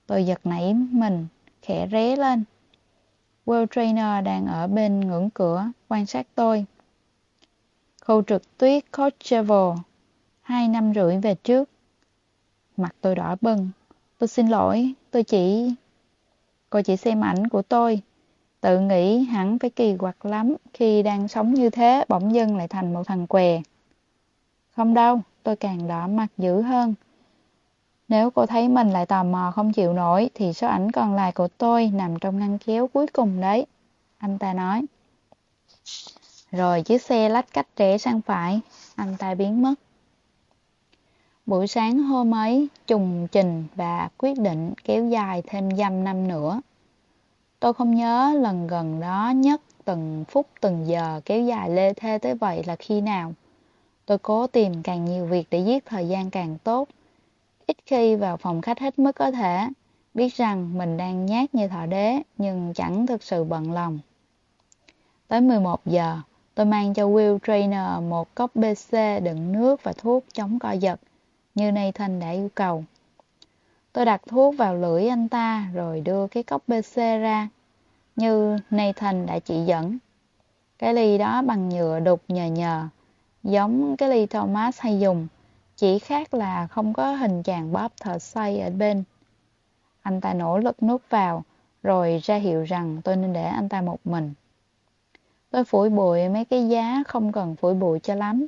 Tôi giật nảy mình, khẽ ré lên. World Trainer đang ở bên ngưỡng cửa, quan sát tôi. Khu trực tuyết Coachella, hai năm rưỡi về trước. Mặt tôi đỏ bừng, Tôi xin lỗi, tôi chỉ... Cô chỉ xem ảnh của tôi. Tự nghĩ hẳn phải kỳ quặc lắm khi đang sống như thế bỗng dưng lại thành một thằng què. Không đâu, tôi càng đỏ mặt dữ hơn. Nếu cô thấy mình lại tò mò không chịu nổi thì số ảnh còn lại của tôi nằm trong ngăn kéo cuối cùng đấy. Anh ta nói. Rồi chiếc xe lách cách rẽ sang phải, anh ta biến mất. Buổi sáng hôm ấy, trùng trình và quyết định kéo dài thêm dăm năm nữa. Tôi không nhớ lần gần đó nhất từng phút từng giờ kéo dài lê thê tới vậy là khi nào. Tôi cố tìm càng nhiều việc để giết thời gian càng tốt. Ít khi vào phòng khách hết mức có thể, biết rằng mình đang nhát như thọ đế nhưng chẳng thực sự bận lòng. Tới 11 giờ, tôi mang cho Will Trainer một cốc BC đựng nước và thuốc chống co giật như Nathan đã yêu cầu. Tôi đặt thuốc vào lưỡi anh ta rồi đưa cái cốc BC ra, như Nathan đã chỉ dẫn. Cái ly đó bằng nhựa đục nhờ nhờ, giống cái ly Thomas hay dùng, chỉ khác là không có hình chàng bóp thợ xoay ở bên. Anh ta nỗ lực nuốt vào, rồi ra hiệu rằng tôi nên để anh ta một mình. Tôi phủi bụi mấy cái giá không cần phủi bụi cho lắm,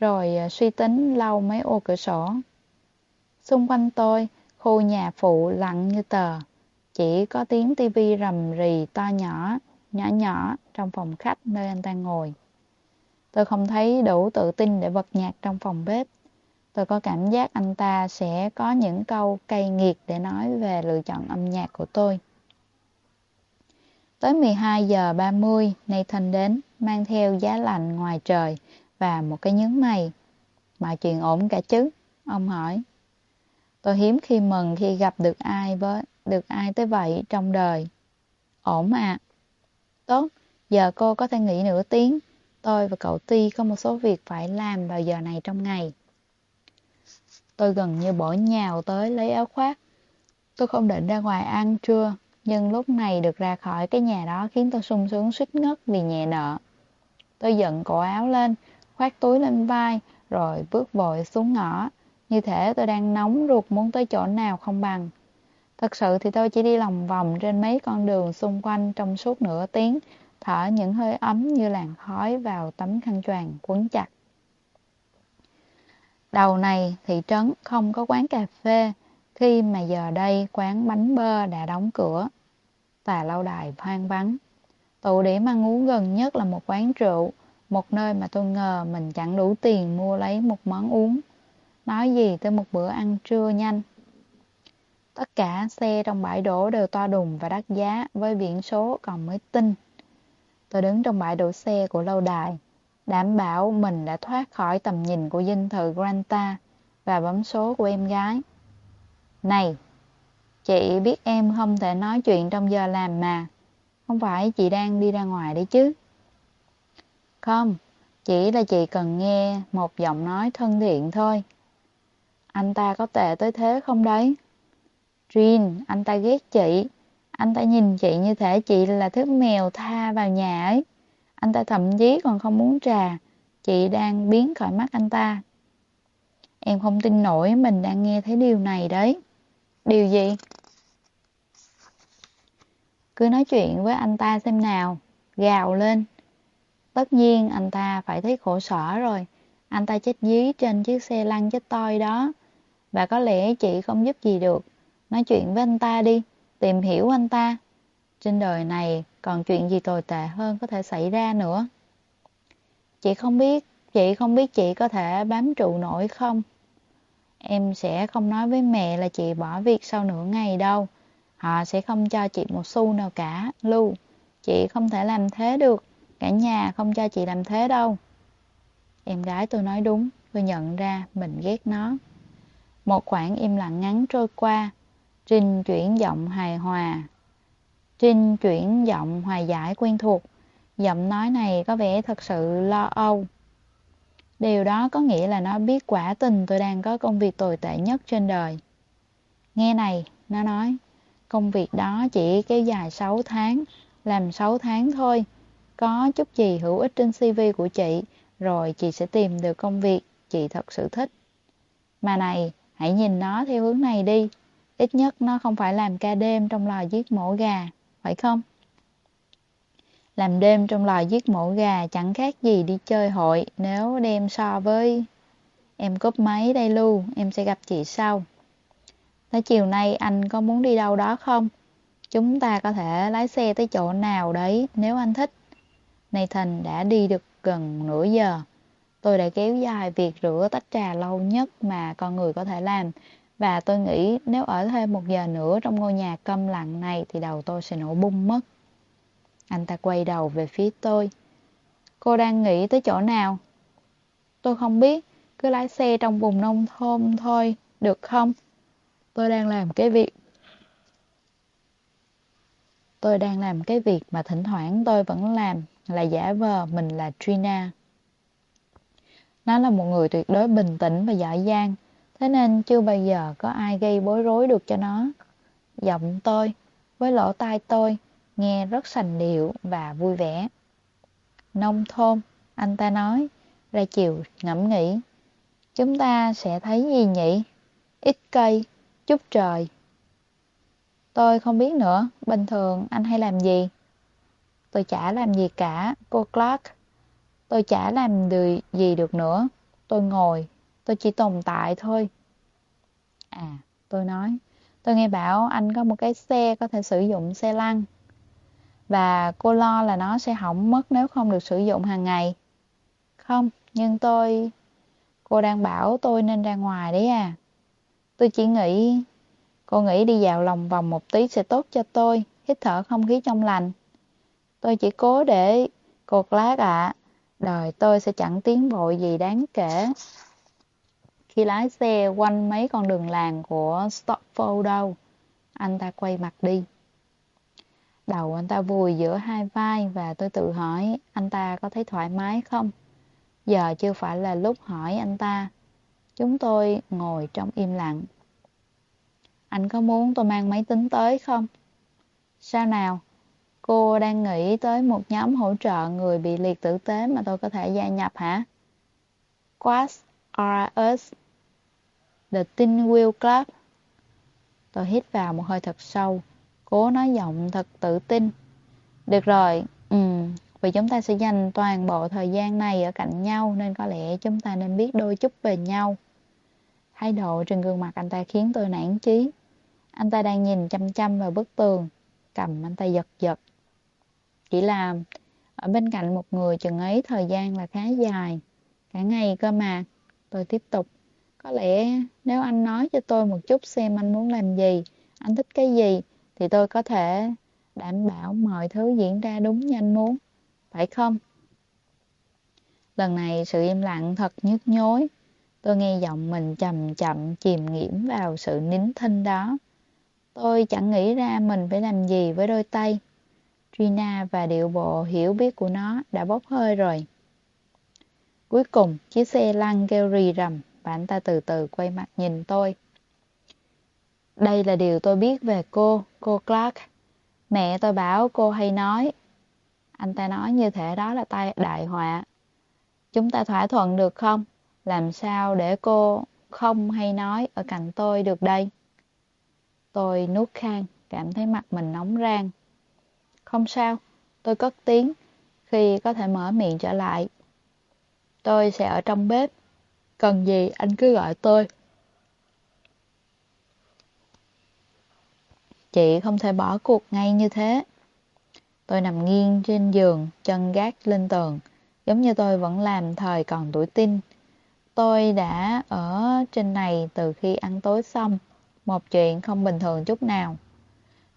rồi à, suy tính lau mấy ô cửa sổ. Xung quanh tôi, khu nhà phụ lặng như tờ, chỉ có tiếng tivi rầm rì to nhỏ, nhỏ nhỏ trong phòng khách nơi anh ta ngồi. Tôi không thấy đủ tự tin để bật nhạc trong phòng bếp. Tôi có cảm giác anh ta sẽ có những câu cay nghiệt để nói về lựa chọn âm nhạc của tôi. Tới 12 giờ 30, Nathan đến, mang theo giá lạnh ngoài trời và một cái nhướng mày. Mọi chuyện ổn cả chứ? Ông hỏi. Tôi hiếm khi mừng khi gặp được ai với được ai tới vậy trong đời. Ổn à. Tốt, giờ cô có thể nghỉ nửa tiếng. Tôi và cậu Ti có một số việc phải làm vào giờ này trong ngày. Tôi gần như bỏ nhào tới lấy áo khoác. Tôi không định ra ngoài ăn trưa, nhưng lúc này được ra khỏi cái nhà đó khiến tôi sung sướng suýt ngất vì nhẹ nợ. Tôi giận cổ áo lên, khoác túi lên vai, rồi bước vội xuống ngõ. Như thể tôi đang nóng ruột muốn tới chỗ nào không bằng. Thật sự thì tôi chỉ đi lòng vòng trên mấy con đường xung quanh trong suốt nửa tiếng, thở những hơi ấm như làn khói vào tấm khăn choàng quấn chặt. Đầu này thị trấn không có quán cà phê, khi mà giờ đây quán bánh bơ đã đóng cửa. Tà lâu đài hoang vắng. Tụ điểm ăn uống gần nhất là một quán rượu, một nơi mà tôi ngờ mình chẳng đủ tiền mua lấy một món uống. Nói gì tới một bữa ăn trưa nhanh. Tất cả xe trong bãi đổ đều to đùng và đắt giá với biển số còn mới tinh. Tôi đứng trong bãi đổ xe của lâu đài, đảm bảo mình đã thoát khỏi tầm nhìn của dinh thự Granta và bấm số của em gái. Này, chị biết em không thể nói chuyện trong giờ làm mà. Không phải chị đang đi ra ngoài đấy chứ? Không, chỉ là chị cần nghe một giọng nói thân thiện thôi. Anh ta có tệ tới thế không đấy? Jean, anh ta ghét chị. Anh ta nhìn chị như thể chị là thứ mèo tha vào nhà ấy. Anh ta thậm chí còn không muốn trà. Chị đang biến khỏi mắt anh ta. Em không tin nổi mình đang nghe thấy điều này đấy. Điều gì? Cứ nói chuyện với anh ta xem nào. Gào lên. Tất nhiên anh ta phải thấy khổ sở rồi. Anh ta chết dí trên chiếc xe lăn chết toi đó. Và có lẽ chị không giúp gì được. Nói chuyện với anh ta đi. Tìm hiểu anh ta. Trên đời này còn chuyện gì tồi tệ hơn có thể xảy ra nữa. Chị không biết, chị không biết chị có thể bám trụ nổi không? Em sẽ không nói với mẹ là chị bỏ việc sau nửa ngày đâu. Họ sẽ không cho chị một xu nào cả, Lưu. Chị không thể làm thế được. Cả nhà không cho chị làm thế đâu. Em gái tôi nói đúng, tôi nhận ra mình ghét nó. Một khoảng im lặng ngắn trôi qua, Trinh chuyển giọng hài hòa. Trinh chuyển giọng hòa giải quen thuộc. Giọng nói này có vẻ thật sự lo âu. Điều đó có nghĩa là nó biết quả tình tôi đang có công việc tồi tệ nhất trên đời. Nghe này, nó nói, công việc đó chỉ kéo dài 6 tháng, làm 6 tháng thôi. Có chút gì hữu ích trên CV của chị, rồi chị sẽ tìm được công việc chị thật sự thích. Mà này, hãy nhìn nó theo hướng này đi. Ít nhất nó không phải làm ca đêm trong lò giết mổ gà, phải không? Làm đêm trong lò giết mổ gà chẳng khác gì đi chơi hội nếu đem so với... Em cúp máy đây Lưu, em sẽ gặp chị sau. Tới chiều nay anh có muốn đi đâu đó không? Chúng ta có thể lái xe tới chỗ nào đấy nếu anh thích. Nathan đã đi được gần nửa giờ. Tôi đã kéo dài việc rửa tách trà lâu nhất mà con người có thể làm. Và tôi nghĩ nếu ở thêm một giờ nữa trong ngôi nhà câm lặng này thì đầu tôi sẽ nổ bung mất. Anh ta quay đầu về phía tôi. Cô đang nghĩ tới chỗ nào? Tôi không biết, cứ lái xe trong vùng nông thôn thôi, được không? Tôi đang làm cái việc Tôi đang làm cái việc mà thỉnh thoảng tôi vẫn làm là giả vờ mình là Trina. Nó là một người tuyệt đối bình tĩnh và giỏi giang, thế nên chưa bao giờ có ai gây bối rối được cho nó. Giọng tôi, với lỗ tai tôi, nghe rất sành điệu và vui vẻ. Nông thôn, anh ta nói, ra chiều ngẫm nghĩ. Chúng ta sẽ thấy gì nhỉ? Ít cây, chút trời. Tôi không biết nữa, bình thường anh hay làm gì? Tôi chả làm gì cả, cô Clark. Tôi chả làm được gì được nữa. Tôi ngồi, tôi chỉ tồn tại thôi. À, tôi nói, tôi nghe bảo anh có một cái xe có thể sử dụng xe lăn. Và cô lo là nó sẽ hỏng mất nếu không được sử dụng hàng ngày. Không, nhưng tôi... Cô đang bảo tôi nên ra ngoài đấy à? Tôi chỉ nghĩ... Cô nghĩ đi dạo lòng vòng một tí sẽ tốt cho tôi, hít thở không khí trong lành. Tôi chỉ cố để... cột lát ạ, đời tôi sẽ chẳng tiến bộ gì đáng kể. Khi lái xe quanh mấy con đường làng của Stockford đâu, anh ta quay mặt đi. Đầu anh ta vùi giữa hai vai và tôi tự hỏi anh ta có thấy thoải mái không? Giờ chưa phải là lúc hỏi anh ta. Chúng tôi ngồi trong im lặng. Anh có muốn tôi mang máy tính tới không? Sao nào? Cô đang nghĩ tới một nhóm hỗ trợ người bị liệt tử tế mà tôi có thể gia nhập hả? Quas RS The Tin Wheel Club. Tôi hít vào một hơi thật sâu. Cố nói giọng thật tự tin. Được rồi, ừ, vì chúng ta sẽ dành toàn bộ thời gian này ở cạnh nhau Nên có lẽ chúng ta nên biết đôi chút về nhau. Thái độ trên gương mặt anh ta khiến tôi nản chí. Anh ta đang nhìn chăm chăm vào bức tường Cầm anh ta giật giật. Chỉ là ở bên cạnh một người chừng ấy thời gian là khá dài. Cả ngày cơ mà Tôi tiếp tục có lẽ nếu anh nói cho tôi một chút xem anh muốn làm gì Anh thích cái gì thì tôi có thể đảm bảo mọi thứ diễn ra đúng như anh muốn, phải không? Lần này sự im lặng thật nhức nhối. Tôi nghe giọng mình chậm chậm chìm nghiễm vào sự nín thinh đó. Tôi chẳng nghĩ ra mình phải làm gì với đôi tay. Trina và điệu bộ hiểu biết của nó đã bốc hơi rồi. Cuối cùng, chiếc xe lăn kêu rì rầm và anh ta từ từ quay mặt nhìn tôi. Đây là điều tôi biết về cô, cô Clark. Mẹ tôi bảo cô hay nói. Anh ta nói như thể đó là tai đại họa. Chúng ta thỏa thuận được không? Làm sao để cô không hay nói ở cạnh tôi được đây? Tôi nuốt khang, cảm thấy mặt mình nóng rang. Không sao, tôi cất tiếng khi có thể mở miệng trở lại. Tôi sẽ ở trong bếp. Cần gì anh cứ gọi tôi. Chị không thể bỏ cuộc ngay như thế. Tôi nằm nghiêng trên giường, chân gác lên tường, giống như tôi vẫn làm thời còn tuổi tin. Tôi đã ở trên này từ khi ăn tối xong, một chuyện không bình thường chút nào.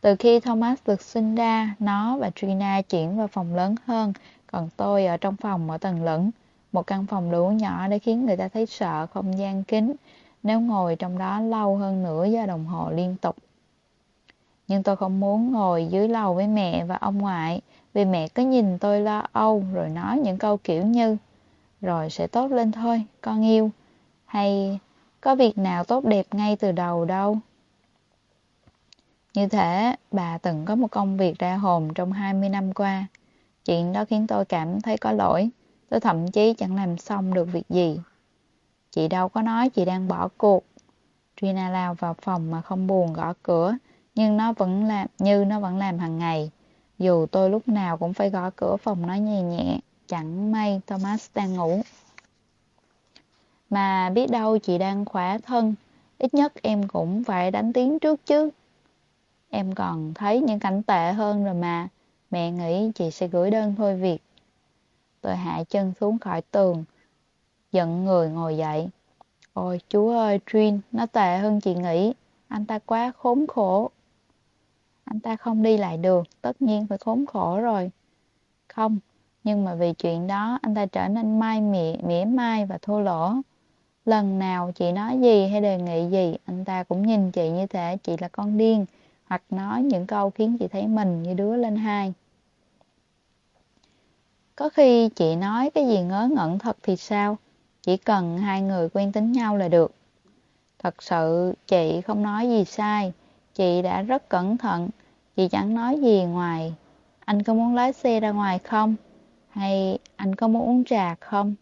Từ khi Thomas được sinh ra, nó và Trina chuyển vào phòng lớn hơn, còn tôi ở trong phòng ở tầng lửng, một căn phòng đủ nhỏ để khiến người ta thấy sợ không gian kín nếu ngồi trong đó lâu hơn nửa giờ đồng hồ liên tục. Nhưng tôi không muốn ngồi dưới lầu với mẹ và ông ngoại vì mẹ cứ nhìn tôi lo âu rồi nói những câu kiểu như Rồi sẽ tốt lên thôi, con yêu. Hay có việc nào tốt đẹp ngay từ đầu đâu. Như thế, bà từng có một công việc ra hồn trong 20 năm qua. Chuyện đó khiến tôi cảm thấy có lỗi. Tôi thậm chí chẳng làm xong được việc gì. Chị đâu có nói chị đang bỏ cuộc. Trina lao vào phòng mà không buồn gõ cửa nhưng nó vẫn làm như nó vẫn làm hàng ngày. Dù tôi lúc nào cũng phải gõ cửa phòng nó nhẹ nhẹ, chẳng may Thomas đang ngủ. Mà biết đâu chị đang khỏa thân, ít nhất em cũng phải đánh tiếng trước chứ. Em còn thấy những cảnh tệ hơn rồi mà, mẹ nghĩ chị sẽ gửi đơn thôi việc. Tôi hạ chân xuống khỏi tường, giận người ngồi dậy. Ôi chú ơi, Trin, nó tệ hơn chị nghĩ, anh ta quá khốn khổ. Anh ta không đi lại được, tất nhiên phải khốn khổ rồi. Không, nhưng mà vì chuyện đó anh ta trở nên mai mỉa, mỉa mai và thô lỗ. Lần nào chị nói gì hay đề nghị gì, anh ta cũng nhìn chị như thế chị là con điên, hoặc nói những câu khiến chị thấy mình như đứa lên hai. Có khi chị nói cái gì ngớ ngẩn thật thì sao? Chỉ cần hai người quen tính nhau là được. Thật sự chị không nói gì sai, chị đã rất cẩn thận, Chị chẳng nói gì ngoài Anh có muốn lái xe ra ngoài không? Hay anh có muốn uống trà không?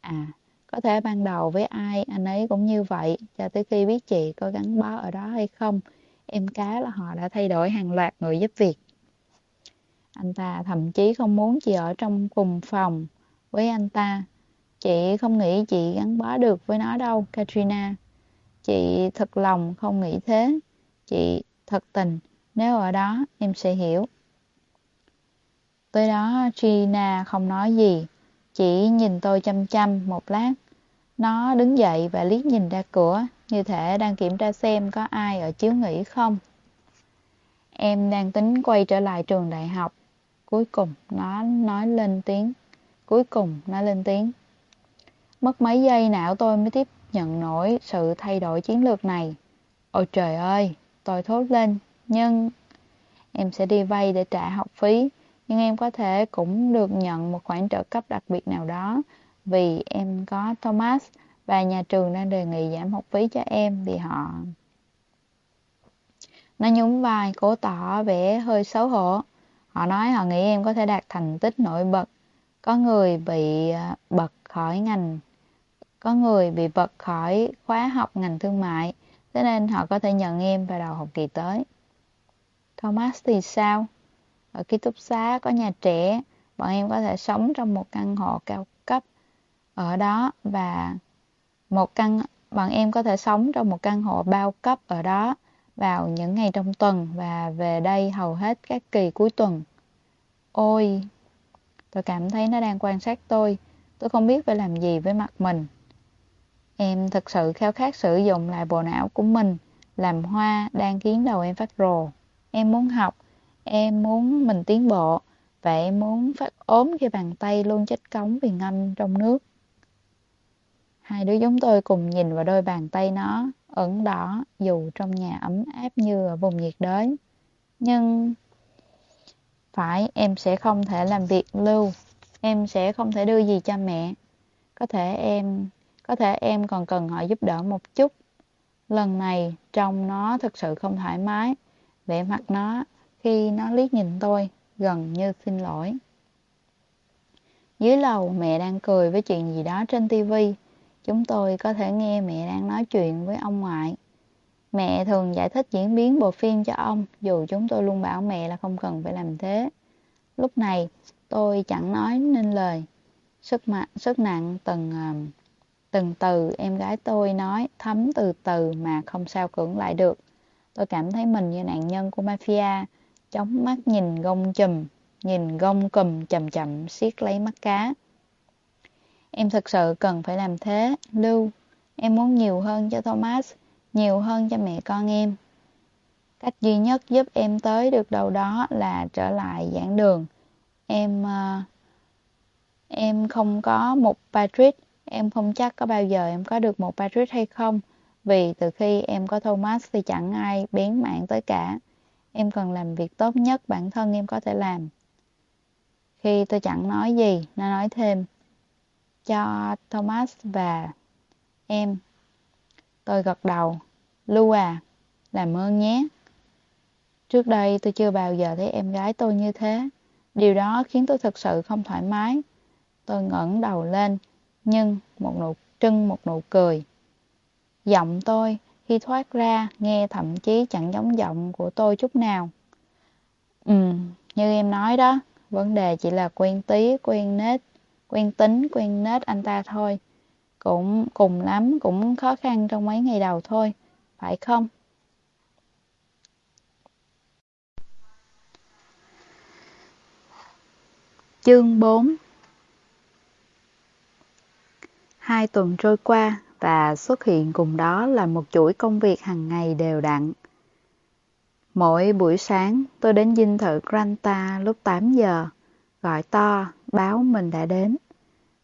À, có thể ban đầu với ai anh ấy cũng như vậy Cho tới khi biết chị có gắn bó ở đó hay không Em cá là họ đã thay đổi hàng loạt người giúp việc anh ta thậm chí không muốn chị ở trong cùng phòng với anh ta Chị không nghĩ chị gắn bó được với nó đâu, Katrina. Chị thật lòng không nghĩ thế. Chị thật tình nếu ở đó, em sẽ hiểu. Tới đó, Gina không nói gì, chỉ nhìn tôi chăm chăm một lát. Nó đứng dậy và liếc nhìn ra cửa, như thể đang kiểm tra xem có ai ở chiếu nghỉ không. Em đang tính quay trở lại trường đại học. Cuối cùng nó nói lên tiếng. Cuối cùng nó lên tiếng. Mất mấy giây não tôi mới tiếp nhận nổi sự thay đổi chiến lược này. Ôi trời ơi, tôi thốt lên. Nhưng em sẽ đi vay để trả học phí. Nhưng em có thể cũng được nhận một khoản trợ cấp đặc biệt nào đó vì em có Thomas và nhà trường đang đề nghị giảm học phí cho em vì họ nó nhún vai cố tỏ vẻ hơi xấu hổ họ nói họ nghĩ em có thể đạt thành tích nổi bật. Có người bị à, bật khỏi ngành. Có người bị bật khỏi khóa học ngành thương mại. Thế nên họ có thể nhận em vào đầu học kỳ tới. Thomas thì sao? Ở ký túc xá có nhà trẻ. Bọn em có thể sống trong một căn hộ cao cấp ở đó và một căn, bọn em có thể sống trong một căn hộ bao cấp ở đó vào những ngày trong tuần và về đây hầu hết các kỳ cuối tuần. Ôi, tôi cảm thấy nó đang quan sát tôi. Tôi không biết phải làm gì với mặt mình. Em thực sự khao khát sử dụng lại bộ não của mình. Làm hoa đang khiến đầu em phát rồ. Em muốn học, em muốn mình tiến bộ. Và em muốn phát ốm khi bàn tay luôn chết cống vì ngâm trong nước. Hai đứa chúng tôi cùng nhìn vào đôi bàn tay nó, ẩn đỏ dù trong nhà ấm áp như ở vùng nhiệt đới. Nhưng phải em sẽ không thể làm việc lưu, em sẽ không thể đưa gì cho mẹ. Có thể em, có thể em còn cần họ giúp đỡ một chút. Lần này trông nó thực sự không thoải mái, vẻ mặt nó khi nó liếc nhìn tôi gần như xin lỗi. Dưới lầu mẹ đang cười với chuyện gì đó trên tivi Chúng tôi có thể nghe mẹ đang nói chuyện với ông ngoại. Mẹ thường giải thích diễn biến bộ phim cho ông, dù chúng tôi luôn bảo mẹ là không cần phải làm thế. Lúc này, tôi chẳng nói nên lời. Sức, mạnh, sức nặng từng, từng từ em gái tôi nói thấm từ từ mà không sao cưỡng lại được. Tôi cảm thấy mình như nạn nhân của mafia, chóng mắt nhìn gông chùm, nhìn gông cùm chậm chậm siết lấy mắt cá. Em thực sự cần phải làm thế, Lưu. Em muốn nhiều hơn cho Thomas, nhiều hơn cho mẹ con em. Cách duy nhất giúp em tới được đâu đó là trở lại giảng đường. Em uh, em không có một Patrick, em không chắc có bao giờ em có được một Patrick hay không. Vì từ khi em có Thomas thì chẳng ai bén mạng tới cả. Em cần làm việc tốt nhất bản thân em có thể làm. Khi tôi chẳng nói gì, nó nói thêm cho Thomas và em. Tôi gật đầu. Lu à, làm ơn nhé. Trước đây tôi chưa bao giờ thấy em gái tôi như thế. Điều đó khiến tôi thực sự không thoải mái. Tôi ngẩng đầu lên, nhưng một nụ trưng một nụ cười. Giọng tôi khi thoát ra nghe thậm chí chẳng giống giọng của tôi chút nào. Ừ, như em nói đó, vấn đề chỉ là quen tí, quen nết quen tính, quen nết anh ta thôi. Cũng cùng lắm, cũng khó khăn trong mấy ngày đầu thôi, phải không? Chương 4 Hai tuần trôi qua và xuất hiện cùng đó là một chuỗi công việc hàng ngày đều đặn. Mỗi buổi sáng tôi đến dinh thự Granta lúc 8 giờ, gọi to, báo mình đã đến.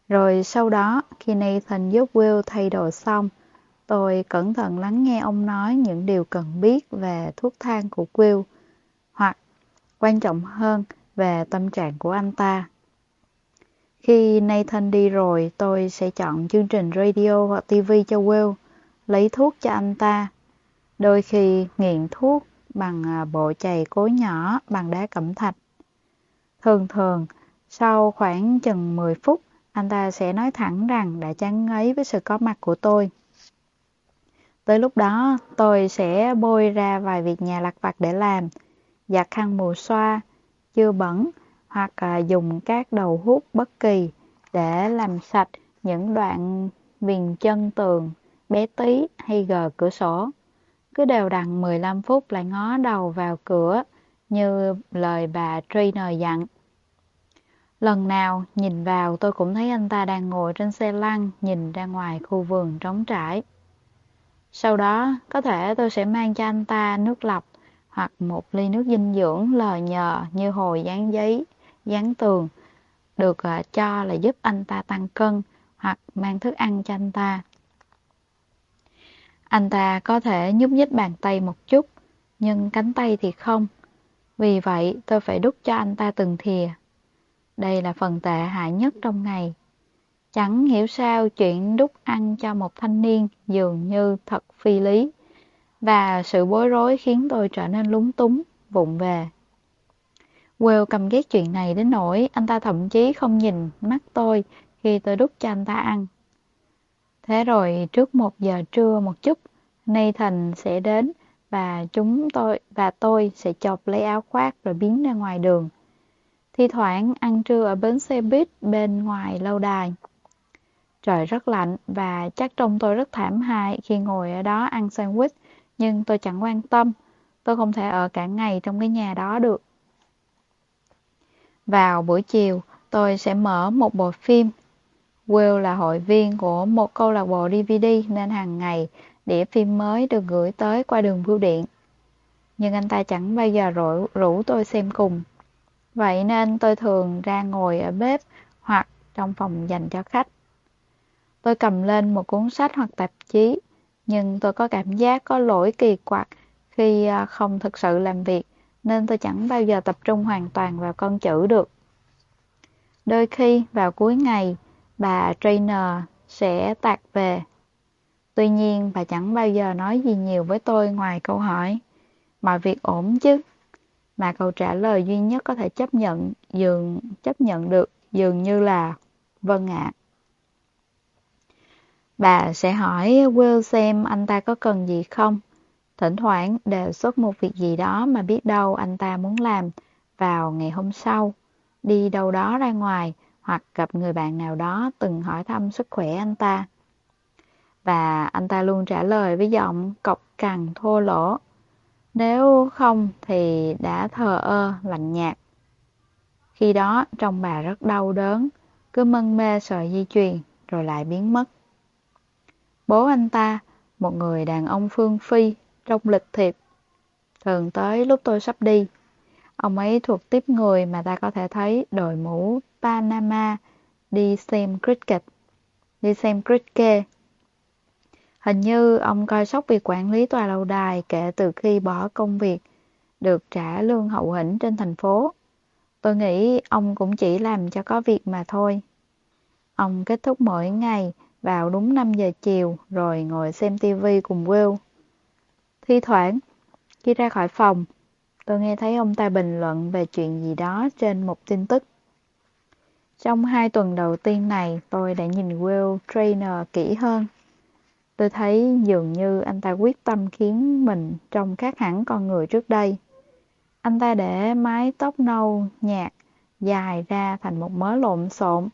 Rồi sau đó, khi Nathan giúp Will thay đồ xong, tôi cẩn thận lắng nghe ông nói những điều cần biết về thuốc thang của Will, hoặc, quan trọng hơn, về tâm trạng của anh ta. Khi Nathan đi rồi, tôi sẽ chọn chương trình radio hoặc TV cho Will, lấy thuốc cho anh ta. Đôi khi nghiện thuốc bằng à, bộ chày cối nhỏ bằng đá cẩm thạch. Thường thường, sau khoảng chừng 10 phút, anh ta sẽ nói thẳng rằng đã chán ấy với sự có mặt của tôi. Tới lúc đó, tôi sẽ bôi ra vài việc nhà lặt vặt để làm, giặt khăn mùa xoa, chưa bẩn, hoặc à, dùng các đầu hút bất kỳ để làm sạch những đoạn viền chân tường, bé tí hay gờ cửa sổ. Cứ đều đặn 15 phút lại ngó đầu vào cửa như lời bà Trainer dặn. Lần nào nhìn vào tôi cũng thấy anh ta đang ngồi trên xe lăn nhìn ra ngoài khu vườn trống trải. Sau đó, có thể tôi sẽ mang cho anh ta nước lọc hoặc một ly nước dinh dưỡng lờ nhờ như hồi dán giấy, dán tường, được à, cho là giúp anh ta tăng cân hoặc mang thức ăn cho anh ta. Anh ta có thể nhúc nhích bàn tay một chút, nhưng cánh tay thì không. Vì vậy, tôi phải đút cho anh ta từng thìa. Đây là phần tệ hại nhất trong ngày. Chẳng hiểu sao chuyện đút ăn cho một thanh niên dường như thật phi lý. Và sự bối rối khiến tôi trở nên lúng túng, vụng về. Will cầm ghét chuyện này đến nỗi anh ta thậm chí không nhìn mắt tôi khi tôi đút cho anh ta ăn. Thế rồi trước một giờ trưa một chút, Nathan sẽ đến và chúng tôi và tôi sẽ chọc lấy áo khoác rồi biến ra ngoài đường. Thi thoảng ăn trưa ở bến xe buýt bên ngoài lâu đài. Trời rất lạnh và chắc trông tôi rất thảm hại khi ngồi ở đó ăn sandwich, nhưng tôi chẳng quan tâm. Tôi không thể ở cả ngày trong cái nhà đó được. Vào buổi chiều, tôi sẽ mở một bộ phim. Will là hội viên của một câu lạc bộ DVD nên hàng ngày đĩa phim mới được gửi tới qua đường bưu điện. Nhưng anh ta chẳng bao giờ rủ, rủ tôi xem cùng. Vậy nên tôi thường ra ngồi ở bếp hoặc trong phòng dành cho khách. Tôi cầm lên một cuốn sách hoặc tạp chí, nhưng tôi có cảm giác có lỗi kỳ quặc khi à, không thực sự làm việc, nên tôi chẳng bao giờ tập trung hoàn toàn vào con chữ được. Đôi khi vào cuối ngày, bà trainer sẽ tạc về. Tuy nhiên, bà chẳng bao giờ nói gì nhiều với tôi ngoài câu hỏi, mọi việc ổn chứ? Mà câu trả lời duy nhất có thể chấp nhận dường chấp nhận được dường như là vâng ạ. Bà sẽ hỏi Will xem anh ta có cần gì không. Thỉnh thoảng đề xuất một việc gì đó mà biết đâu anh ta muốn làm vào ngày hôm sau, đi đâu đó ra ngoài hoặc gặp người bạn nào đó từng hỏi thăm sức khỏe anh ta. Và anh ta luôn trả lời với giọng cộc cằn thô lỗ. Nếu không thì đã thờ ơ, lạnh nhạt. Khi đó trong bà rất đau đớn, cứ mân mê sợi di truyền rồi lại biến mất. Bố anh ta, một người đàn ông phương phi, trong lịch thiệp, thường tới lúc tôi sắp đi. Ông ấy thuộc tiếp người mà ta có thể thấy đội mũ Panama đi xem cricket, đi xem cricket. Hình như ông coi sóc việc quản lý tòa lâu đài kể từ khi bỏ công việc, được trả lương hậu hĩnh trên thành phố. Tôi nghĩ ông cũng chỉ làm cho có việc mà thôi. Ông kết thúc mỗi ngày vào đúng 5 giờ chiều rồi ngồi xem tivi cùng Will. Thi thoảng, khi ra khỏi phòng, tôi nghe thấy ông ta bình luận về chuyện gì đó trên một tin tức. Trong hai tuần đầu tiên này, tôi đã nhìn Will Trainer kỹ hơn. Tôi thấy dường như anh ta quyết tâm khiến mình trông khác hẳn con người trước đây. Anh ta để mái tóc nâu, nhạt, dài ra thành một mớ lộn xộn,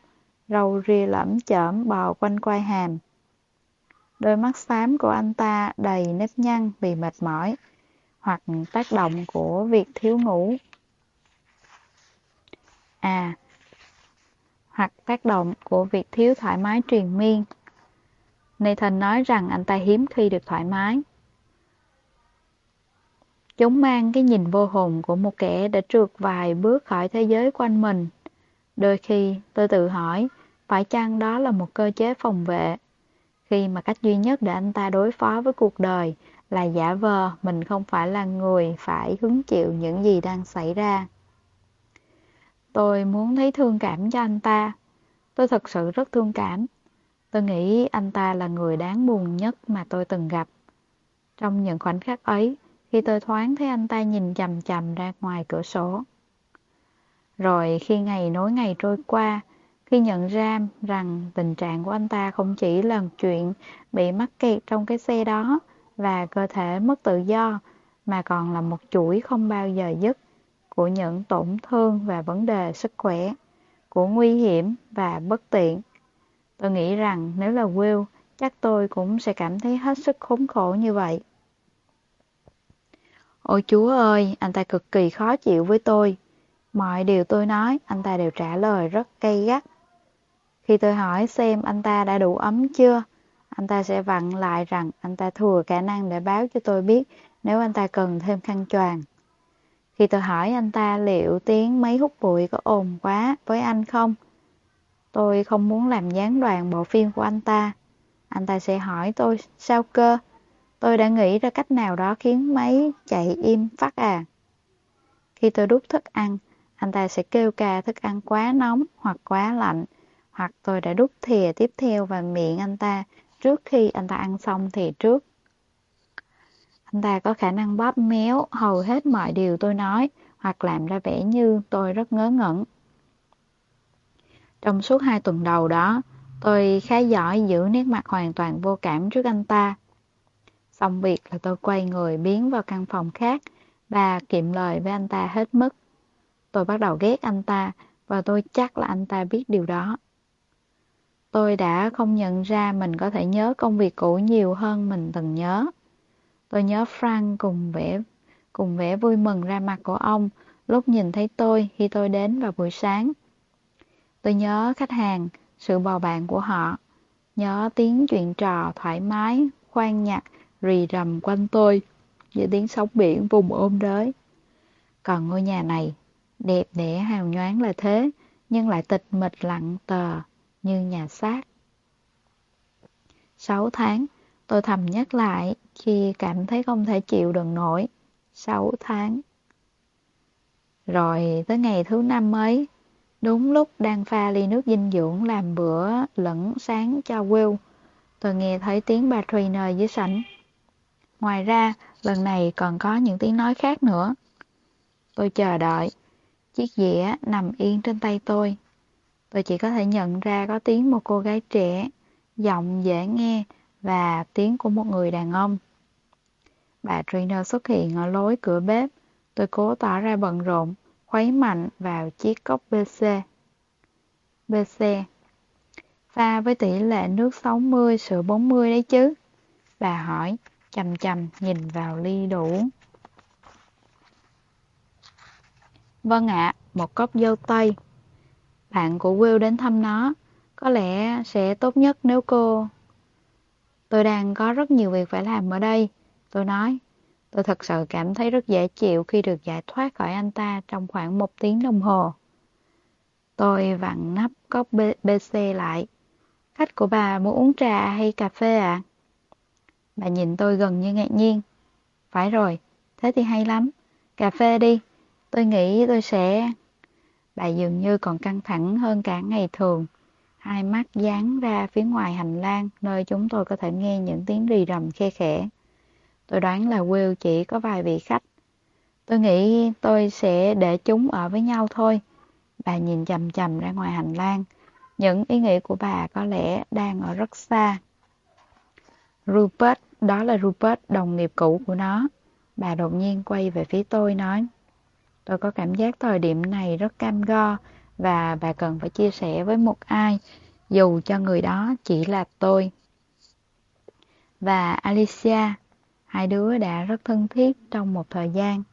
râu ria lẫm chởm bò quanh quai hàm. Đôi mắt xám của anh ta đầy nếp nhăn vì mệt mỏi, hoặc tác động của việc thiếu ngủ. À, hoặc tác động của việc thiếu thoải mái truyền miên. Nathan nói rằng anh ta hiếm khi được thoải mái. Chúng mang cái nhìn vô hồn của một kẻ đã trượt vài bước khỏi thế giới quanh mình. Đôi khi tôi tự hỏi, phải chăng đó là một cơ chế phòng vệ? Khi mà cách duy nhất để anh ta đối phó với cuộc đời là giả vờ mình không phải là người phải hứng chịu những gì đang xảy ra. Tôi muốn thấy thương cảm cho anh ta. Tôi thật sự rất thương cảm. Tôi nghĩ anh ta là người đáng buồn nhất mà tôi từng gặp. Trong những khoảnh khắc ấy, khi tôi thoáng thấy anh ta nhìn chầm chầm ra ngoài cửa sổ. Rồi khi ngày nối ngày trôi qua, khi nhận ra rằng tình trạng của anh ta không chỉ là chuyện bị mắc kẹt trong cái xe đó và cơ thể mất tự do, mà còn là một chuỗi không bao giờ dứt của những tổn thương và vấn đề sức khỏe, của nguy hiểm và bất tiện. Tôi nghĩ rằng nếu là Will, chắc tôi cũng sẽ cảm thấy hết sức khốn khổ như vậy. Ôi chúa ơi, anh ta cực kỳ khó chịu với tôi. Mọi điều tôi nói, anh ta đều trả lời rất cay gắt. Khi tôi hỏi xem anh ta đã đủ ấm chưa, anh ta sẽ vặn lại rằng anh ta thừa khả năng để báo cho tôi biết nếu anh ta cần thêm khăn choàng. Khi tôi hỏi anh ta liệu tiếng máy hút bụi có ồn quá với anh không, tôi không muốn làm gián đoạn bộ phim của anh ta. Anh ta sẽ hỏi tôi, sao cơ? Tôi đã nghĩ ra cách nào đó khiến máy chạy im phát à. Khi tôi đút thức ăn, anh ta sẽ kêu ca thức ăn quá nóng hoặc quá lạnh, hoặc tôi đã đút thìa tiếp theo vào miệng anh ta trước khi anh ta ăn xong thì trước. Anh ta có khả năng bóp méo hầu hết mọi điều tôi nói hoặc làm ra vẻ như tôi rất ngớ ngẩn. Trong suốt hai tuần đầu đó, tôi khá giỏi giữ nét mặt hoàn toàn vô cảm trước anh ta. Xong việc là tôi quay người biến vào căn phòng khác và kiệm lời với anh ta hết mức. Tôi bắt đầu ghét anh ta và tôi chắc là anh ta biết điều đó. Tôi đã không nhận ra mình có thể nhớ công việc cũ nhiều hơn mình từng nhớ. Tôi nhớ Frank cùng vẻ cùng vẻ vui mừng ra mặt của ông lúc nhìn thấy tôi khi tôi đến vào buổi sáng. Tôi nhớ khách hàng, sự bầu bạn của họ, nhớ tiếng chuyện trò thoải mái, khoan nhạc, rì rầm quanh tôi, như tiếng sóng biển vùng ôm đới. Còn ngôi nhà này, đẹp đẽ hào nhoáng là thế, nhưng lại tịch mịch lặng tờ như nhà xác. Sáu tháng, tôi thầm nhắc lại khi cảm thấy không thể chịu đựng nổi. Sáu tháng. Rồi tới ngày thứ năm ấy, đúng lúc đang pha ly nước dinh dưỡng làm bữa lẫn sáng cho Will, tôi nghe thấy tiếng bà Trainer dưới sảnh. Ngoài ra, lần này còn có những tiếng nói khác nữa. Tôi chờ đợi. Chiếc dĩa nằm yên trên tay tôi. Tôi chỉ có thể nhận ra có tiếng một cô gái trẻ, giọng dễ nghe và tiếng của một người đàn ông. Bà Trainer xuất hiện ở lối cửa bếp. Tôi cố tỏ ra bận rộn, khuấy mạnh vào chiếc cốc BC. BC Pha với tỷ lệ nước 60 sữa 40 đấy chứ? Bà hỏi, chầm chầm nhìn vào ly đủ. Vâng ạ, một cốc dâu tây. Bạn của Will đến thăm nó. Có lẽ sẽ tốt nhất nếu cô... Tôi đang có rất nhiều việc phải làm ở đây. Tôi nói, tôi thật sự cảm thấy rất dễ chịu khi được giải thoát khỏi anh ta trong khoảng một tiếng đồng hồ. Tôi vặn nắp cốc BC lại. Khách của bà muốn uống trà hay cà phê ạ? À? Bà nhìn tôi gần như ngạc nhiên. Phải rồi, thế thì hay lắm. Cà phê đi. Tôi nghĩ tôi sẽ... Bà dường như còn căng thẳng hơn cả ngày thường. Hai mắt dán ra phía ngoài hành lang, nơi chúng tôi có thể nghe những tiếng rì rầm khe khẽ. Tôi đoán là Will chỉ có vài vị khách. Tôi nghĩ tôi sẽ để chúng ở với nhau thôi. Bà nhìn chầm chầm ra ngoài hành lang. Những ý nghĩ của bà có lẽ đang ở rất xa. Rupert, đó là Rupert, đồng nghiệp cũ của nó. Bà đột nhiên quay về phía tôi nói. Tôi có cảm giác thời điểm này rất cam go và bà cần phải chia sẻ với một ai, dù cho người đó chỉ là tôi. Và Alicia, hai đứa đã rất thân thiết trong một thời gian.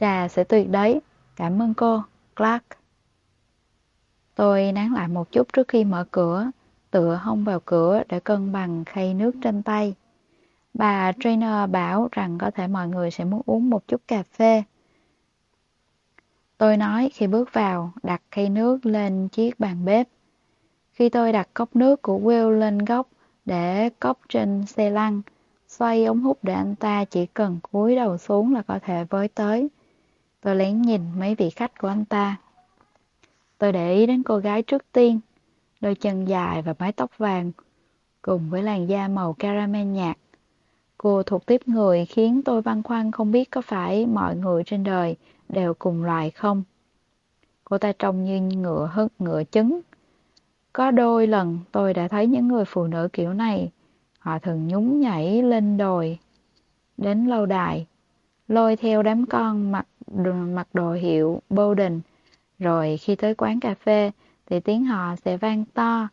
Trà sẽ tuyệt đấy, cảm ơn cô, Clark. Tôi nán lại một chút trước khi mở cửa, tựa hông vào cửa để cân bằng khay nước trên tay. Bà trainer bảo rằng có thể mọi người sẽ muốn uống một chút cà phê. Tôi nói khi bước vào, đặt khay nước lên chiếc bàn bếp. Khi tôi đặt cốc nước của Will lên góc để cốc trên xe lăn, xoay ống hút để anh ta chỉ cần cúi đầu xuống là có thể với tới. Tôi lén nhìn mấy vị khách của anh ta. Tôi để ý đến cô gái trước tiên, đôi chân dài và mái tóc vàng, cùng với làn da màu caramel nhạt. Cô thuộc tiếp người khiến tôi băn khoăn không biết có phải mọi người trên đời đều cùng loài không. Cô ta trông như ngựa hức ngựa trứng. Có đôi lần tôi đã thấy những người phụ nữ kiểu này, họ thường nhún nhảy lên đồi, đến lâu đài, lôi theo đám con mặc, mặc đồ hiệu Bowden, rồi khi tới quán cà phê thì tiếng họ sẽ vang to,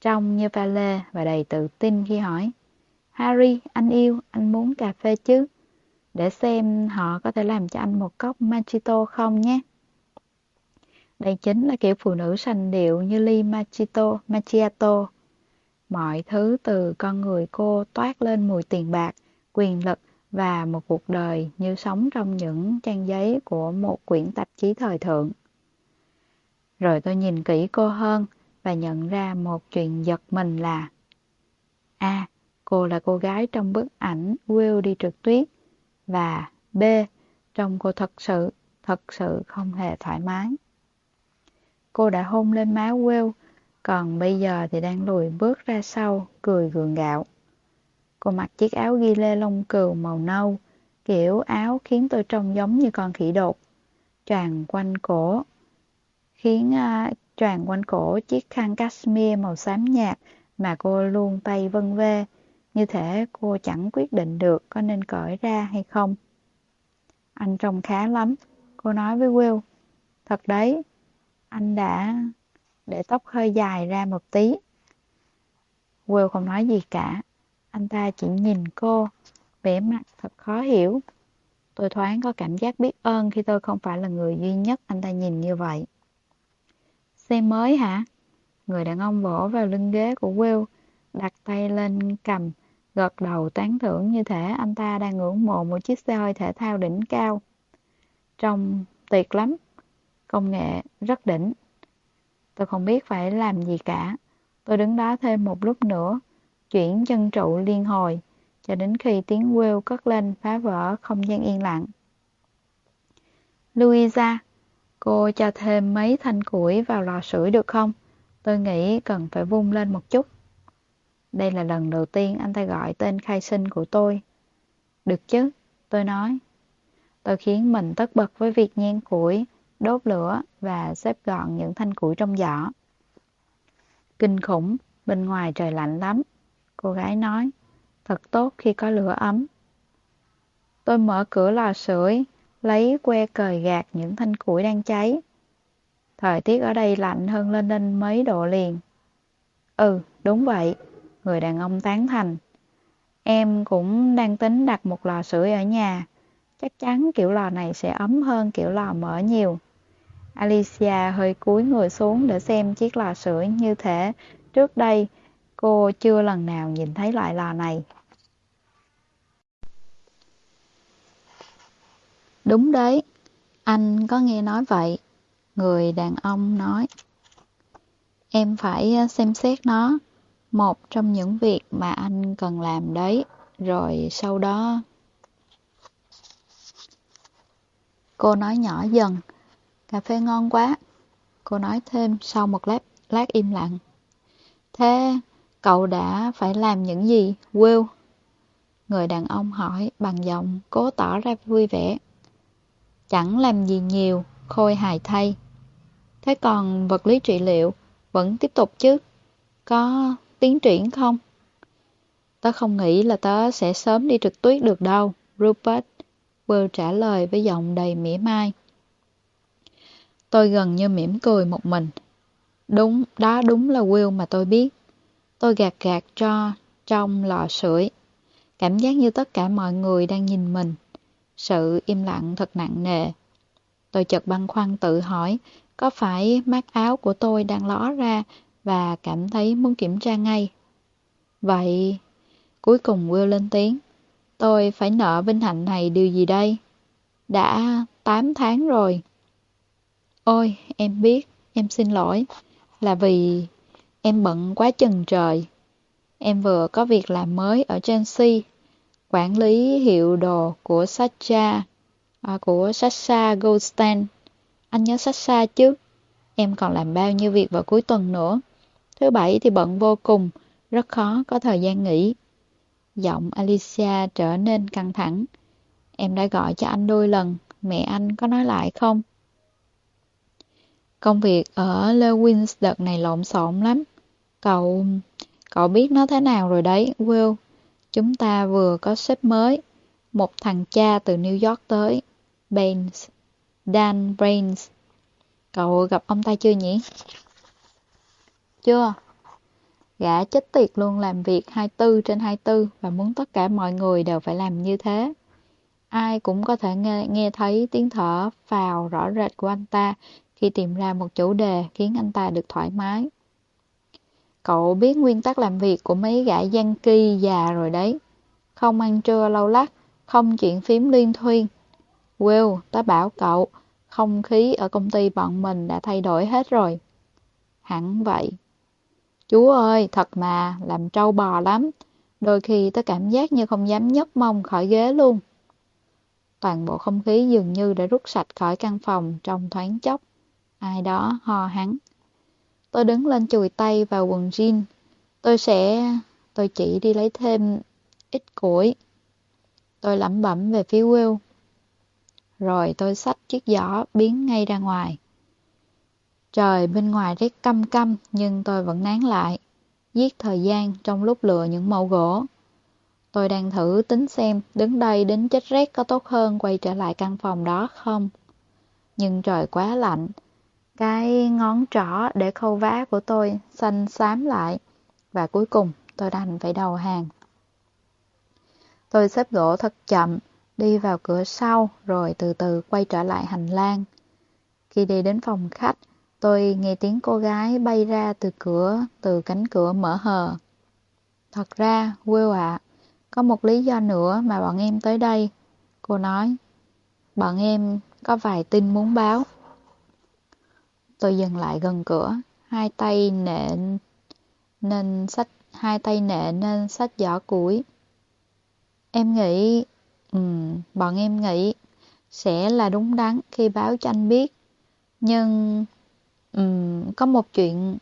trong như pha lê và đầy tự tin khi hỏi Harry, anh yêu, anh muốn cà phê chứ? để xem họ có thể làm cho anh một cốc machito không nhé. Đây chính là kiểu phụ nữ sành điệu như ly Machito, Macchiato. Mọi thứ từ con người cô toát lên mùi tiền bạc, quyền lực và một cuộc đời như sống trong những trang giấy của một quyển tạp chí thời thượng. Rồi tôi nhìn kỹ cô hơn và nhận ra một chuyện giật mình là A. Cô là cô gái trong bức ảnh Will đi trượt tuyết và B. trong cô thật sự, thật sự không hề thoải mái. Cô đã hôn lên má Will, còn bây giờ thì đang lùi bước ra sau, cười gượng gạo. Cô mặc chiếc áo ghi lê lông cừu màu nâu, kiểu áo khiến tôi trông giống như con khỉ đột. Choàng quanh cổ, khiến uh, choàng quanh cổ chiếc khăn cashmere màu xám nhạt mà cô luôn tay vân vê, như thể cô chẳng quyết định được có nên cởi ra hay không. Anh trông khá lắm, cô nói với Will. Thật đấy, anh đã để tóc hơi dài ra một tí. Will không nói gì cả, anh ta chỉ nhìn cô, vẻ mặt thật khó hiểu. Tôi thoáng có cảm giác biết ơn khi tôi không phải là người duy nhất anh ta nhìn như vậy. Xe mới hả? Người đàn ông vỗ vào lưng ghế của Will, đặt tay lên cầm, gật đầu tán thưởng như thể anh ta đang ngưỡng mộ một chiếc xe hơi thể thao đỉnh cao. Trông tuyệt lắm, công nghệ rất đỉnh. Tôi không biết phải làm gì cả. Tôi đứng đó thêm một lúc nữa, chuyển chân trụ liên hồi, cho đến khi tiếng Will cất lên phá vỡ không gian yên lặng. Louisa, cô cho thêm mấy thanh củi vào lò sưởi được không? Tôi nghĩ cần phải vung lên một chút. Đây là lần đầu tiên anh ta gọi tên khai sinh của tôi. Được chứ, tôi nói. Tôi khiến mình tất bật với việc nhen củi, đốt lửa và xếp gọn những thanh củi trong giỏ. Kinh khủng, bên ngoài trời lạnh lắm. Cô gái nói, thật tốt khi có lửa ấm. Tôi mở cửa lò sưởi, lấy que cời gạt những thanh củi đang cháy. Thời tiết ở đây lạnh hơn lên đến mấy độ liền. Ừ, đúng vậy, người đàn ông tán thành. Em cũng đang tính đặt một lò sưởi ở nhà. Chắc chắn kiểu lò này sẽ ấm hơn kiểu lò mở nhiều. Alicia hơi cúi người xuống để xem chiếc lò sưởi như thế. trước đây cô chưa lần nào nhìn thấy loại lò này. Đúng đấy, anh có nghe nói vậy. Người đàn ông nói. Em phải ờ, xem xét nó, một trong những việc mà anh cần làm đấy, rồi sau đó... Cô nói nhỏ dần, cà phê ngon quá. Cô nói thêm sau một lát, lát im lặng. Thế cậu đã phải làm những gì, Will? Người đàn ông hỏi bằng giọng cố tỏ ra vui vẻ. Chẳng làm gì nhiều, Khôi hài thay. Thế còn vật lý trị liệu vẫn tiếp tục chứ? Có tiến triển không? Tớ không nghĩ là tớ sẽ sớm đi trực tuyết được đâu, Rupert. Will trả lời với giọng đầy mỉa mai. Tôi gần như mỉm cười một mình. Đúng, đó đúng là Will mà tôi biết. Tôi gạt gạt cho trong lò sưởi. Cảm giác như tất cả mọi người đang nhìn mình. Sự im lặng thật nặng nề. Tôi chợt băn khoăn tự hỏi, có phải mát áo của tôi đang ló ra và cảm thấy muốn kiểm tra ngay. Vậy, cuối cùng Will lên tiếng. Tôi phải nợ vinh hạnh này điều gì đây? Đã 8 tháng rồi. Ôi, em biết, em xin lỗi. Là vì em bận quá chừng trời. Em vừa có việc làm mới ở Chelsea, quản lý hiệu đồ của Sacha, à, của Sasha Goldstein. Anh nhớ Sasha chứ? Em còn làm bao nhiêu việc vào cuối tuần nữa. Thứ bảy thì bận vô cùng, rất khó có thời gian nghỉ. Giọng Alicia trở nên căng thẳng. Em đã gọi cho anh đôi lần, mẹ anh có nói lại không? Công việc ở Lewins đợt này lộn xộn lắm. Cậu... cậu biết nó thế nào rồi đấy, Will. Chúng ta vừa có sếp mới, một thằng cha từ New York tới, Baines, Dan Brains. Cậu gặp ông ta chưa nhỉ? Chưa. Gã chết tiệt luôn làm việc 24 trên 24 và muốn tất cả mọi người đều phải làm như thế. Ai cũng có thể nghe, nghe thấy tiếng thở phào rõ rệt của anh ta khi tìm ra một chủ đề khiến anh ta được thoải mái. Cậu biết nguyên tắc làm việc của mấy gã gian kỳ già rồi đấy. Không ăn trưa lâu lắc, không chuyện phím liên thuyên. Will, tớ bảo cậu, không khí ở công ty bọn mình đã thay đổi hết rồi. Hẳn vậy. Chú ơi, thật mà, làm trâu bò lắm. Đôi khi tớ cảm giác như không dám nhấc mông khỏi ghế luôn. Toàn bộ không khí dường như đã rút sạch khỏi căn phòng trong thoáng chốc. Ai đó hò hắn. Tôi đứng lên chùi tay vào quần jean. Tôi sẽ... Tôi chỉ đi lấy thêm ít củi. Tôi lẩm bẩm về phía Will. Rồi tôi xách chiếc giỏ biến ngay ra ngoài. Trời bên ngoài rất căm căm nhưng tôi vẫn nán lại, giết thời gian trong lúc lựa những mẫu gỗ. Tôi đang thử tính xem đứng đây đến chết rét có tốt hơn quay trở lại căn phòng đó không. Nhưng trời quá lạnh, cái ngón trỏ để khâu vá của tôi xanh xám lại và cuối cùng tôi đành phải đầu hàng. Tôi xếp gỗ thật chậm, đi vào cửa sau rồi từ từ quay trở lại hành lang. Khi đi đến phòng khách, tôi nghe tiếng cô gái bay ra từ cửa, từ cánh cửa mở hờ. Thật ra, Will ạ, có một lý do nữa mà bọn em tới đây. Cô nói, bọn em có vài tin muốn báo. Tôi dừng lại gần cửa, hai tay nện nên sách hai tay nệ nên sách giỏ củi. Em nghĩ, um, bọn em nghĩ sẽ là đúng đắn khi báo cho anh biết. Nhưng um, có một chuyện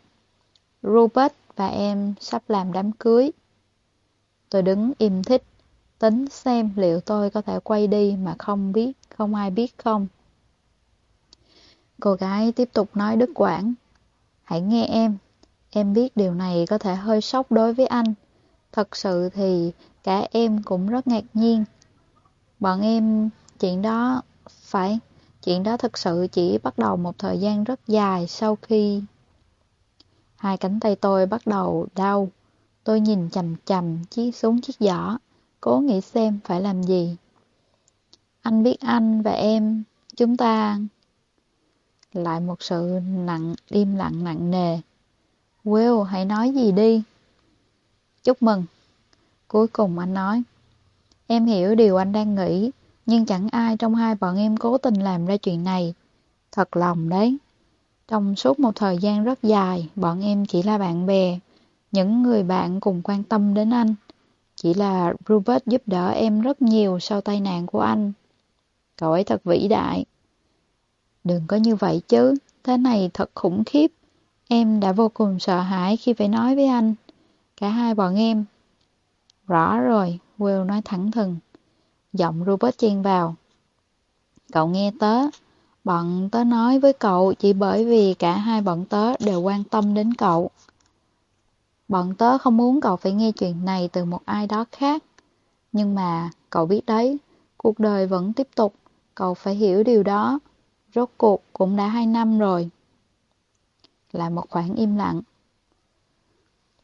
Robert và em sắp làm đám cưới. Tôi đứng im thích, tính xem liệu tôi có thể quay đi mà không biết, không ai biết không. Cô gái tiếp tục nói đứt quãng. Hãy nghe em, em biết điều này có thể hơi sốc đối với anh. Thật sự thì cả em cũng rất ngạc nhiên. Bọn em, chuyện đó, phải, chuyện đó thật sự chỉ bắt đầu một thời gian rất dài sau khi... Hai cánh tay tôi bắt đầu đau. Tôi nhìn chầm chầm chiếc xuống chiếc giỏ, cố nghĩ xem phải làm gì. Anh biết anh và em, chúng ta... Lại một sự nặng, im lặng nặng nề. Will, hãy nói gì đi. Chúc mừng. Cuối cùng anh nói. Em hiểu điều anh đang nghĩ, nhưng chẳng ai trong hai bọn em cố tình làm ra chuyện này. Thật lòng đấy. Trong suốt một thời gian rất dài, bọn em chỉ là bạn bè, những người bạn cùng quan tâm đến anh. Chỉ là Rupert giúp đỡ em rất nhiều sau tai nạn của anh. Cậu ấy thật vĩ đại. Đừng có như vậy chứ, thế này thật khủng khiếp. Em đã vô cùng sợ hãi khi phải nói với anh. Cả hai bọn em. Rõ rồi, Will nói thẳng thừng. Giọng Robert chen vào. Cậu nghe tớ. Bọn tớ nói với cậu chỉ bởi vì cả hai bọn tớ đều quan tâm đến cậu. Bọn tớ không muốn cậu phải nghe chuyện này từ một ai đó khác. Nhưng mà, cậu biết đấy, cuộc đời vẫn tiếp tục, cậu phải hiểu điều đó. Rốt cuộc cũng đã hai năm rồi. Là một khoảng im lặng.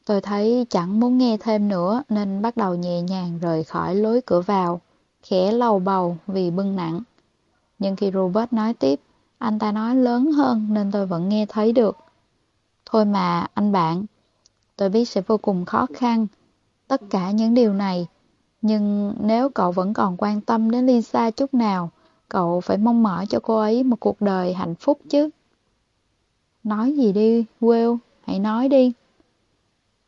Tôi thấy chẳng muốn nghe thêm nữa nên bắt đầu nhẹ nhàng rời khỏi lối cửa vào, khẽ lầu bầu vì bưng nặng. Nhưng khi Robert nói tiếp, anh ta nói lớn hơn nên tôi vẫn nghe thấy được. Thôi mà, anh bạn, tôi biết sẽ vô cùng khó khăn, tất cả những điều này. Nhưng nếu cậu vẫn còn quan tâm đến Lisa chút nào, cậu phải mong mỏi cho cô ấy một cuộc đời hạnh phúc chứ. Nói gì đi, Will, hãy nói đi.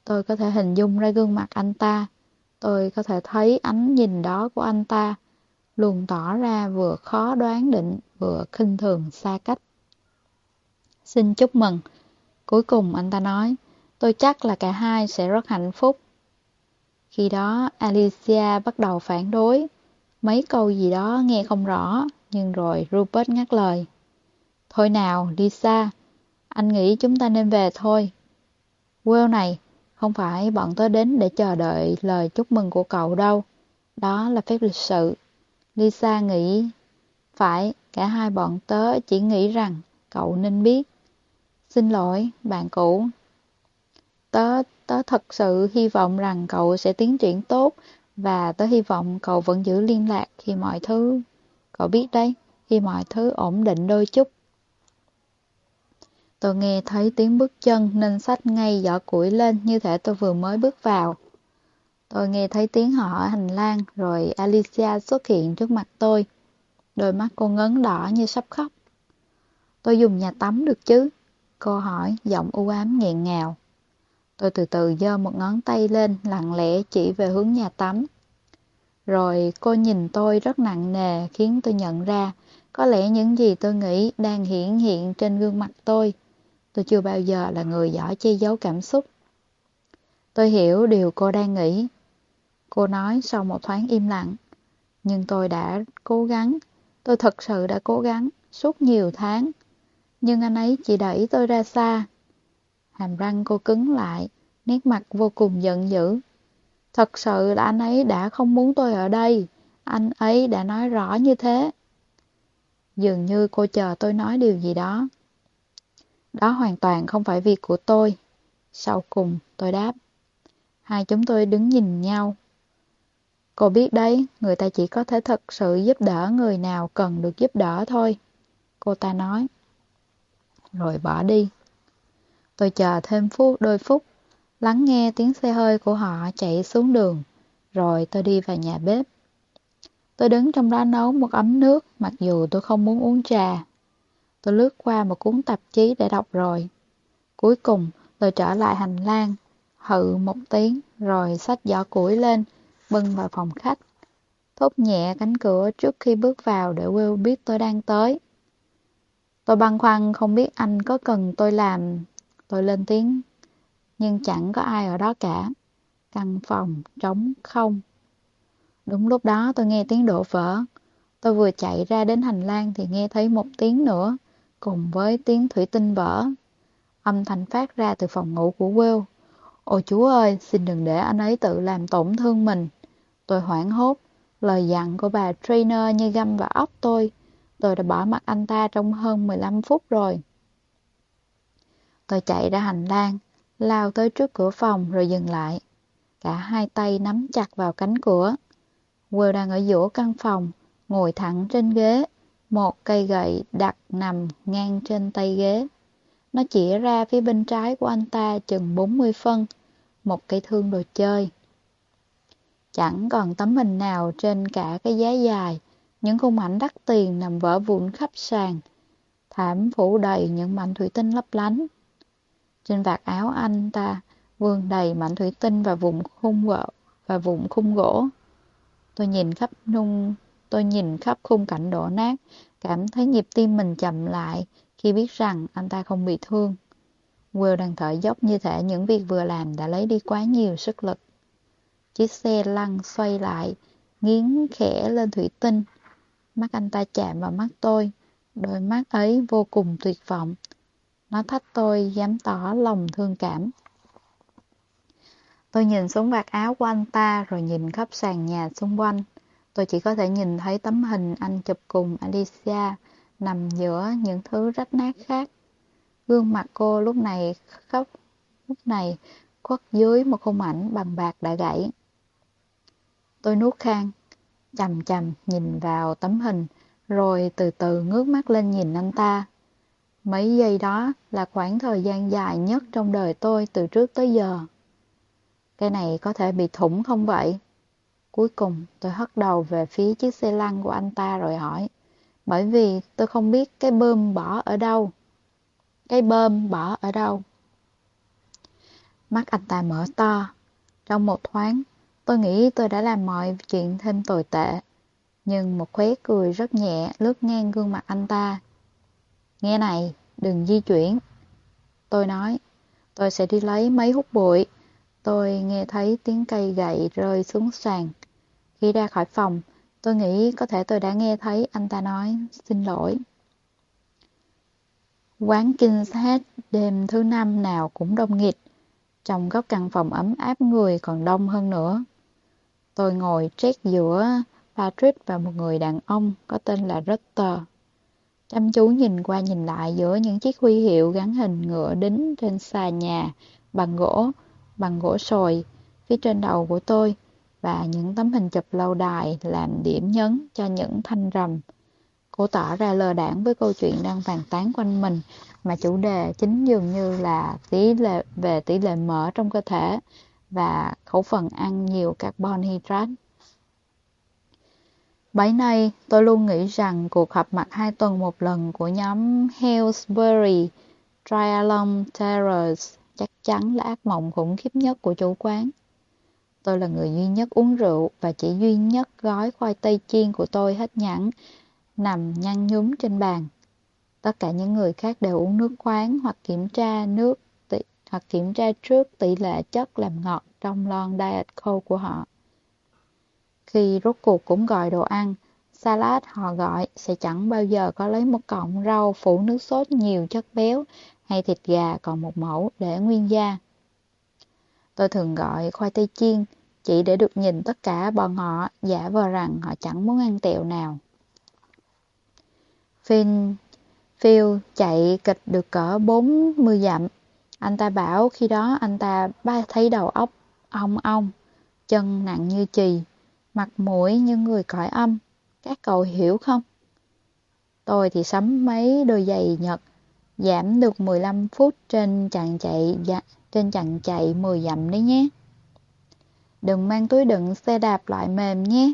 Tôi có thể hình dung ra gương mặt anh ta. Tôi có thể thấy ánh nhìn đó của anh ta, luôn tỏ ra vừa khó đoán định, vừa khinh thường xa cách. Xin chúc mừng. Cuối cùng anh ta nói, tôi chắc là cả hai sẽ rất hạnh phúc. Khi đó, Alicia bắt đầu phản đối. Mấy câu gì đó nghe không rõ, nhưng rồi Rupert ngắt lời. Thôi nào, Lisa, anh nghĩ chúng ta nên về thôi. Will này, không phải bọn tớ đến để chờ đợi lời chúc mừng của cậu đâu. Đó là phép lịch sự. Lisa nghĩ, phải, cả hai bọn tớ chỉ nghĩ rằng cậu nên biết. Xin lỗi, bạn cũ. Tớ, tớ thật sự hy vọng rằng cậu sẽ tiến triển tốt và tớ hy vọng cậu vẫn giữ liên lạc khi mọi thứ... Cậu biết đấy, khi mọi thứ ổn định đôi chút. Tôi nghe thấy tiếng bước chân nên sách ngay giỏ củi lên như thể tôi vừa mới bước vào. Tôi nghe thấy tiếng họ ở hành lang rồi Alicia xuất hiện trước mặt tôi. Đôi mắt cô ngấn đỏ như sắp khóc. Tôi dùng nhà tắm được chứ? Cô hỏi, giọng u ám nghẹn ngào. Tôi từ từ giơ một ngón tay lên, lặng lẽ chỉ về hướng nhà tắm. Rồi cô nhìn tôi rất nặng nề khiến tôi nhận ra có lẽ những gì tôi nghĩ đang hiển hiện trên gương mặt tôi. Tôi chưa bao giờ là người giỏi che giấu cảm xúc. Tôi hiểu điều cô đang nghĩ. Cô nói sau một thoáng im lặng. Nhưng tôi đã cố gắng. Tôi thật sự đã cố gắng suốt nhiều tháng. Nhưng anh ấy chỉ đẩy tôi ra xa. Hàm răng cô cứng lại, nét mặt vô cùng giận dữ. Thật sự là anh ấy đã không muốn tôi ở đây. Anh ấy đã nói rõ như thế. Dường như cô chờ tôi nói điều gì đó. Đó hoàn toàn không phải việc của tôi. Sau cùng, tôi đáp. Hai chúng tôi đứng nhìn nhau. Cô biết đấy, người ta chỉ có thể thật sự giúp đỡ người nào cần được giúp đỡ thôi. Cô ta nói. Rồi bỏ đi. Tôi chờ thêm phút đôi phút, lắng nghe tiếng xe hơi của họ chạy xuống đường. Rồi tôi đi vào nhà bếp. Tôi đứng trong đó nấu một ấm nước, mặc dù tôi không muốn uống trà. Tôi lướt qua một cuốn tạp chí để đọc rồi. Cuối cùng, tôi trở lại hành lang, hự một tiếng, rồi xách giỏ củi lên, bưng vào phòng khách. Thốt nhẹ cánh cửa trước khi bước vào để Will biết tôi đang tới. Tôi băn khoăn không biết anh có cần tôi làm. Tôi lên tiếng, nhưng chẳng có ai ở đó cả. Căn phòng trống không. Đúng lúc đó tôi nghe tiếng đổ vỡ. Tôi vừa chạy ra đến hành lang thì nghe thấy một tiếng nữa, cùng với tiếng thủy tinh vỡ. Âm thanh phát ra từ phòng ngủ của Will. Ôi chú ơi, xin đừng để anh ấy tự làm tổn thương mình. Tôi hoảng hốt, lời dặn của bà trainer như găm vào óc tôi. Tôi đã bỏ mặt anh ta trong hơn 15 phút rồi. Tôi chạy ra hành lang, lao tới trước cửa phòng rồi dừng lại. Cả hai tay nắm chặt vào cánh cửa. Will đang ở giữa căn phòng, ngồi thẳng trên ghế, một cây gậy đặt nằm ngang trên tay ghế. Nó chỉ ra phía bên trái của anh ta chừng 40 phân, một cây thương đồ chơi. Chẳng còn tấm hình nào trên cả cái giá dài, những khung ảnh đắt tiền nằm vỡ vụn khắp sàn, thảm phủ đầy những mảnh thủy tinh lấp lánh. Trên vạt áo anh ta vương đầy mảnh thủy tinh và vùng khung gỗ và vùng khung gỗ. Tôi nhìn khắp nung, tôi nhìn khắp khung cảnh đổ nát, cảm thấy nhịp tim mình chậm lại khi biết rằng anh ta không bị thương. Will đang thở dốc như thể những việc vừa làm đã lấy đi quá nhiều sức lực. Chiếc xe lăn xoay lại, nghiến khẽ lên thủy tinh. Mắt anh ta chạm vào mắt tôi, đôi mắt ấy vô cùng tuyệt vọng. Nó thách tôi dám tỏ lòng thương cảm. Tôi nhìn xuống vạt áo của anh ta rồi nhìn khắp sàn nhà xung quanh. Tôi chỉ có thể nhìn thấy tấm hình anh chụp cùng Alicia nằm giữa những thứ rách nát khác. Gương mặt cô lúc này khóc, lúc này khuất dưới một khung ảnh bằng bạc đã gãy. Tôi nuốt khang, chầm chầm nhìn vào tấm hình, rồi từ từ ngước mắt lên nhìn anh ta. Mấy giây đó là khoảng thời gian dài nhất trong đời tôi từ trước tới giờ. Cái này có thể bị thủng không vậy? Cuối cùng tôi hất đầu về phía chiếc xe lăn của anh ta rồi hỏi. Bởi vì tôi không biết cái bơm bỏ ở đâu. Cái bơm bỏ ở đâu? Mắt anh ta mở to. Trong một thoáng, tôi nghĩ tôi đã làm mọi chuyện thêm tồi tệ. Nhưng một khóe cười rất nhẹ lướt ngang gương mặt anh ta. Nghe này, đừng di chuyển. Tôi nói, tôi sẽ đi lấy mấy hút bụi. Tôi nghe thấy tiếng cây gậy rơi xuống sàn. Khi ra khỏi phòng, tôi nghĩ có thể tôi đã nghe thấy anh ta nói xin lỗi. Quán King's Head đêm thứ năm nào cũng đông nghịch. Trong góc căn phòng ấm áp người còn đông hơn nữa. Tôi ngồi trét giữa Patrick và một người đàn ông có tên là Rutter. Chăm chú nhìn qua nhìn lại giữa những chiếc huy hiệu gắn hình ngựa đính trên xà nhà bằng gỗ, bằng gỗ sồi phía trên đầu của tôi và những tấm hình chụp lâu đài làm điểm nhấn cho những thanh rầm. Cô tỏ ra lờ đảng với câu chuyện đang bàn tán quanh mình mà chủ đề chính dường như là tỷ lệ về tỷ lệ mỡ trong cơ thể và khẩu phần ăn nhiều carbon hydrate. Bấy nay, tôi luôn nghĩ rằng cuộc họp mặt hai tuần một lần của nhóm Hillsbury Triathlon Terrace chắc chắn là ác mộng khủng khiếp nhất của chủ quán. Tôi là người duy nhất uống rượu và chỉ duy nhất gói khoai tây chiên của tôi hết nhẵn, nằm nhăn nhúm trên bàn. Tất cả những người khác đều uống nước khoáng hoặc kiểm tra nước tỷ, hoặc kiểm tra trước tỷ lệ chất làm ngọt trong lon Diet Coke của họ. Khi rốt cuộc cũng gọi đồ ăn, salad họ gọi sẽ chẳng bao giờ có lấy một cọng rau phủ nước sốt nhiều chất béo hay thịt gà còn một mẫu để nguyên da. Tôi thường gọi khoai tây chiên chỉ để được nhìn tất cả bọn họ giả vờ rằng họ chẳng muốn ăn tẹo nào. Phil, Phil chạy kịch được cỡ 40 dặm. Anh ta bảo khi đó anh ta ba thấy đầu óc ong ong, chân nặng như chì, mặt mũi như người cõi âm. Các cậu hiểu không? Tôi thì sắm mấy đôi giày Nhật, giảm được 15 phút trên chặng chạy dạ, trên chặng chạy 10 dặm đấy nhé. Đừng mang túi đựng xe đạp loại mềm nhé.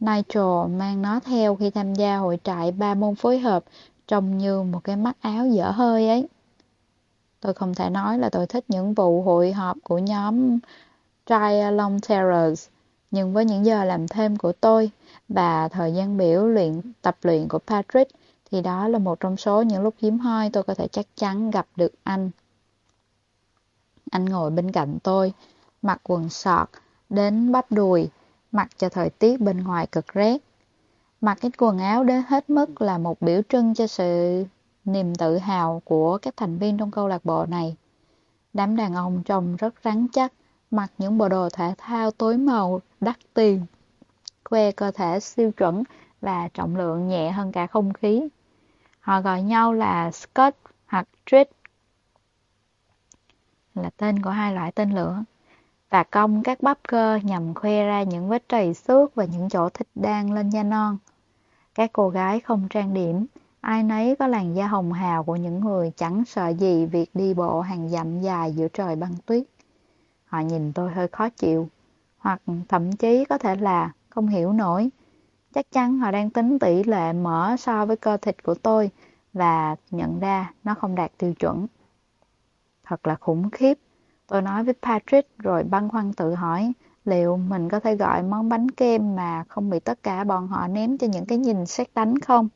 Nigel mang nó theo khi tham gia hội trại ba môn phối hợp trông như một cái mắt áo dở hơi ấy. Tôi không thể nói là tôi thích những vụ hội họp của nhóm Triathlon Terrors, nhưng với những giờ làm thêm của tôi và thời gian biểu luyện tập luyện của Patrick thì đó là một trong số những lúc hiếm hoi tôi có thể chắc chắn gặp được anh. Anh ngồi bên cạnh tôi, mặc quần sọt, đến bắp đùi, mặc cho thời tiết bên ngoài cực rét. Mặc cái quần áo đến hết mức là một biểu trưng cho sự niềm tự hào của các thành viên trong câu lạc bộ này. Đám đàn ông trông rất rắn chắc, mặc những bộ đồ thể thao tối màu, đắt tiền, khoe cơ thể siêu chuẩn và trọng lượng nhẹ hơn cả không khí. Họ gọi nhau là Scott hoặc Trick, là tên của hai loại tên lửa, và cong các bắp cơ nhằm khoe ra những vết trầy xước và những chỗ thịt đang lên da non. Các cô gái không trang điểm, ai nấy có làn da hồng hào của những người chẳng sợ gì việc đi bộ hàng dặm dài giữa trời băng tuyết. Họ nhìn tôi hơi khó chịu, hoặc thậm chí có thể là không hiểu nổi. Chắc chắn họ đang tính tỷ lệ mỡ so với cơ thịt của tôi và nhận ra nó không đạt tiêu chuẩn. Thật là khủng khiếp. Tôi nói với Patrick rồi băn khoăn tự hỏi liệu mình có thể gọi món bánh kem mà không bị tất cả bọn họ ném cho những cái nhìn xét đánh không?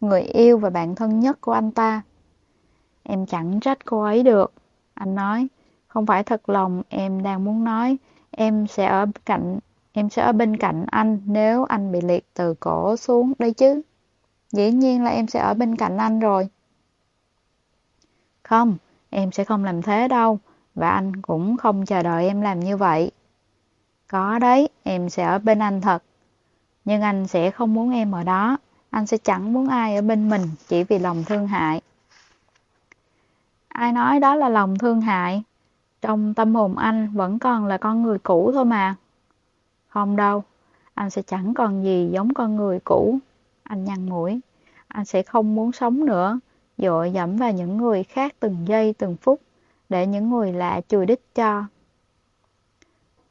Người yêu và bạn thân nhất của anh ta. Em chẳng trách cô ấy được. Anh nói, không phải thật lòng em đang muốn nói, em sẽ ở cạnh em sẽ ở bên cạnh anh nếu anh bị liệt từ cổ xuống đây chứ. Dĩ nhiên là em sẽ ở bên cạnh anh rồi. Không, em sẽ không làm thế đâu, và anh cũng không chờ đợi em làm như vậy. Có đấy, em sẽ ở bên anh thật. Nhưng anh sẽ không muốn em ở đó, anh sẽ chẳng muốn ai ở bên mình chỉ vì lòng thương hại. Ai nói đó là lòng thương hại? Trong tâm hồn anh vẫn còn là con người cũ thôi mà. Không đâu, anh sẽ chẳng còn gì giống con người cũ. Anh nhăn mũi. Anh sẽ không muốn sống nữa, dội dẫm vào những người khác từng giây từng phút, để những người lạ chùi đích cho.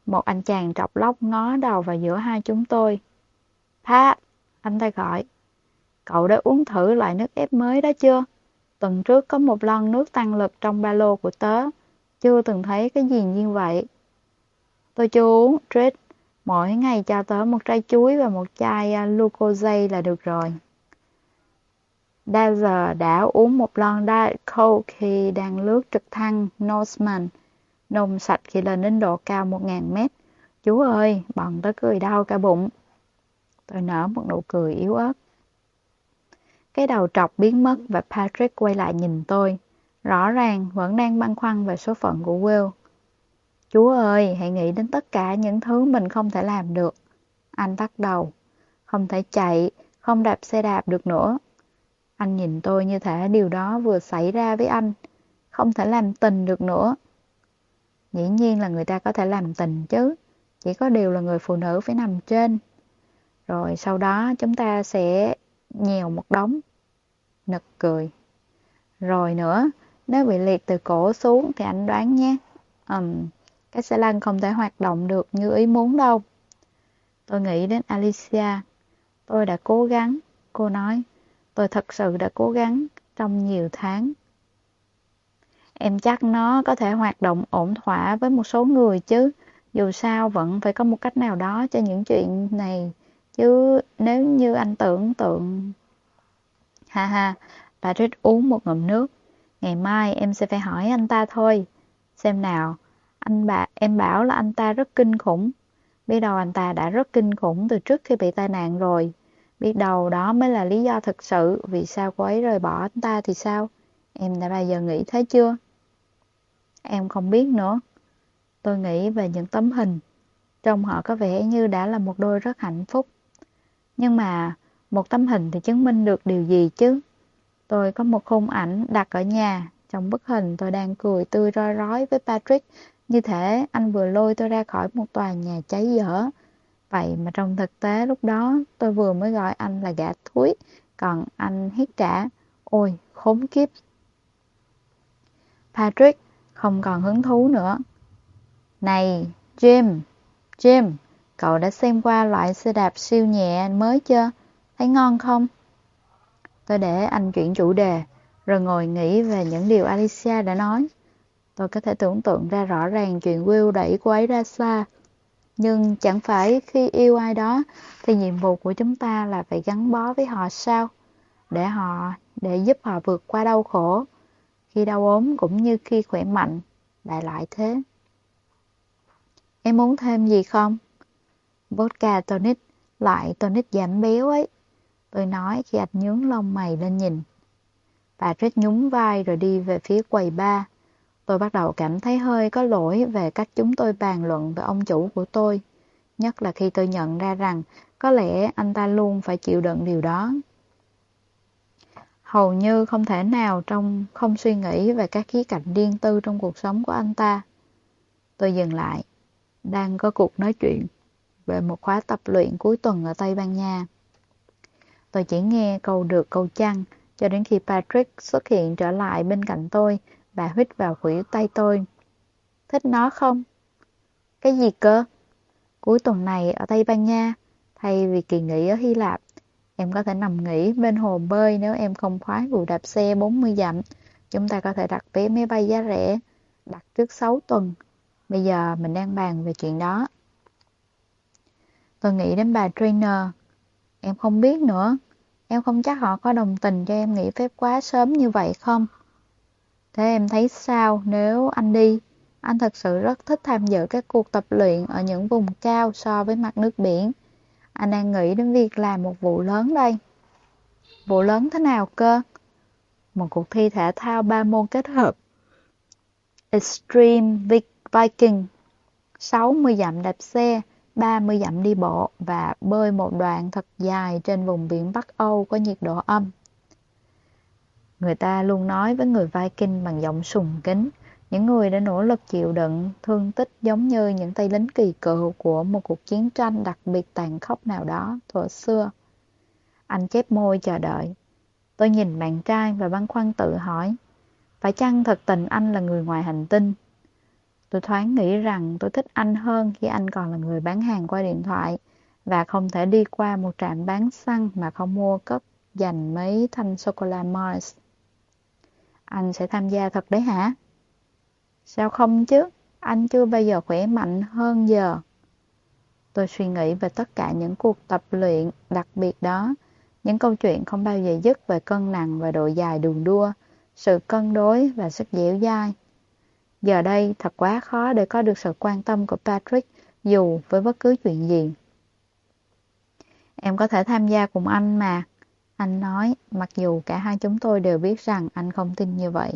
Một anh chàng trọc lóc ngó đầu vào giữa hai chúng tôi. Pat, anh ta gọi. Cậu đã uống thử loại nước ép mới đó chưa? Tuần trước có một lon nước tăng lực trong ba lô của tớ. Chưa từng thấy cái gì như vậy. Tôi chưa uống, Trish. Mỗi ngày cho tớ một trái chuối và một chai à, glucose là được rồi. Dazer đã uống một lon Diet Coke khi đang lướt trực thăng Norseman, nồng sạch khi lên đến độ cao 1.000 mét. Chú ơi, bọn tớ cười đau cả bụng. Tôi nở một nụ cười yếu ớt. Cái đầu trọc biến mất và Patrick quay lại nhìn tôi. Rõ ràng vẫn đang băn khoăn về số phận của Will. Chúa ơi, hãy nghĩ đến tất cả những thứ mình không thể làm được. Anh tắt đầu. Không thể chạy, không đạp xe đạp được nữa. Anh nhìn tôi như thể điều đó vừa xảy ra với anh. Không thể làm tình được nữa. Dĩ nhiên là người ta có thể làm tình chứ. Chỉ có điều là người phụ nữ phải nằm trên. Rồi sau đó chúng ta sẽ nhèo một đống. Nực cười. Rồi nữa, nếu bị liệt từ cổ xuống thì anh đoán nhé. Um, cái xe lăn không thể hoạt động được như ý muốn đâu. Tôi nghĩ đến Alicia. Tôi đã cố gắng, cô nói. Tôi thật sự đã cố gắng trong nhiều tháng. Em chắc nó có thể hoạt động ổn thỏa với một số người chứ. Dù sao vẫn phải có một cách nào đó cho những chuyện này. Chứ nếu như anh tưởng tượng... Ha ha, Patrick uống một ngụm nước. Ngày mai em sẽ phải hỏi anh ta thôi. Xem nào, anh bà em bảo là anh ta rất kinh khủng. Biết đâu anh ta đã rất kinh khủng từ trước khi bị tai nạn rồi. Biết đâu đó mới là lý do thực sự vì sao cô ấy rời bỏ anh ta thì sao? Em đã bao giờ nghĩ thế chưa? Em không biết nữa. Tôi nghĩ về những tấm hình. Trông họ có vẻ như đã là một đôi rất hạnh phúc. Nhưng mà một tấm hình thì chứng minh được điều gì chứ? Tôi có một khung ảnh đặt ở nhà. Trong bức hình tôi đang cười tươi roi rói với Patrick. Như thể anh vừa lôi tôi ra khỏi một tòa nhà cháy dở. Vậy mà trong thực tế lúc đó tôi vừa mới gọi anh là gã thúi. Còn anh hét trả. Ôi, khốn kiếp. Patrick không còn hứng thú nữa. Này, Jim, Jim, cậu đã xem qua loại xe đạp siêu nhẹ mới chưa? Thấy ngon không? Tôi để anh chuyển chủ đề, rồi ngồi nghĩ về những điều Alicia đã nói. Tôi có thể tưởng tượng ra rõ ràng chuyện Will đẩy cô ấy ra xa. Nhưng chẳng phải khi yêu ai đó thì nhiệm vụ của chúng ta là phải gắn bó với họ sao? Để họ, để giúp họ vượt qua đau khổ. Khi đau ốm cũng như khi khỏe mạnh, đại loại thế. Em muốn thêm gì không? Vodka tonic, loại tonic giảm béo ấy. Tôi nói khi anh nhướng lông mày lên nhìn. Patrick nhún vai rồi đi về phía quầy ba. Tôi bắt đầu cảm thấy hơi có lỗi về cách chúng tôi bàn luận về ông chủ của tôi. Nhất là khi tôi nhận ra rằng có lẽ anh ta luôn phải chịu đựng điều đó. Hầu như không thể nào trong không suy nghĩ về các khía cạnh riêng tư trong cuộc sống của anh ta. Tôi dừng lại, đang có cuộc nói chuyện về một khóa tập luyện cuối tuần ở Tây Ban Nha. Tôi chỉ nghe câu được câu chăng cho đến khi Patrick xuất hiện trở lại bên cạnh tôi và hít vào khuỷu tay tôi. Thích nó không? Cái gì cơ? Cuối tuần này ở Tây Ban Nha, thay vì kỳ nghỉ ở Hy Lạp, em có thể nằm nghỉ bên hồ bơi nếu em không khoái vụ đạp xe 40 dặm. Chúng ta có thể đặt vé máy bay giá rẻ, đặt trước 6 tuần. Bây giờ mình đang bàn về chuyện đó. Tôi nghĩ đến bà trainer. Em không biết nữa. Em không chắc họ có đồng tình cho em nghỉ phép quá sớm như vậy không? Thế em thấy sao nếu anh đi? Anh thật sự rất thích tham dự các cuộc tập luyện ở những vùng cao so với mặt nước biển. Anh đang nghĩ đến việc làm một vụ lớn đây. Vụ lớn thế nào cơ? Một cuộc thi thể thao ba môn kết hợp. Extreme Viking 60 dặm đạp xe, 30 dặm đi bộ và bơi một đoạn thật dài trên vùng biển Bắc Âu có nhiệt độ âm. Người ta luôn nói với người Viking bằng giọng sùng kính, những người đã nỗ lực chịu đựng thương tích giống như những tay lính kỳ cựu của một cuộc chiến tranh đặc biệt tàn khốc nào đó thuở xưa. Anh chép môi chờ đợi. Tôi nhìn bạn trai và băn khoăn tự hỏi, phải chăng thật tình anh là người ngoài hành tinh? Tôi thoáng nghĩ rằng tôi thích anh hơn khi anh còn là người bán hàng qua điện thoại và không thể đi qua một trạm bán xăng mà không mua cấp dành mấy thanh sô-cô-la Mars. Anh sẽ tham gia thật đấy hả? Sao không chứ? Anh chưa bao giờ khỏe mạnh hơn giờ. Tôi suy nghĩ về tất cả những cuộc tập luyện đặc biệt đó, những câu chuyện không bao giờ dứt về cân nặng và độ dài đường đua, sự cân đối và sức dẻo dai. Giờ đây thật quá khó để có được sự quan tâm của Patrick dù với bất cứ chuyện gì. Em có thể tham gia cùng anh mà. Anh nói, mặc dù cả hai chúng tôi đều biết rằng anh không tin như vậy.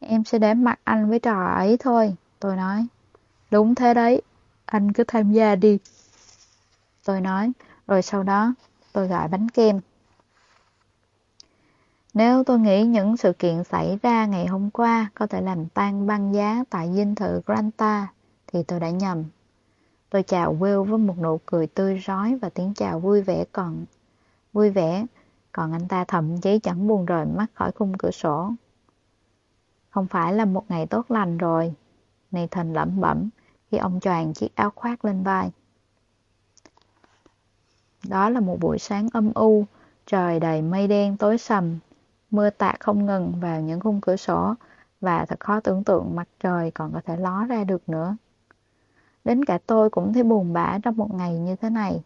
Em sẽ để mặt anh với trò ấy thôi, tôi nói. Đúng thế đấy, anh cứ tham gia đi. Tôi nói, rồi sau đó tôi gọi bánh kem. Nếu tôi nghĩ những sự kiện xảy ra ngày hôm qua có thể làm tan băng giá tại dinh thự Granta, thì tôi đã nhầm. Tôi chào Will với một nụ cười tươi rói và tiếng chào vui vẻ còn vui vẻ còn anh ta thậm chí chẳng buồn rời mắt khỏi khung cửa sổ. Không phải là một ngày tốt lành rồi, Nathan lẩm bẩm khi ông choàng chiếc áo khoác lên vai. Đó là một buổi sáng âm u, trời đầy mây đen tối sầm, mưa tạt không ngừng vào những khung cửa sổ và thật khó tưởng tượng mặt trời còn có thể ló ra được nữa. Đến cả tôi cũng thấy buồn bã trong một ngày như thế này.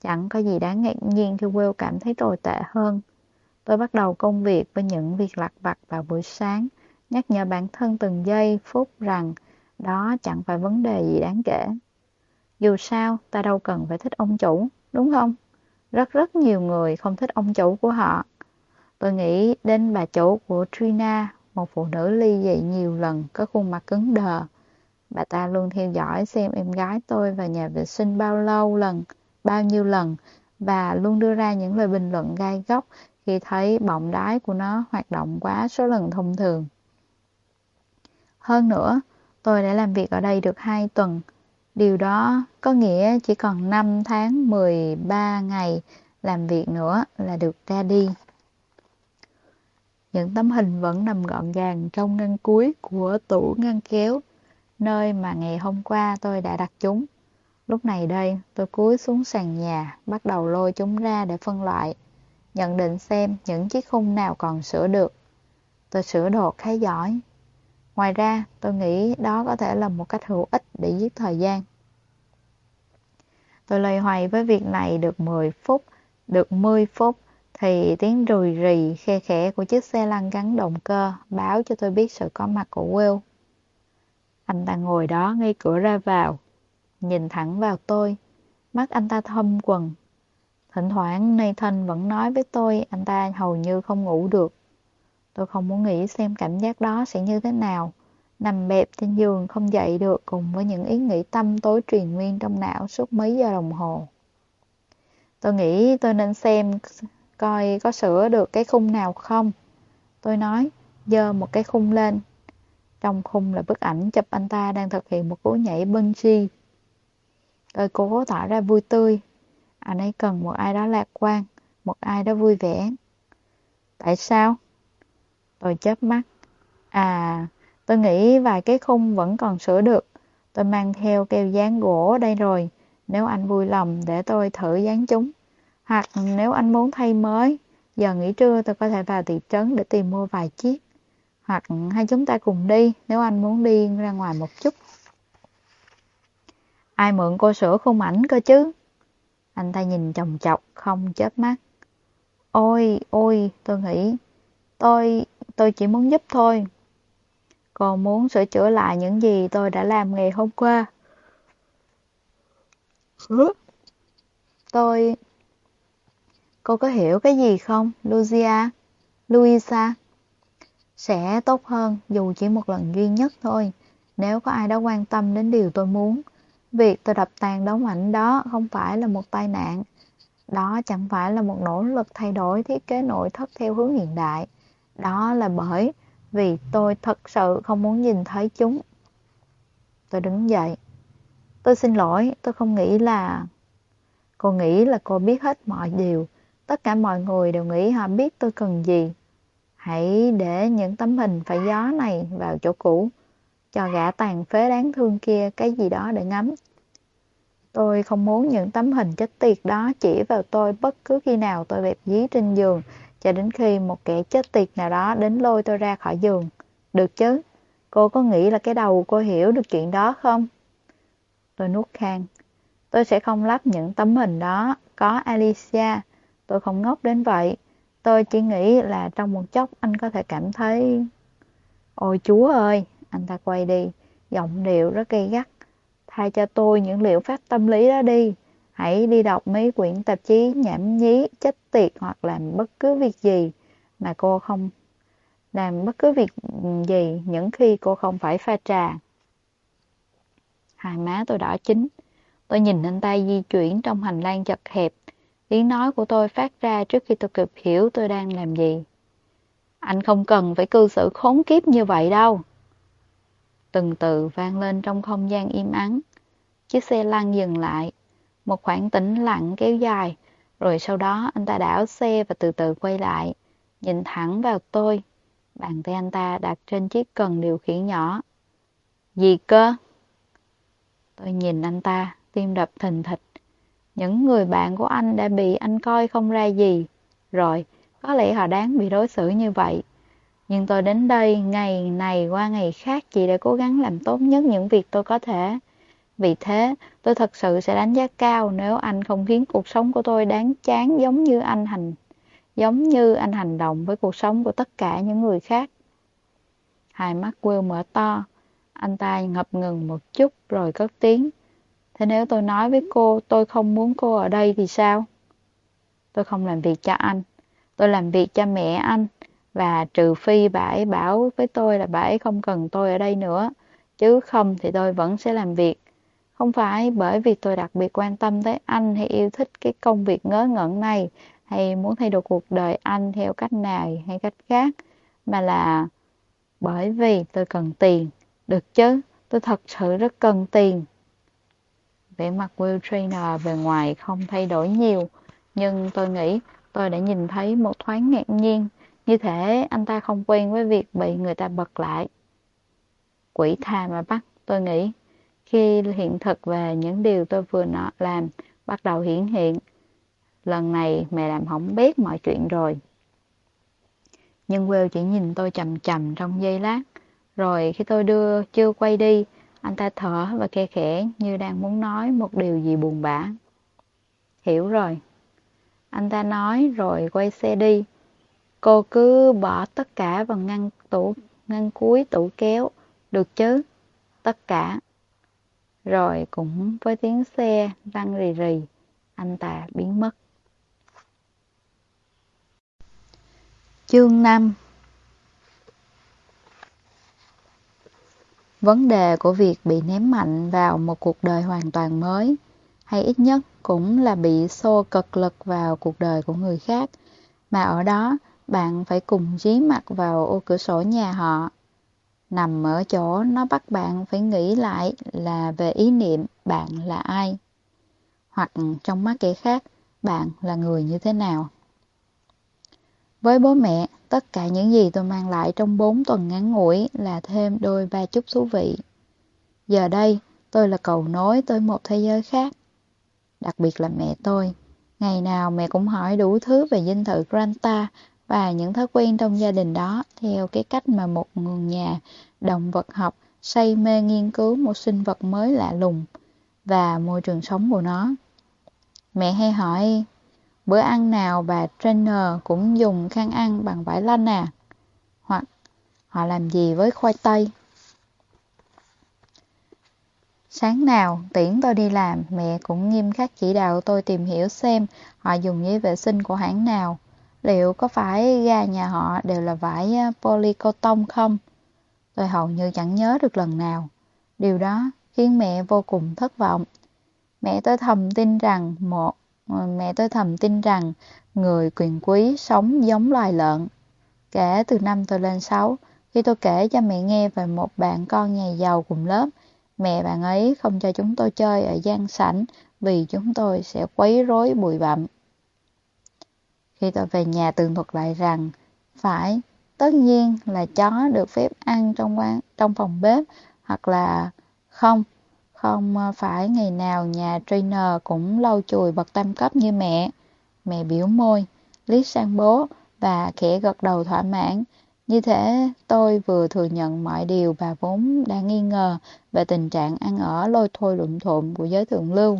Chẳng có gì đáng ngạc nhiên khi Will cảm thấy tồi tệ hơn. Tôi bắt đầu công việc với những việc lặt vặt vào buổi sáng, nhắc nhở bản thân từng giây, phút rằng đó chẳng phải vấn đề gì đáng kể. Dù sao, ta đâu cần phải thích ông chủ, đúng không? Rất rất nhiều người không thích ông chủ của họ. Tôi nghĩ đến bà chủ của Trina, một phụ nữ ly dị nhiều lần, có khuôn mặt cứng đờ. Bà ta luôn theo dõi xem em gái tôi vào nhà vệ sinh bao lâu lần, bao nhiêu lần, và luôn đưa ra những lời bình luận gai góc khi thấy bọng đái của nó hoạt động quá số lần thông thường. Hơn nữa, tôi đã làm việc ở đây được 2 tuần. Điều đó có nghĩa chỉ còn 5 tháng 13 ngày làm việc nữa là được ra đi. Những tấm hình vẫn nằm gọn gàng trong ngăn cuối của tủ ngăn kéo, nơi mà ngày hôm qua tôi đã đặt chúng. Lúc này đây, tôi cúi xuống sàn nhà, bắt đầu lôi chúng ra để phân loại, nhận định xem những chiếc khung nào còn sửa được. Tôi sửa đồ khá giỏi. Ngoài ra, tôi nghĩ đó có thể là một cách hữu ích để giết thời gian. Tôi loay hoay với việc này được 10 phút, được 10 phút, thì tiếng rùi rì khe khẽ của chiếc xe lăn gắn động cơ báo cho tôi biết sự có mặt của Will. Anh ta ngồi đó ngay cửa ra vào, nhìn thẳng vào tôi, mắt anh ta thâm quần. Thỉnh thoảng Nathan vẫn nói với tôi anh ta hầu như không ngủ được. Tôi không muốn nghĩ xem cảm giác đó sẽ như thế nào. Nằm bẹp trên giường không dậy được cùng với những ý nghĩ tâm tối truyền nguyên trong não suốt mấy giờ đồng hồ. Tôi nghĩ tôi nên xem coi có sửa được cái khung nào không. Tôi nói, dơ một cái khung lên. Trong khung là bức ảnh chụp anh ta đang thực hiện một cú nhảy bungee. Tôi cố tỏ ra vui tươi. Anh ấy cần một ai đó lạc quan, một ai đó vui vẻ. Tại sao? Tôi chớp mắt. À, tôi nghĩ vài cái khung vẫn còn sửa được. Tôi mang theo keo dán gỗ đây rồi. Nếu anh vui lòng để tôi thử dán chúng. Hoặc nếu anh muốn thay mới, giờ nghỉ trưa tôi có thể vào thị trấn để tìm mua vài chiếc. Hoặc hai chúng ta cùng đi nếu anh muốn đi ra ngoài một chút. Ai mượn cô sửa khung ảnh cơ chứ? Anh ta nhìn chồng chọc, không chớp mắt. Ôi, ôi, tôi nghĩ, tôi, tôi chỉ muốn giúp thôi. Cô muốn sửa chữa lại những gì tôi đã làm ngày hôm qua. Tôi, Cô có hiểu cái gì không, Lucia? Luisa? Sẽ tốt hơn dù chỉ một lần duy nhất thôi, nếu có ai đó quan tâm đến điều tôi muốn. Việc tôi đập tàn đống ảnh đó không phải là một tai nạn. Đó chẳng phải là một nỗ lực thay đổi thiết kế nội thất theo hướng hiện đại. Đó là bởi vì tôi thật sự không muốn nhìn thấy chúng. Tôi đứng dậy. Tôi xin lỗi, tôi không nghĩ là... Cô nghĩ là cô biết hết mọi điều Tất cả mọi người đều nghĩ họ biết tôi cần gì. Hãy để những tấm hình phải gió này vào chỗ cũ, cho gã tàn phế đáng thương kia cái gì đó để ngắm. Tôi không muốn những tấm hình chết tiệt đó chỉ vào tôi bất cứ khi nào tôi bẹp dí trên giường, cho đến khi một kẻ chết tiệt nào đó đến lôi tôi ra khỏi giường. Được chứ? Cô có nghĩ là cái đầu cô hiểu được chuyện đó không? Tôi nuốt khang. Tôi sẽ không lắp những tấm hình đó. Có Alicia, Tôi không ngốc đến vậy. Tôi chỉ nghĩ là trong một chốc anh có thể cảm thấy... Ôi chúa ơi! Anh ta quay đi, giọng điệu rất gay gắt. Thay cho tôi những liệu pháp tâm lý đó đi. Hãy đi đọc mấy quyển tạp chí nhảm nhí, chết tiệt hoặc làm bất cứ việc gì mà cô không làm bất cứ việc gì những khi cô không phải pha trà. Hai má tôi đỏ chính. Tôi nhìn anh ta di chuyển trong hành lang chật hẹp, Tiếng nói của tôi phát ra trước khi tôi kịp hiểu tôi đang làm gì. Anh không cần phải cư xử khốn kiếp như vậy đâu. Từng từ vang lên trong không gian im ắng. Chiếc xe lăn dừng lại. Một khoảng tĩnh lặng kéo dài Rồi sau đó anh ta đảo xe và từ từ quay lại, nhìn thẳng vào tôi. Bàn tay anh ta đặt trên chiếc cần điều khiển nhỏ. Gì cơ? Tôi nhìn anh ta, tim đập thình thịch. Những người bạn của anh đã bị anh coi không ra gì. Rồi, có lẽ họ đáng bị đối xử như vậy. Nhưng tôi đến đây ngày này qua ngày khác chỉ để cố gắng làm tốt nhất những việc tôi có thể. Vì thế, tôi thật sự sẽ đánh giá cao nếu anh không khiến cuộc sống của tôi đáng chán giống như anh hành giống như anh hành động với cuộc sống của tất cả những người khác. Hai mắt Will mở to, anh ta ngập ngừng một chút rồi cất tiếng. Thế nếu tôi nói với cô tôi không muốn cô ở đây thì sao? Tôi không làm việc cho anh. Tôi làm việc cho mẹ anh. Và trừ phi bà ấy bảo với tôi là bà ấy không cần tôi ở đây nữa. Chứ không thì tôi vẫn sẽ làm việc. Không phải bởi vì tôi đặc biệt quan tâm tới anh hay yêu thích cái công việc ngớ ngẩn này hay muốn thay đổi cuộc đời anh theo cách này hay cách khác mà là bởi vì tôi cần tiền. Được chứ, tôi thật sự rất cần tiền. Vẻ mặt Will Trainer về ngoài không thay đổi nhiều, nhưng tôi nghĩ tôi đã nhìn thấy một thoáng ngạc nhiên, như thể anh ta không quen với việc bị người ta bật lại. Quỷ tha mà bắt, tôi nghĩ, khi hiện thực về những điều tôi vừa nọ làm bắt đầu hiển hiện, lần này mẹ làm hỏng bét mọi chuyện rồi. Nhưng Will chỉ nhìn tôi chầm chầm trong giây lát, rồi khi tôi đưa chưa quay đi, anh ta thở và khe khẽ như đang muốn nói một điều gì buồn bã. Hiểu rồi. Anh ta nói rồi quay xe đi. Cô cứ bỏ tất cả vào ngăn tủ, ngăn cuối tủ kéo. Được chứ? Tất cả. Rồi cũng với tiếng xe răng rì rì, anh ta biến mất. Chương 5 Vấn đề của việc bị ném mạnh vào một cuộc đời hoàn toàn mới, hay ít nhất cũng là bị xô cực lực vào cuộc đời của người khác, mà ở đó bạn phải cùng dí mặt vào ô cửa sổ nhà họ. Nằm ở chỗ nó bắt bạn phải nghĩ lại là về ý niệm bạn là ai. Hoặc trong mắt kẻ khác, bạn là người như thế nào. Với bố mẹ, tất cả những gì tôi mang lại trong 4 tuần ngắn ngủi là thêm đôi ba chút thú vị. Giờ đây, tôi là cầu nối tới một thế giới khác. Đặc biệt là mẹ tôi. Ngày nào mẹ cũng hỏi đủ thứ về dinh thự Granta và những thói quen trong gia đình đó theo cái cách mà một người nhà động vật học say mê nghiên cứu một sinh vật mới lạ lùng và môi trường sống của nó. Mẹ hay hỏi Bữa ăn nào bà trainer cũng dùng khăn ăn bằng vải lanh à? Hoặc họ làm gì với khoai tây? Sáng nào tiễn tôi đi làm, mẹ cũng nghiêm khắc chỉ đạo tôi tìm hiểu xem họ dùng giấy vệ sinh của hãng nào. Liệu có phải ga nhà họ đều là vải à, polycotton không? Tôi hầu như chẳng nhớ được lần nào. Điều đó khiến mẹ vô cùng thất vọng. Mẹ tôi thầm tin rằng một Ờ, mẹ tôi thầm tin rằng người quyền quý sống giống loài lợn. Kể từ năm tôi lên 6, khi tôi kể cho mẹ nghe về một bạn con nhà giàu cùng lớp, mẹ bạn ấy không cho chúng tôi chơi ở gian sảnh vì chúng tôi sẽ quấy rối bụi bặm. Khi tôi về nhà tường thuật lại rằng, phải, tất nhiên là chó được phép ăn trong quán, trong phòng bếp, hoặc là không, không ờ, phải ngày nào nhà trainer cũng lau chùi bậc tam cấp như mẹ. Mẹ biểu môi, liếc sang bố và khẽ gật đầu thỏa mãn. Như thế tôi vừa thừa nhận mọi điều bà vốn đã nghi ngờ về tình trạng ăn ở lôi thôi lụm thụm của giới thượng lưu.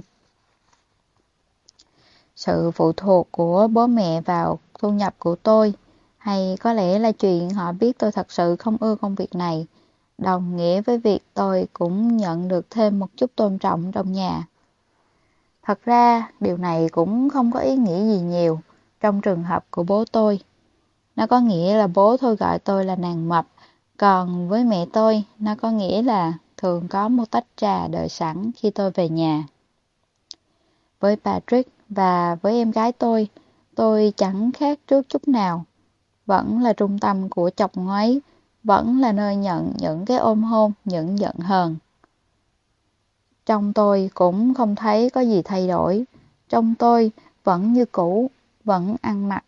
Sự phụ thuộc của bố mẹ vào thu nhập của tôi, hay có lẽ là chuyện họ biết tôi thật sự không ưa công việc này, đồng nghĩa với việc tôi cũng nhận được thêm một chút tôn trọng trong nhà. Thật ra, điều này cũng không có ý nghĩa gì nhiều trong trường hợp của bố tôi. Nó có nghĩa là bố thôi gọi tôi là nàng mập, còn với mẹ tôi, nó có nghĩa là thường có một tách trà đợi sẵn khi tôi về nhà. Với Patrick và với em gái tôi, tôi chẳng khác trước chút nào. Vẫn là trung tâm của chồng ấy vẫn là nơi nhận những cái ôm hôn, những giận hờn. Trong tôi cũng không thấy có gì thay đổi. Trong tôi vẫn như cũ, vẫn ăn mặc,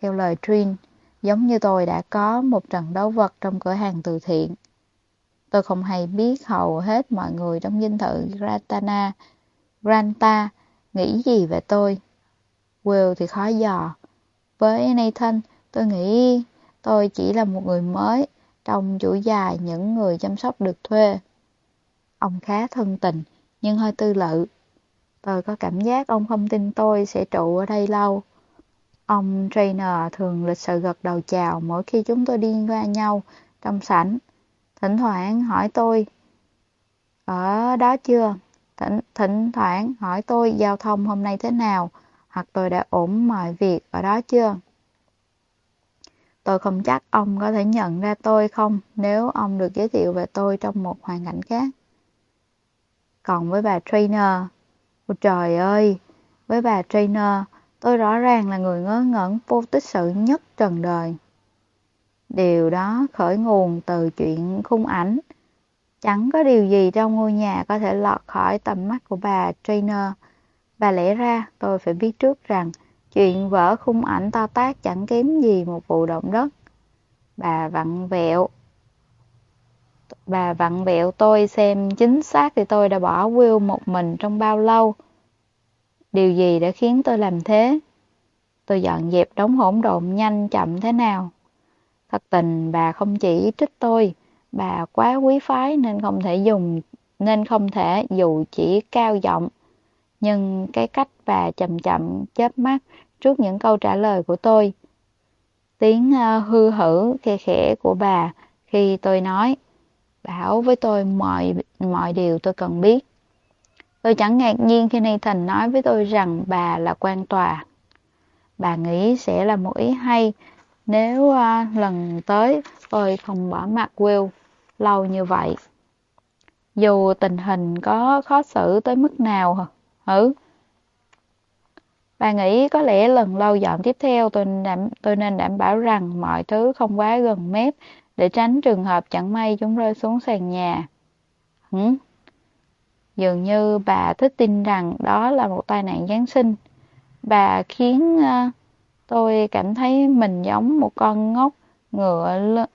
theo lời Trin, giống như tôi đã có một trận đấu vật trong cửa hàng từ thiện. Tôi không hay biết hầu hết mọi người trong dinh thự Gratana, Granta nghĩ gì về tôi. Will thì khó dò. Với Nathan, tôi nghĩ tôi chỉ là một người mới trong chuỗi dài những người chăm sóc được thuê. Ông khá thân tình, nhưng hơi tư lự. Tôi có cảm giác ông không tin tôi sẽ trụ ở đây lâu. Ông trainer thường lịch sự gật đầu chào mỗi khi chúng tôi đi qua nhau trong sảnh. Thỉnh thoảng hỏi tôi, ở đó chưa? Thỉnh, thỉnh thoảng hỏi tôi giao thông hôm nay thế nào, hoặc tôi đã ổn mọi việc ở đó chưa? Tôi không chắc ông có thể nhận ra tôi không nếu ông được giới thiệu về tôi trong một hoàn cảnh khác. Còn với bà trainer, ôi trời ơi, với bà trainer, tôi rõ ràng là người ngớ ngẩn vô tích sự nhất trần đời. Điều đó khởi nguồn từ chuyện khung ảnh. Chẳng có điều gì trong ngôi nhà có thể lọt khỏi tầm mắt của bà trainer. Và lẽ ra tôi phải biết trước rằng chuyện vỡ khung ảnh to tác chẳng kém gì một vụ động đất. Bà vặn vẹo. Bà vặn vẹo tôi xem chính xác thì tôi đã bỏ Will một mình trong bao lâu. Điều gì đã khiến tôi làm thế? Tôi dọn dẹp đống hỗn độn nhanh chậm thế nào? Thật tình bà không chỉ trích tôi, bà quá quý phái nên không thể dùng nên không thể dù chỉ cao giọng. Nhưng cái cách bà chậm chậm chớp mắt trước những câu trả lời của tôi. Tiếng ờ, hư hử khe khẽ của bà khi tôi nói, bảo với tôi mọi mọi điều tôi cần biết. Tôi chẳng ngạc nhiên khi Nathan nói với tôi rằng bà là quan tòa. Bà nghĩ sẽ là một ý hay nếu uh, lần tới tôi không bỏ mặt Will lâu như vậy. Dù tình hình có khó xử tới mức nào hả? Ừ. Bà nghĩ có lẽ lần lâu dọn tiếp theo tôi, đảm, tôi nên đảm bảo rằng mọi thứ không quá gần mép để tránh trường hợp chẳng may chúng rơi xuống sàn nhà. Hử? Dường như bà thích tin rằng đó là một tai nạn Giáng sinh. Bà khiến uh, tôi cảm thấy mình giống một con ngốc ngựa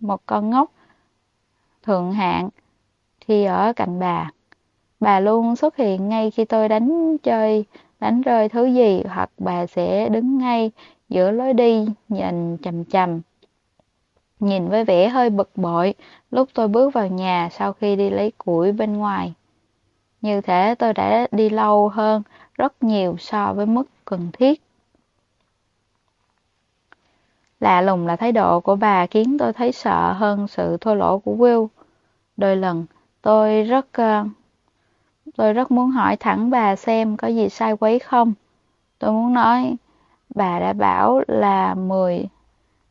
một con ngốc thượng hạng khi ở cạnh bà. Bà luôn xuất hiện ngay khi tôi đánh chơi, đánh rơi thứ gì hoặc bà sẽ đứng ngay giữa lối đi nhìn chầm chầm. Nhìn với vẻ hơi bực bội lúc tôi bước vào nhà sau khi đi lấy củi bên ngoài. Như thể tôi đã đi lâu hơn rất nhiều so với mức cần thiết. Lạ lùng là thái độ của bà khiến tôi thấy sợ hơn sự thô lỗ của Will. Đôi lần, tôi rất uh, tôi rất muốn hỏi thẳng bà xem có gì sai quấy không. Tôi muốn nói, bà đã bảo là 10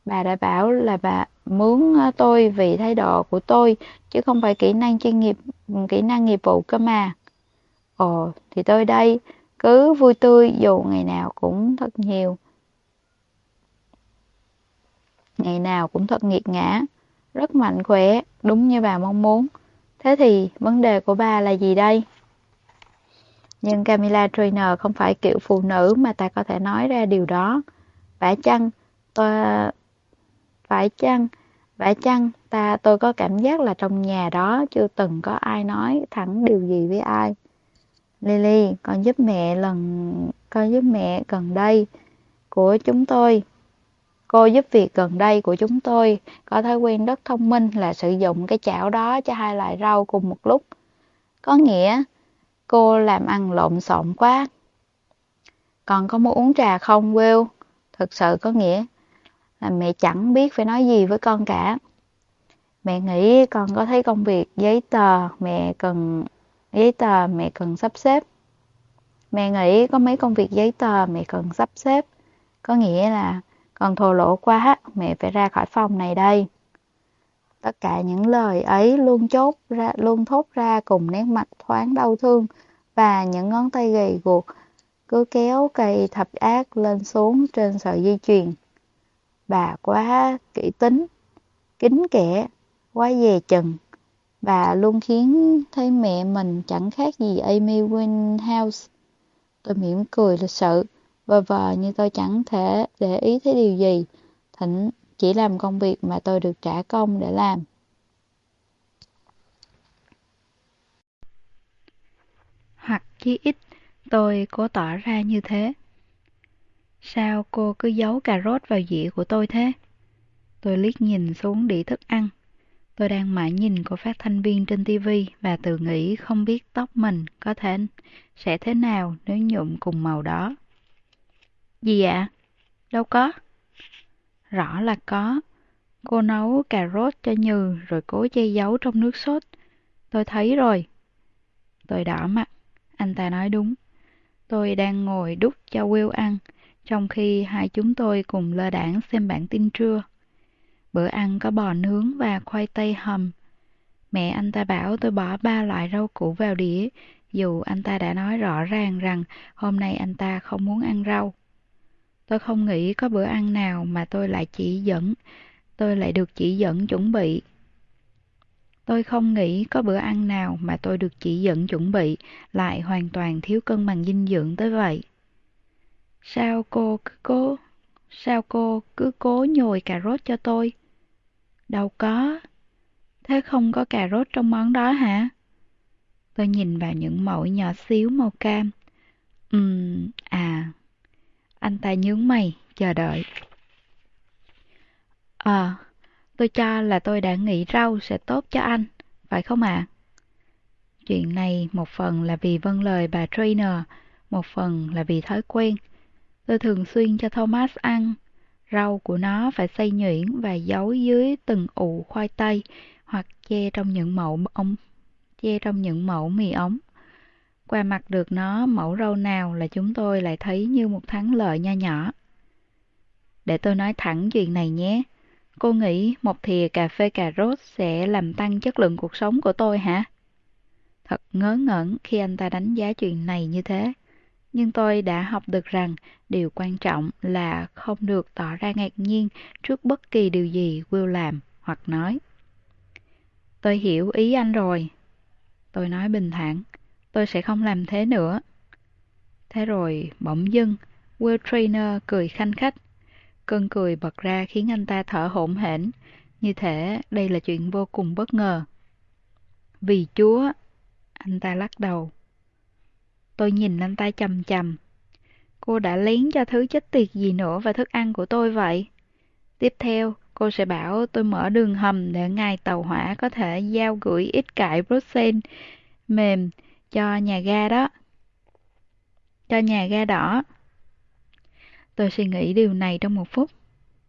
bà đã bảo là bà mướn ờ, tôi vì thái độ của tôi chứ không phải kỹ năng chuyên nghiệp kỹ năng nghiệp vụ cơ mà. Ồ, thì tôi đây cứ vui tươi dù ngày nào cũng thật nhiều ngày nào cũng thật nghiệt ngã, rất mạnh khỏe, đúng như bà mong muốn. Thế thì vấn đề của bà là gì đây? Nhưng Camilla Trainer không phải kiểu phụ nữ mà ta có thể nói ra điều đó. Vả chăng tôi phải chăng vả chăng ta tôi có cảm giác là trong nhà đó chưa từng có ai nói thẳng điều gì với ai. Lily, con giúp mẹ lần con giúp mẹ gần đây của chúng tôi Cô giúp việc gần đây của chúng tôi có thói quen rất thông minh là sử dụng cái chảo đó cho hai loại rau cùng một lúc. Có nghĩa cô làm ăn lộn xộn quá. Còn có muốn uống trà không Will? Thực sự có nghĩa là mẹ chẳng biết phải nói gì với con cả. Mẹ nghĩ con có thấy công việc giấy tờ mẹ cần giấy tờ mẹ cần sắp xếp. Mẹ nghĩ có mấy công việc giấy tờ mẹ cần sắp xếp. Có nghĩa là còn thô lỗ quá, mẹ phải ra khỏi phòng này đây. Tất cả những lời ấy luôn chốt ra, luôn thốt ra cùng nét mặt thoáng đau thương và những ngón tay gầy guộc cứ kéo cây thập ác lên xuống trên sợi dây chuyền. Bà quá kỹ tính, kính kẻ, quá dè chừng. Bà luôn khiến thấy mẹ mình chẳng khác gì Amy Winehouse. Tôi mỉm cười lịch sự, vờ vờ như tôi chẳng thể để ý thấy điều gì. Thỉnh chỉ làm công việc mà tôi được trả công để làm. Hoặc chí ít, tôi cố tỏ ra như thế. Sao cô cứ giấu cà rốt vào dĩa của tôi thế? Tôi liếc nhìn xuống đĩa thức ăn. Tôi đang mãi nhìn cô phát thanh viên trên TV và tự nghĩ không biết tóc mình có thể sẽ thế nào nếu nhuộm cùng màu đó. Gì ạ? Đâu có. Rõ là có. Cô nấu cà rốt cho Như rồi cố che giấu trong nước sốt. Tôi thấy rồi. Tôi đỏ mặt. Anh ta nói đúng. Tôi đang ngồi đút cho Will ăn, trong khi hai chúng tôi cùng lơ đảng xem bản tin trưa. Bữa ăn có bò nướng và khoai tây hầm. Mẹ anh ta bảo tôi bỏ ba loại rau củ vào đĩa, dù anh ta đã nói rõ ràng rằng hôm nay anh ta không muốn ăn rau. Tôi không nghĩ có bữa ăn nào mà tôi lại chỉ dẫn, tôi lại được chỉ dẫn chuẩn bị. Tôi không nghĩ có bữa ăn nào mà tôi được chỉ dẫn chuẩn bị lại hoàn toàn thiếu cân bằng dinh dưỡng tới vậy. Sao cô cứ cố, sao cô cứ cố nhồi cà rốt cho tôi? Đâu có. Thế không có cà rốt trong món đó hả? Tôi nhìn vào những mẩu nhỏ xíu màu cam. Ừm, à. Anh ta nhướng mày, chờ đợi. Ờ, tôi cho là tôi đã nghĩ rau sẽ tốt cho anh, phải không ạ? À? Chuyện này một phần là vì vâng lời bà trainer, một phần là vì thói quen. Tôi thường xuyên cho Thomas ăn. Rau của nó phải xay nhuyễn và giấu dưới từng ụ khoai tây hoặc che trong những mẫu ống che trong những mẫu mì ống. Qua mặt được nó mẫu râu nào là chúng tôi lại thấy như một thắng lợi nho nhỏ. Để tôi nói thẳng chuyện này nhé. Cô nghĩ một thìa cà phê cà rốt sẽ làm tăng chất lượng cuộc sống của tôi hả? Thật ngớ ngẩn khi anh ta đánh giá chuyện này như thế. Nhưng tôi đã học được rằng điều quan trọng là không được tỏ ra ngạc nhiên trước bất kỳ điều gì Will làm hoặc nói. Tôi hiểu ý anh rồi. Tôi nói bình thản, tôi sẽ không làm thế nữa. Thế rồi, bỗng dưng, Will Trainer cười khanh khách. Cơn cười bật ra khiến anh ta thở hổn hển, như thể đây là chuyện vô cùng bất ngờ. Vì Chúa, anh ta lắc đầu. Tôi nhìn anh ta chầm chầm. Cô đã lén cho thứ chết tiệt gì nữa vào thức ăn của tôi vậy? Tiếp theo, cô sẽ bảo tôi mở đường hầm để ngài tàu hỏa có thể giao gửi ít cải Bruxelles mềm cho nhà ga đó. Cho nhà ga đỏ. Tôi suy nghĩ điều này trong một phút.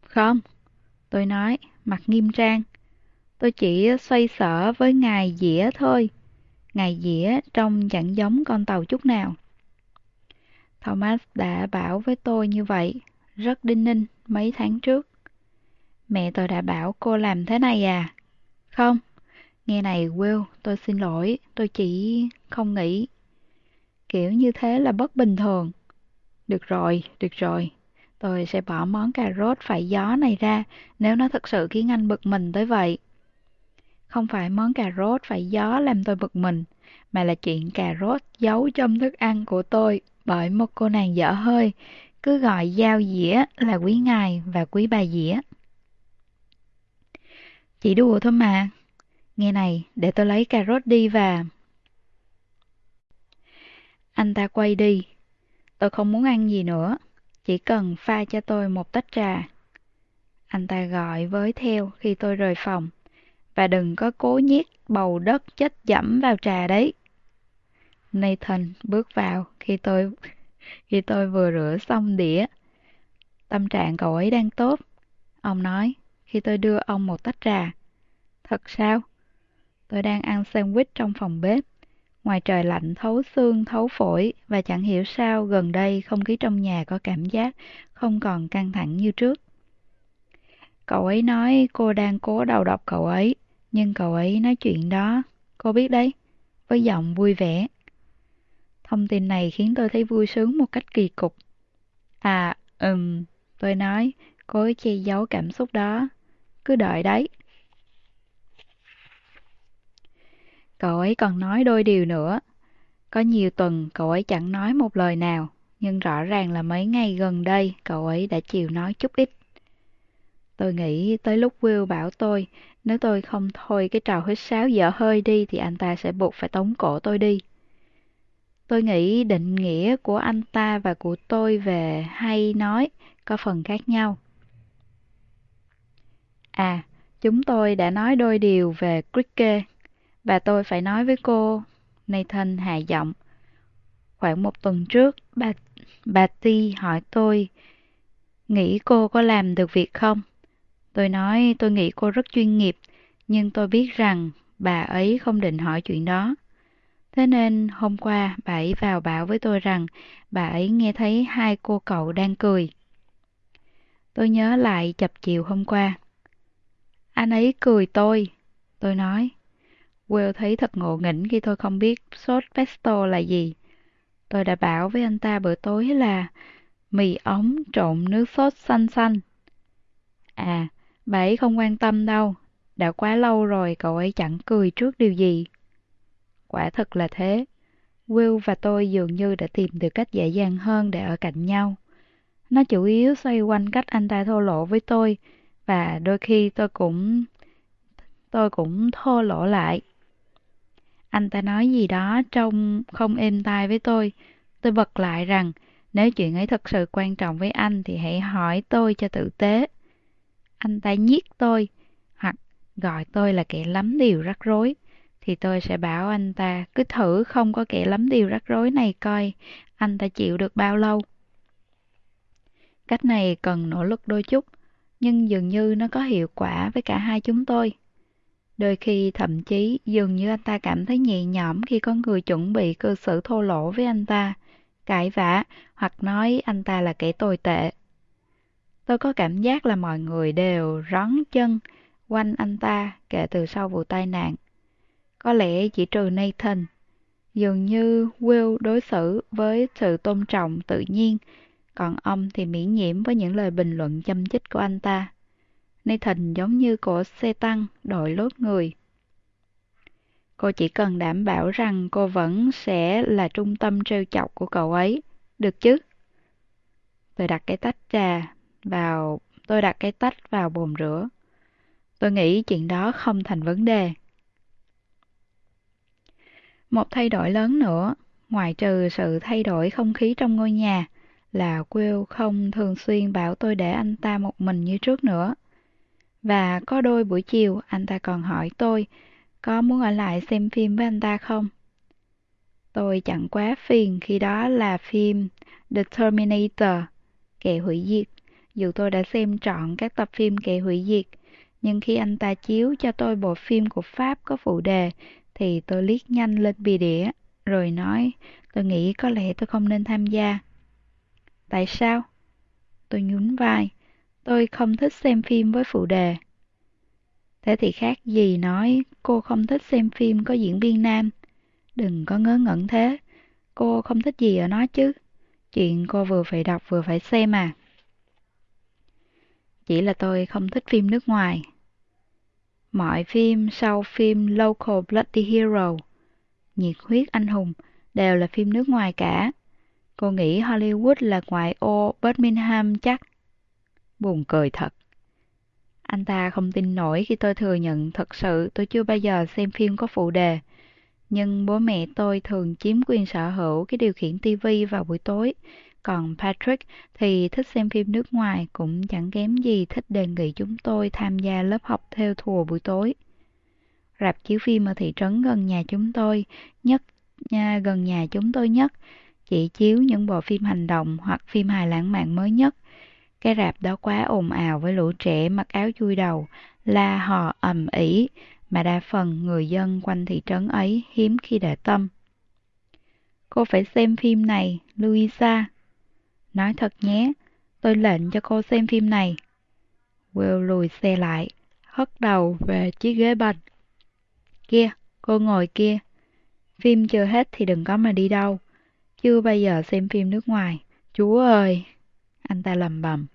Không, tôi nói, mặt nghiêm trang. Tôi chỉ xoay sở với ngài dĩa thôi. Ngài dĩa trông chẳng giống con tàu chút nào. Thomas đã bảo với tôi như vậy, rất đinh ninh mấy tháng trước. Mẹ tôi đã bảo cô làm thế này à? Không, nghe này Will, tôi xin lỗi, tôi chỉ không nghĩ. Kiểu như thế là bất bình thường. Được rồi, được rồi, tôi sẽ bỏ món cà rốt phải gió này ra nếu nó thật sự khiến anh bực mình tới vậy. Không phải món cà rốt phải gió làm tôi bực mình, mà là chuyện cà rốt giấu trong thức ăn của tôi bởi một cô nàng dở hơi, cứ gọi giao dĩa là quý ngài và quý bà dĩa. Chỉ đùa thôi mà. Nghe này, để tôi lấy cà rốt đi và... Anh ta quay đi. Tôi không muốn ăn gì nữa, chỉ cần pha cho tôi một tách trà. Anh ta gọi với theo khi tôi rời phòng. Và đừng có cố nhét bầu đất chết dẫm vào trà đấy. Nathan bước vào khi tôi khi tôi vừa rửa xong đĩa. Tâm trạng cậu ấy đang tốt. Ông nói khi tôi đưa ông một tách trà. Thật sao? Tôi đang ăn sandwich trong phòng bếp. Ngoài trời lạnh thấu xương, thấu phổi và chẳng hiểu sao gần đây không khí trong nhà có cảm giác không còn căng thẳng như trước. Cậu ấy nói cô đang cố đầu độc cậu ấy, nhưng cậu ấy nói chuyện đó, cô biết đấy, với giọng vui vẻ. Thông tin này khiến tôi thấy vui sướng một cách kỳ cục. À, ừm, tôi nói, cố che giấu cảm xúc đó. Cứ đợi đấy. Cậu ấy còn nói đôi điều nữa. Có nhiều tuần cậu ấy chẳng nói một lời nào, nhưng rõ ràng là mấy ngày gần đây cậu ấy đã chịu nói chút ít. Tôi nghĩ tới lúc Will bảo tôi, nếu tôi không thôi cái trò hít sáo dở hơi đi thì anh ta sẽ buộc phải tống cổ tôi đi. Tôi nghĩ định nghĩa của anh ta và của tôi về hay nói có phần khác nhau. À, chúng tôi đã nói đôi điều về cricket và tôi phải nói với cô, Nathan hạ giọng. Khoảng một tuần trước, bà, bà Ti hỏi tôi, nghĩ cô có làm được việc không? Tôi nói tôi nghĩ cô rất chuyên nghiệp, nhưng tôi biết rằng bà ấy không định hỏi chuyện đó. Thế nên hôm qua bà ấy vào bảo với tôi rằng bà ấy nghe thấy hai cô cậu đang cười. Tôi nhớ lại chập chiều hôm qua. Anh ấy cười tôi. Tôi nói. Will thấy thật ngộ nghĩnh khi tôi không biết sốt pesto là gì. Tôi đã bảo với anh ta bữa tối là mì ống trộn nước sốt xanh xanh. À, bà ấy không quan tâm đâu. Đã quá lâu rồi cậu ấy chẳng cười trước điều gì. Quả thật là thế. Will và tôi dường như đã tìm được cách dễ dàng hơn để ở cạnh nhau. Nó chủ yếu xoay quanh cách anh ta thô lỗ với tôi, và đôi khi tôi cũng tôi cũng thô lỗ lại. Anh ta nói gì đó trông không êm tai với tôi. Tôi bật lại rằng nếu chuyện ấy thật sự quan trọng với anh thì hãy hỏi tôi cho tử tế. Anh ta nhiếc tôi hoặc gọi tôi là kẻ lắm điều rắc rối thì tôi sẽ bảo anh ta cứ thử không có kẻ lắm điều rắc rối này coi anh ta chịu được bao lâu. Cách này cần nỗ lực đôi chút, nhưng dường như nó có hiệu quả với cả hai chúng tôi. Đôi khi thậm chí dường như anh ta cảm thấy nhẹ nhõm khi có người chuẩn bị cư xử thô lỗ với anh ta, cãi vã hoặc nói anh ta là kẻ tồi tệ. Tôi có cảm giác là mọi người đều rón chân quanh anh ta kể từ sau vụ tai nạn. Có lẽ chỉ trừ Nathan. Dường như Will đối xử với sự tôn trọng tự nhiên, còn ông thì miễn nhiễm với những lời bình luận châm chích của anh ta. Nathan giống như của xe tăng đội lốt người. Cô chỉ cần đảm bảo rằng cô vẫn sẽ là trung tâm trêu chọc của cậu ấy, được chứ? Tôi đặt cái tách trà vào, tôi đặt cái tách vào bồn rửa. Tôi nghĩ chuyện đó không thành vấn đề. Một thay đổi lớn nữa, ngoài trừ sự thay đổi không khí trong ngôi nhà, là Will không thường xuyên bảo tôi để anh ta một mình như trước nữa. Và có đôi buổi chiều anh ta còn hỏi tôi có muốn ở lại xem phim với anh ta không? Tôi chẳng quá phiền khi đó là phim The Terminator, kẻ hủy diệt. Dù tôi đã xem trọn các tập phim kẻ hủy diệt, nhưng khi anh ta chiếu cho tôi bộ phim của Pháp có phụ đề thì tôi liếc nhanh lên bìa đĩa, rồi nói, tôi nghĩ có lẽ tôi không nên tham gia. Tại sao? Tôi nhún vai, tôi không thích xem phim với phụ đề. Thế thì khác gì nói cô không thích xem phim có diễn viên nam. Đừng có ngớ ngẩn thế, cô không thích gì ở nó chứ. Chuyện cô vừa phải đọc vừa phải xem à. Chỉ là tôi không thích phim nước ngoài. Mọi phim sau phim Local Bloody Hero, Nhiệt huyết anh hùng, đều là phim nước ngoài cả. Cô nghĩ Hollywood là ngoại ô Birmingham chắc. Buồn cười thật. Anh ta không tin nổi khi tôi thừa nhận thật sự tôi chưa bao giờ xem phim có phụ đề. Nhưng bố mẹ tôi thường chiếm quyền sở hữu cái điều khiển tivi vào buổi tối, còn Patrick thì thích xem phim nước ngoài cũng chẳng kém gì thích đề nghị chúng tôi tham gia lớp học theo thùa buổi tối. Rạp chiếu phim ở thị trấn gần nhà chúng tôi, nhất gần nhà chúng tôi nhất, chỉ chiếu những bộ phim hành động hoặc phim hài lãng mạn mới nhất. Cái rạp đó quá ồn ào với lũ trẻ mặc áo chui đầu, la hò ầm ĩ, mà đa phần người dân quanh thị trấn ấy hiếm khi để tâm. Cô phải xem phim này, Louisa. Nói thật nhé, tôi lệnh cho cô xem phim này. Will lùi xe lại, hất đầu về chiếc ghế bành. Kia, cô ngồi kia. Phim chưa hết thì đừng có mà đi đâu. Chưa bao giờ xem phim nước ngoài. Chúa ơi! Anh ta lầm bầm.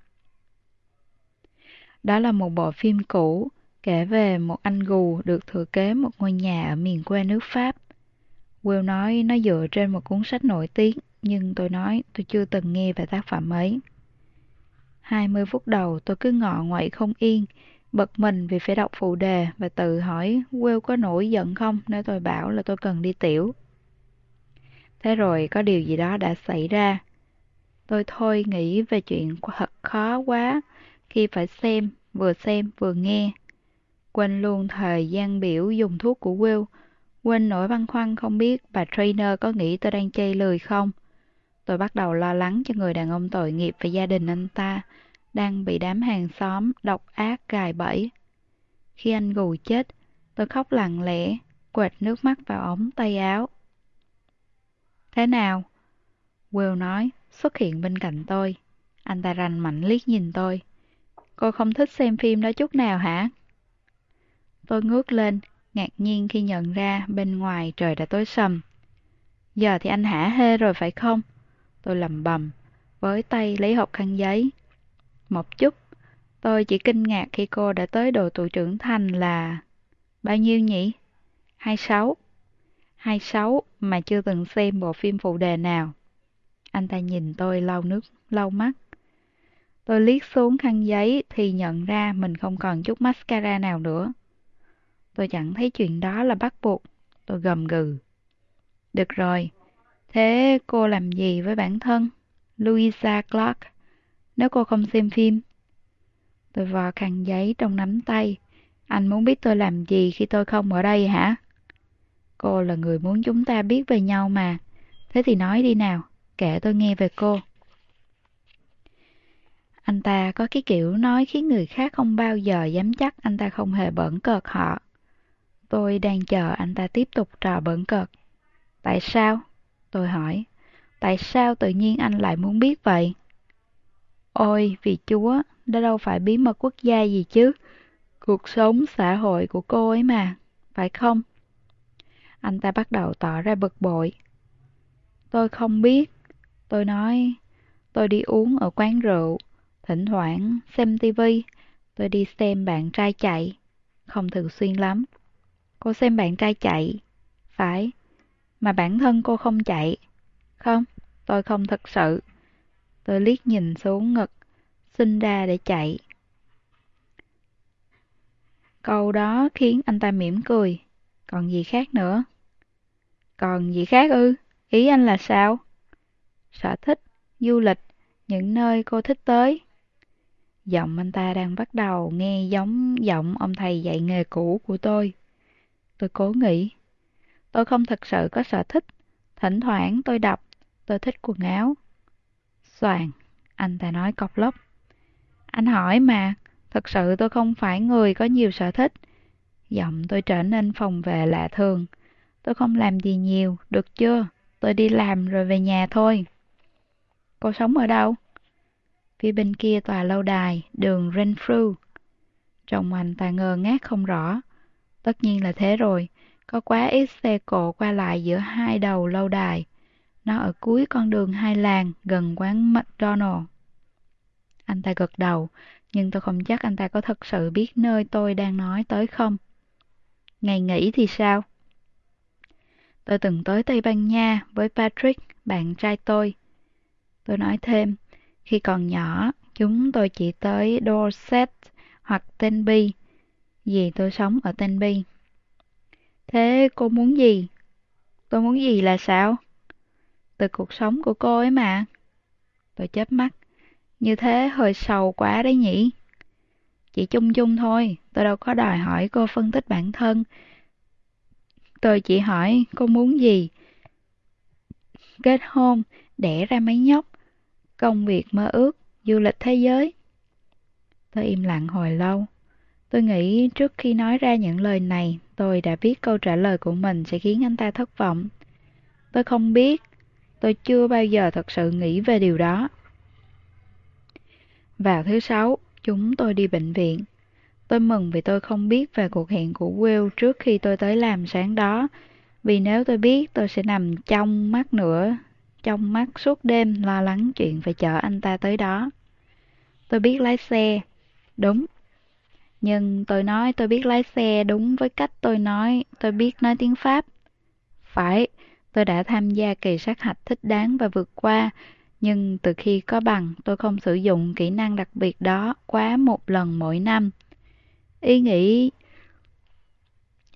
Đó là một bộ phim cũ, kể về một anh gù được thừa kế một ngôi nhà ở miền quê nước Pháp. Will nói nó dựa trên một cuốn sách nổi tiếng, nhưng tôi nói tôi chưa từng nghe về tác phẩm ấy. 20 phút đầu tôi cứ ngọ ngoậy không yên, bật mình vì phải đọc phụ đề và tự hỏi Will có nổi giận không nếu tôi bảo là tôi cần đi tiểu. Thế rồi có điều gì đó đã xảy ra. Tôi thôi nghĩ về chuyện thật khó quá khi phải xem, vừa xem vừa nghe. Quên luôn thời gian biểu dùng thuốc của Will, quên nỗi băn khoăn không biết bà trainer có nghĩ tôi đang chây lười không. Tôi bắt đầu lo lắng cho người đàn ông tội nghiệp và gia đình anh ta, đang bị đám hàng xóm độc ác gài bẫy. Khi anh gù chết, tôi khóc lặng lẽ, quệt nước mắt vào ống tay áo. Thế nào? Will nói, xuất hiện bên cạnh tôi. Anh ta rành mạnh liếc nhìn tôi. Cô không thích xem phim đó chút nào hả? Tôi ngước lên, ngạc nhiên khi nhận ra bên ngoài trời đã tối sầm. Giờ thì anh hả hê rồi phải không? Tôi lầm bầm, với tay lấy hộp khăn giấy. Một chút, tôi chỉ kinh ngạc khi cô đã tới độ tuổi trưởng thành là... Bao nhiêu nhỉ? 26. 26 mà chưa từng xem bộ phim phụ đề nào. Anh ta nhìn tôi lau nước, lau mắt. Tôi liếc xuống khăn giấy thì nhận ra mình không còn chút mascara nào nữa. Tôi chẳng thấy chuyện đó là bắt buộc. Tôi gầm gừ. Được rồi, thế cô làm gì với bản thân? Louisa Clark, nếu cô không xem phim. Tôi vò khăn giấy trong nắm tay. Anh muốn biết tôi làm gì khi tôi không ở đây hả? Cô là người muốn chúng ta biết về nhau mà. Thế thì nói đi nào, kể tôi nghe về cô. Anh ta có cái kiểu nói khiến người khác không bao giờ dám chắc anh ta không hề bẩn cợt họ. Tôi đang chờ anh ta tiếp tục trò bẩn cợt. Tại sao? Tôi hỏi. Tại sao tự nhiên anh lại muốn biết vậy? Ôi, vì chúa, đó đâu phải bí mật quốc gia gì chứ. Cuộc sống xã hội của cô ấy mà, phải không? Anh ta bắt đầu tỏ ra bực bội. Tôi không biết. Tôi nói, tôi đi uống ở quán rượu, thỉnh thoảng xem tivi, tôi đi xem bạn trai chạy, không thường xuyên lắm. Cô xem bạn trai chạy, phải, mà bản thân cô không chạy. Không, tôi không thật sự. Tôi liếc nhìn xuống ngực, sinh ra để chạy. Câu đó khiến anh ta mỉm cười. Còn gì khác nữa? Còn gì khác ư? Ý anh là sao? Sở thích, du lịch, những nơi cô thích tới. Giọng anh ta đang bắt đầu nghe giống giọng ông thầy dạy nghề cũ của tôi. Tôi cố nghĩ. Tôi không thật sự có sở thích. Thỉnh thoảng tôi đọc, tôi thích quần áo. Soàn, anh ta nói cọc lốc. Anh hỏi mà, thật sự tôi không phải người có nhiều sở thích. Giọng tôi trở nên phòng vệ lạ thường. Tôi không làm gì nhiều, được chưa? Tôi đi làm rồi về nhà thôi. Cô sống ở đâu? Phía bên kia tòa lâu đài, đường Renfrew. chồng anh ta ngơ ngác không rõ. Tất nhiên là thế rồi, có quá ít xe cộ qua lại giữa hai đầu lâu đài. Nó ở cuối con đường hai làng, gần quán McDonald. Anh ta gật đầu, nhưng tôi không chắc anh ta có thật sự biết nơi tôi đang nói tới không. Ngày nghỉ thì sao? Tôi từng tới Tây Ban Nha với Patrick, bạn trai tôi. Tôi nói thêm, khi còn nhỏ, chúng tôi chỉ tới Dorset hoặc Tenby, vì tôi sống ở Tenby. Thế cô muốn gì? Tôi muốn gì là sao? Từ cuộc sống của cô ấy mà. Tôi chớp mắt. Như thế hơi sầu quá đấy nhỉ? Chỉ chung chung thôi, tôi đâu có đòi hỏi cô phân tích bản thân, Tôi chỉ hỏi cô muốn gì? Kết hôn, đẻ ra mấy nhóc, công việc mơ ước, du lịch thế giới. Tôi im lặng hồi lâu. Tôi nghĩ trước khi nói ra những lời này, tôi đã biết câu trả lời của mình sẽ khiến anh ta thất vọng. Tôi không biết, tôi chưa bao giờ thật sự nghĩ về điều đó. Vào thứ sáu, chúng tôi đi bệnh viện. Tôi mừng vì tôi không biết về cuộc hẹn của Will trước khi tôi tới làm sáng đó, vì nếu tôi biết tôi sẽ nằm trong mắt nữa, trong mắt suốt đêm lo lắng chuyện phải chở anh ta tới đó. Tôi biết lái xe, đúng. Nhưng tôi nói tôi biết lái xe đúng với cách tôi nói tôi biết nói tiếng Pháp. Phải, Tôi đã tham gia kỳ sát hạch thích đáng và vượt qua, nhưng từ khi có bằng, tôi không sử dụng kỹ năng đặc biệt đó quá một lần mỗi năm. Ý nghĩ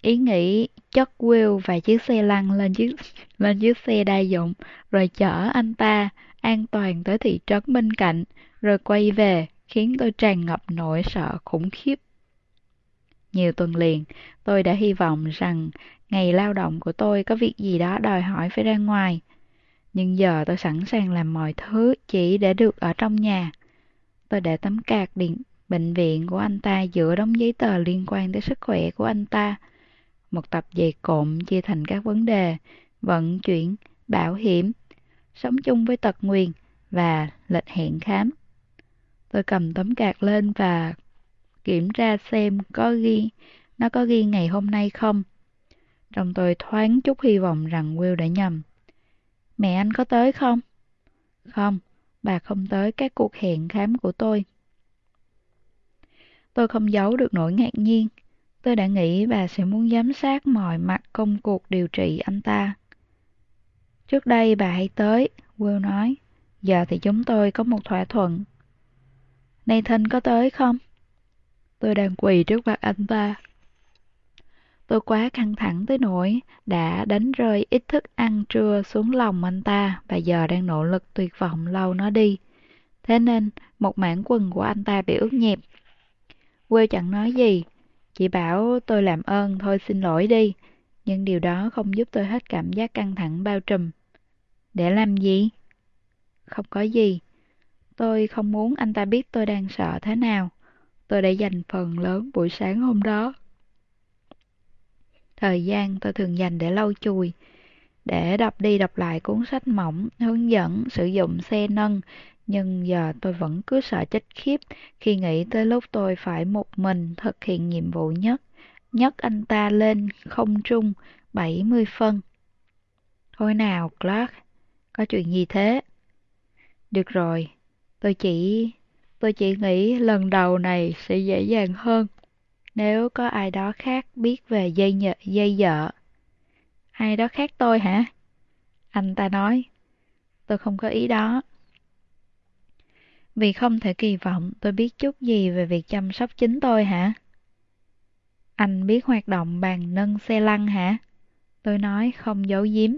ý nghĩ chất Will và chiếc xe lăn lên chiếc (laughs) lên chiếc xe đa dụng, rồi chở anh ta an toàn tới thị trấn bên cạnh, rồi quay về, khiến tôi tràn ngập nỗi sợ khủng khiếp. Nhiều tuần liền, tôi đã hy vọng rằng ngày lao động của tôi có việc gì đó đòi hỏi phải ra ngoài. Nhưng giờ tôi sẵn sàng làm mọi thứ chỉ để được ở trong nhà. Tôi để tấm cạc điện bệnh viện của anh ta giữa đống giấy tờ liên quan tới sức khỏe của anh ta. Một tập dày cộm chia thành các vấn đề, vận chuyển, bảo hiểm, sống chung với tật nguyền và lịch hẹn khám. Tôi cầm tấm cạc lên và kiểm tra xem có ghi nó có ghi ngày hôm nay không. Trong tôi thoáng chút hy vọng rằng Will đã nhầm. Mẹ anh có tới không? Không, bà không tới các cuộc hẹn khám của tôi. Tôi không giấu được nỗi ngạc nhiên. Tôi đã nghĩ bà sẽ muốn giám sát mọi mặt công cuộc điều trị anh ta. Trước đây bà hãy tới, Will nói. Giờ thì chúng tôi có một thỏa thuận. Nathan có tới không? Tôi đang quỳ trước mặt anh ta. Tôi quá căng thẳng tới nỗi đã đánh rơi ít thức ăn trưa xuống lòng anh ta và giờ đang nỗ lực tuyệt vọng lau nó đi. Thế nên, một mảng quần của anh ta bị ướt nhẹp. Will chẳng nói gì, chỉ bảo tôi làm ơn thôi xin lỗi đi, nhưng điều đó không giúp tôi hết cảm giác căng thẳng bao trùm. Để làm gì? Không có gì. Tôi không muốn anh ta biết tôi đang sợ thế nào. Tôi đã dành phần lớn buổi sáng hôm đó. Thời gian tôi thường dành để lau chùi, để đọc đi đọc lại cuốn sách mỏng hướng dẫn sử dụng xe nâng, nhưng giờ tôi vẫn cứ sợ chết khiếp khi nghĩ tới lúc tôi phải một mình thực hiện nhiệm vụ nhất, nhấc anh ta lên không trung 70 phân. Thôi nào, Clark, có chuyện gì thế? Được rồi, tôi chỉ tôi chỉ nghĩ lần đầu này sẽ dễ dàng hơn nếu có ai đó khác biết về dây nhợ, dây dợ. Ai đó khác tôi hả? Anh ta nói. Tôi không có ý đó. Vì không thể kỳ vọng tôi biết chút gì về việc chăm sóc chính tôi hả? Anh biết hoạt động bàn nâng xe lăn hả? Tôi nói không giấu giếm.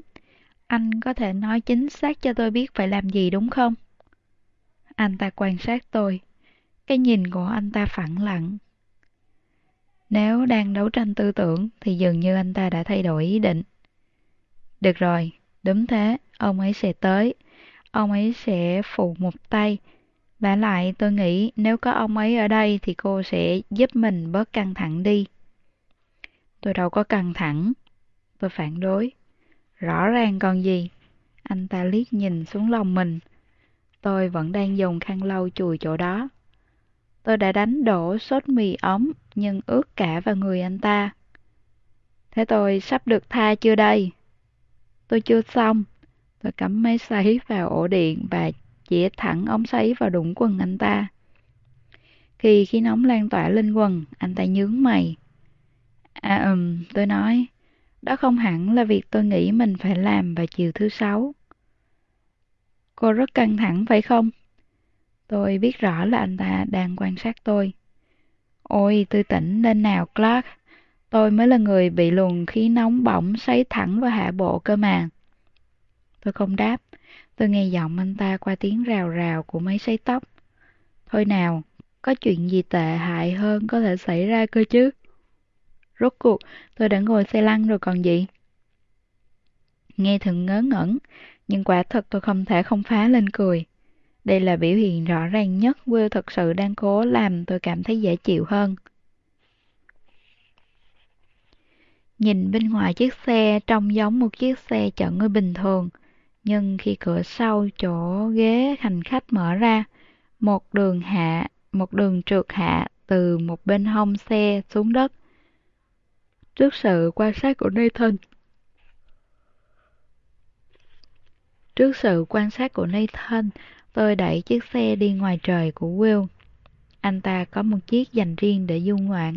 Anh có thể nói chính xác cho tôi biết phải làm gì đúng không? Anh ta quan sát tôi. Cái nhìn của anh ta phẳng lặng. Nếu đang đấu tranh tư tưởng thì dường như anh ta đã thay đổi ý định. Được rồi, đúng thế, ông ấy sẽ tới. Ông ấy sẽ phụ một tay. Vả lại tôi nghĩ nếu có ông ấy ở đây thì cô sẽ giúp mình bớt căng thẳng đi. Tôi đâu có căng thẳng. Tôi phản đối. Rõ ràng còn gì. Anh ta liếc nhìn xuống lòng mình. Tôi vẫn đang dùng khăn lau chùi chỗ đó. Tôi đã đánh đổ sốt mì ống, nhưng ướt cả vào người anh ta. Thế tôi sắp được tha chưa đây? Tôi chưa xong. Tôi cắm máy sấy vào ổ điện và chĩa thẳng ống sấy vào đụng quần anh ta. Khi khí nóng lan tỏa lên quần, anh ta nhướng mày. À ừm, tôi nói, đó không hẳn là việc tôi nghĩ mình phải làm vào chiều thứ sáu. Cô rất căng thẳng phải không? Tôi biết rõ là anh ta đang quan sát tôi. Ôi, tôi tỉnh lên nào Clark. Tôi mới là người bị luồng khí nóng bỏng sấy thẳng vào hạ bộ cơ mà. Tôi không đáp. Tôi nghe giọng anh ta qua tiếng rào rào của máy sấy tóc. Thôi nào, có chuyện gì tệ hại hơn có thể xảy ra cơ chứ? Rốt cuộc, tôi đã ngồi xe lăn rồi còn gì? Nghe thường ngớ ngẩn, nhưng quả thật tôi không thể không phá lên cười. Đây là biểu hiện rõ ràng nhất Will thật sự đang cố làm tôi cảm thấy dễ chịu hơn. Nhìn bên ngoài chiếc xe trông giống một chiếc xe chở người bình thường, nhưng khi cửa sau chỗ ghế hành khách mở ra, một đường hạ, một đường trượt hạ từ một bên hông xe xuống đất. Trước sự quan sát của Nathan, Trước sự quan sát của Nathan, tôi đẩy chiếc xe đi ngoài trời của Will. Anh ta có một chiếc dành riêng để du ngoạn.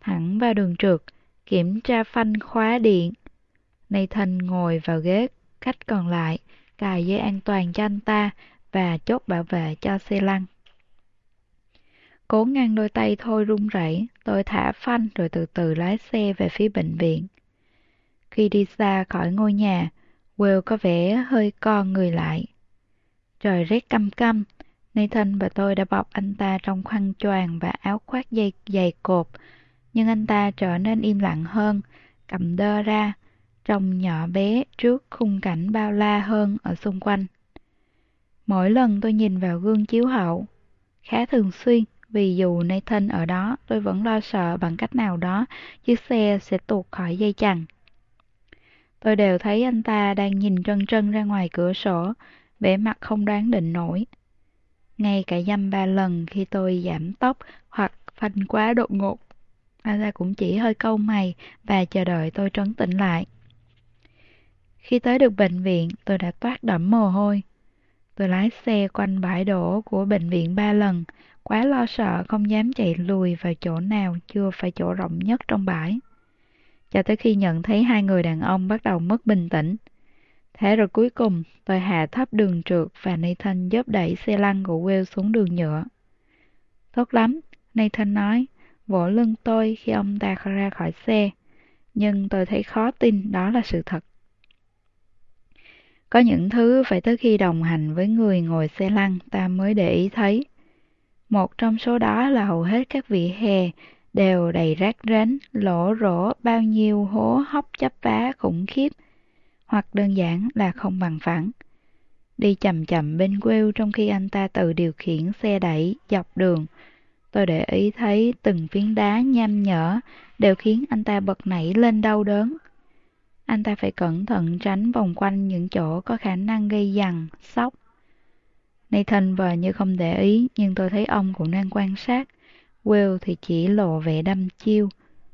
Thẳng vào đường trượt, kiểm tra phanh khóa điện. Nathan ngồi vào ghế khách còn lại, cài dây an toàn cho anh ta và chốt bảo vệ cho xe lăn. Cố ngăn đôi tay thôi run rẩy, tôi thả phanh rồi từ từ lái xe về phía bệnh viện. Khi đi xa khỏi ngôi nhà, Will có vẻ hơi co người lại. Trời rét căm căm, Nathan và tôi đã bọc anh ta trong khăn choàng và áo khoác dây dày cột, nhưng anh ta trở nên im lặng hơn, cầm đơ ra, trông nhỏ bé trước khung cảnh bao la hơn ở xung quanh. Mỗi lần tôi nhìn vào gương chiếu hậu, khá thường xuyên, vì dù Nathan ở đó, tôi vẫn lo sợ bằng cách nào đó chiếc xe sẽ tuột khỏi dây chằng. Tôi đều thấy anh ta đang nhìn trân trân ra ngoài cửa sổ, vẻ mặt không đoán định nổi. Ngay cả dăm ba lần khi tôi giảm tốc hoặc phanh quá đột ngột, anh ta cũng chỉ hơi câu mày và chờ đợi tôi trấn tĩnh lại. Khi tới được bệnh viện, tôi đã toát đẫm mồ hôi. Tôi lái xe quanh bãi đổ của bệnh viện ba lần, quá lo sợ không dám chạy lùi vào chỗ nào chưa phải chỗ rộng nhất trong bãi. Cho tới khi nhận thấy hai người đàn ông bắt đầu mất bình tĩnh. Thế rồi cuối cùng, tôi hạ thấp đường trượt và Nathan giúp đẩy xe lăn của Will xuống đường nhựa. Tốt lắm, Nathan nói, vỗ lưng tôi khi ông ta ra khỏi xe. Nhưng tôi thấy khó tin đó là sự thật. Có những thứ phải tới khi đồng hành với người ngồi xe lăn ta mới để ý thấy. Một trong số đó là hầu hết các vỉa hè đều đầy rác rến, lỗ rỗ bao nhiêu hố hóc chấp vá khủng khiếp, hoặc đơn giản là không bằng phẳng. Đi chậm chậm bên quêu trong khi anh ta tự điều khiển xe đẩy dọc đường. Tôi để ý thấy từng phiến đá nham nhở đều khiến anh ta bật nảy lên đau đớn. Anh ta phải cẩn thận tránh vòng quanh những chỗ có khả năng gây dằn, sốc. Nathan vờ như không để ý, nhưng tôi thấy ông cũng đang quan sát. Will thì chỉ lộ vẻ đâm chiêu,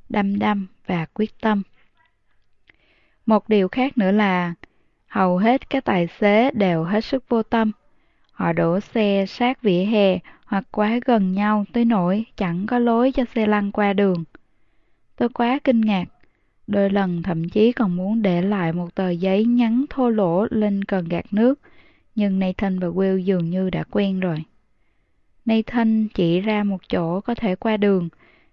đâm đâm và quyết tâm. Một điều khác nữa là, hầu hết các tài xế đều hết sức vô tâm. Họ đổ xe sát vỉa hè hoặc quá gần nhau tới nỗi chẳng có lối cho xe lăn qua đường. Tôi quá kinh ngạc Đôi lần thậm chí còn muốn để lại một tờ giấy nhắn thô lỗ lên cần gạt nước, nhưng Nathan và Will dường như đã quen rồi. Nathan chỉ ra một chỗ có thể qua đường,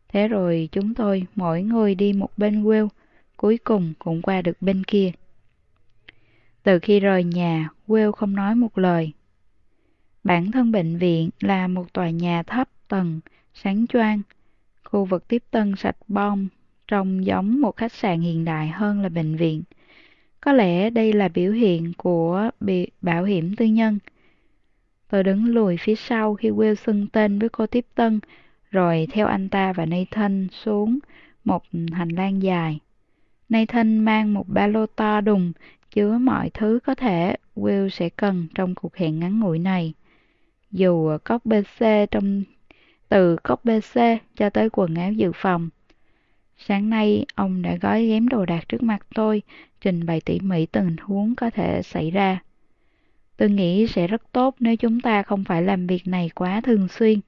thế rồi chúng tôi mỗi người đi một bên Will, cuối cùng cũng qua được bên kia. Từ khi rời nhà, Will không nói một lời. Bản thân bệnh viện là một tòa nhà thấp tầng, sáng choang. Khu vực tiếp tân sạch bom trông giống một khách sạn hiện đại hơn là bệnh viện. Có lẽ đây là biểu hiện của bảo hiểm tư nhân. Tôi đứng lùi phía sau khi Will xưng tên với cô tiếp tân, rồi theo anh ta và Nathan xuống một hành lang dài. Nathan mang một ba lô to đùng, chứa mọi thứ có thể Will sẽ cần trong cuộc hẹn ngắn ngủi này. Dù cốc BC trong từ cốc BC cho tới quần áo dự phòng, Sáng nay, ông đã gói ghém đồ đạc trước mặt tôi, trình bày tỉ mỉ tình huống có thể xảy ra. Tôi nghĩ sẽ rất tốt nếu chúng ta không phải làm việc này quá thường xuyên,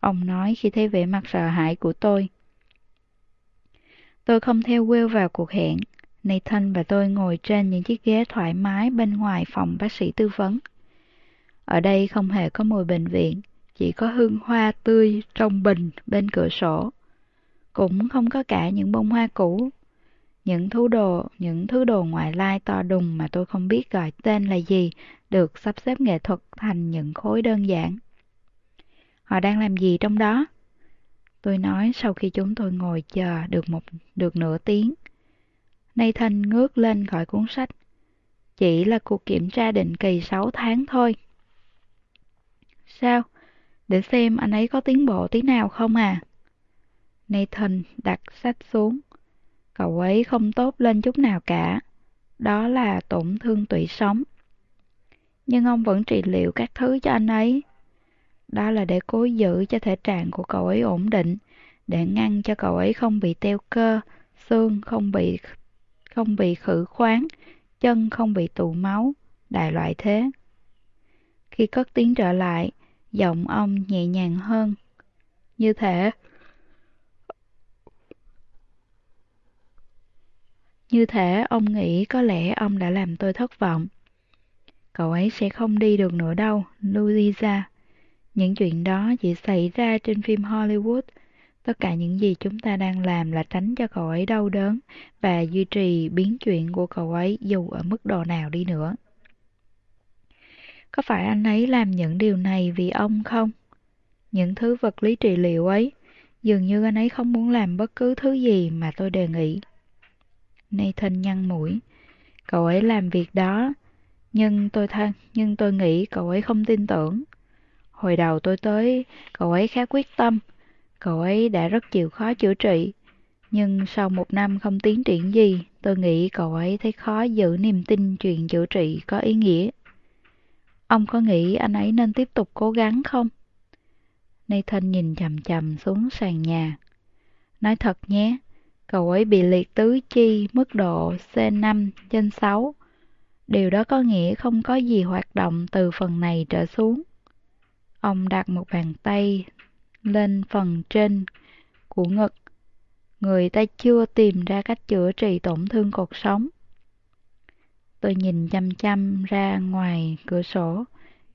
ông nói khi thấy vẻ mặt sợ hãi của tôi. Tôi không theo Will vào cuộc hẹn. Nathan và tôi ngồi trên những chiếc ghế thoải mái bên ngoài phòng bác sĩ tư vấn. Ở đây không hề có mùi bệnh viện, chỉ có hương hoa tươi trong bình bên cửa sổ cũng không có cả những bông hoa cũ. Những thứ đồ, những thứ đồ ngoại lai to đùng mà tôi không biết gọi tên là gì, được sắp xếp nghệ thuật thành những khối đơn giản. Họ đang làm gì trong đó? Tôi nói sau khi chúng tôi ngồi chờ được một được nửa tiếng. Nathan ngước lên khỏi cuốn sách. Chỉ là cuộc kiểm tra định kỳ 6 tháng thôi. Sao? Để xem anh ấy có tiến bộ tí nào không à? Nathan đặt sách xuống. Cậu ấy không tốt lên chút nào cả. Đó là tổn thương tủy sống. Nhưng ông vẫn trị liệu các thứ cho anh ấy. Đó là để cố giữ cho thể trạng của cậu ấy ổn định, để ngăn cho cậu ấy không bị teo cơ, xương không bị không bị khử khoáng, chân không bị tụ máu, đại loại thế. Khi cất tiếng trở lại, giọng ông nhẹ nhàng hơn. Như thể Như thể ông nghĩ có lẽ ông đã làm tôi thất vọng. Cậu ấy sẽ không đi được nữa đâu, Louisa. Những chuyện đó chỉ xảy ra trên phim Hollywood. Tất cả những gì chúng ta đang làm là tránh cho cậu ấy đau đớn và duy trì biến chuyện của cậu ấy dù ở mức độ nào đi nữa. Có phải anh ấy làm những điều này vì ông không? Những thứ vật lý trị liệu ấy, dường như anh ấy không muốn làm bất cứ thứ gì mà tôi đề nghị. Nathan nhăn mũi. Cậu ấy làm việc đó, nhưng tôi thân, nhưng tôi nghĩ cậu ấy không tin tưởng. Hồi đầu tôi tới, cậu ấy khá quyết tâm. Cậu ấy đã rất chịu khó chữa trị. Nhưng sau một năm không tiến triển gì, tôi nghĩ cậu ấy thấy khó giữ niềm tin chuyện chữa trị có ý nghĩa. Ông có nghĩ anh ấy nên tiếp tục cố gắng không? Nathan nhìn chầm chầm xuống sàn nhà. Nói thật nhé, cậu ấy bị liệt tứ chi mức độ C5 trên 6. Điều đó có nghĩa không có gì hoạt động từ phần này trở xuống. Ông đặt một bàn tay lên phần trên của ngực. Người ta chưa tìm ra cách chữa trị tổn thương cột sống. Tôi nhìn chăm chăm ra ngoài cửa sổ,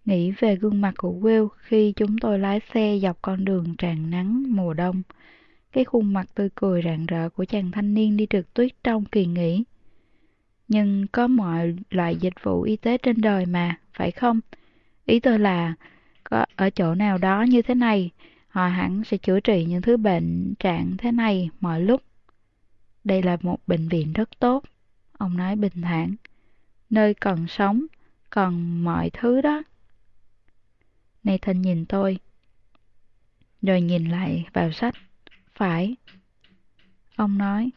nghĩ về gương mặt của Will khi chúng tôi lái xe dọc con đường tràn nắng mùa đông. Cái khuôn mặt tươi cười rạng rỡ của chàng thanh niên đi trượt tuyết trong kỳ nghỉ. Nhưng có mọi loại dịch vụ y tế trên đời mà, phải không? Ý tôi là, có ở chỗ nào đó như thế này, họ hẳn sẽ chữa trị những thứ bệnh trạng thế này mọi lúc. Đây là một bệnh viện rất tốt, ông nói bình thản nơi cần sống, cần mọi thứ đó. Nathan nhìn tôi, rồi nhìn lại vào sách. Phải. Ông nói.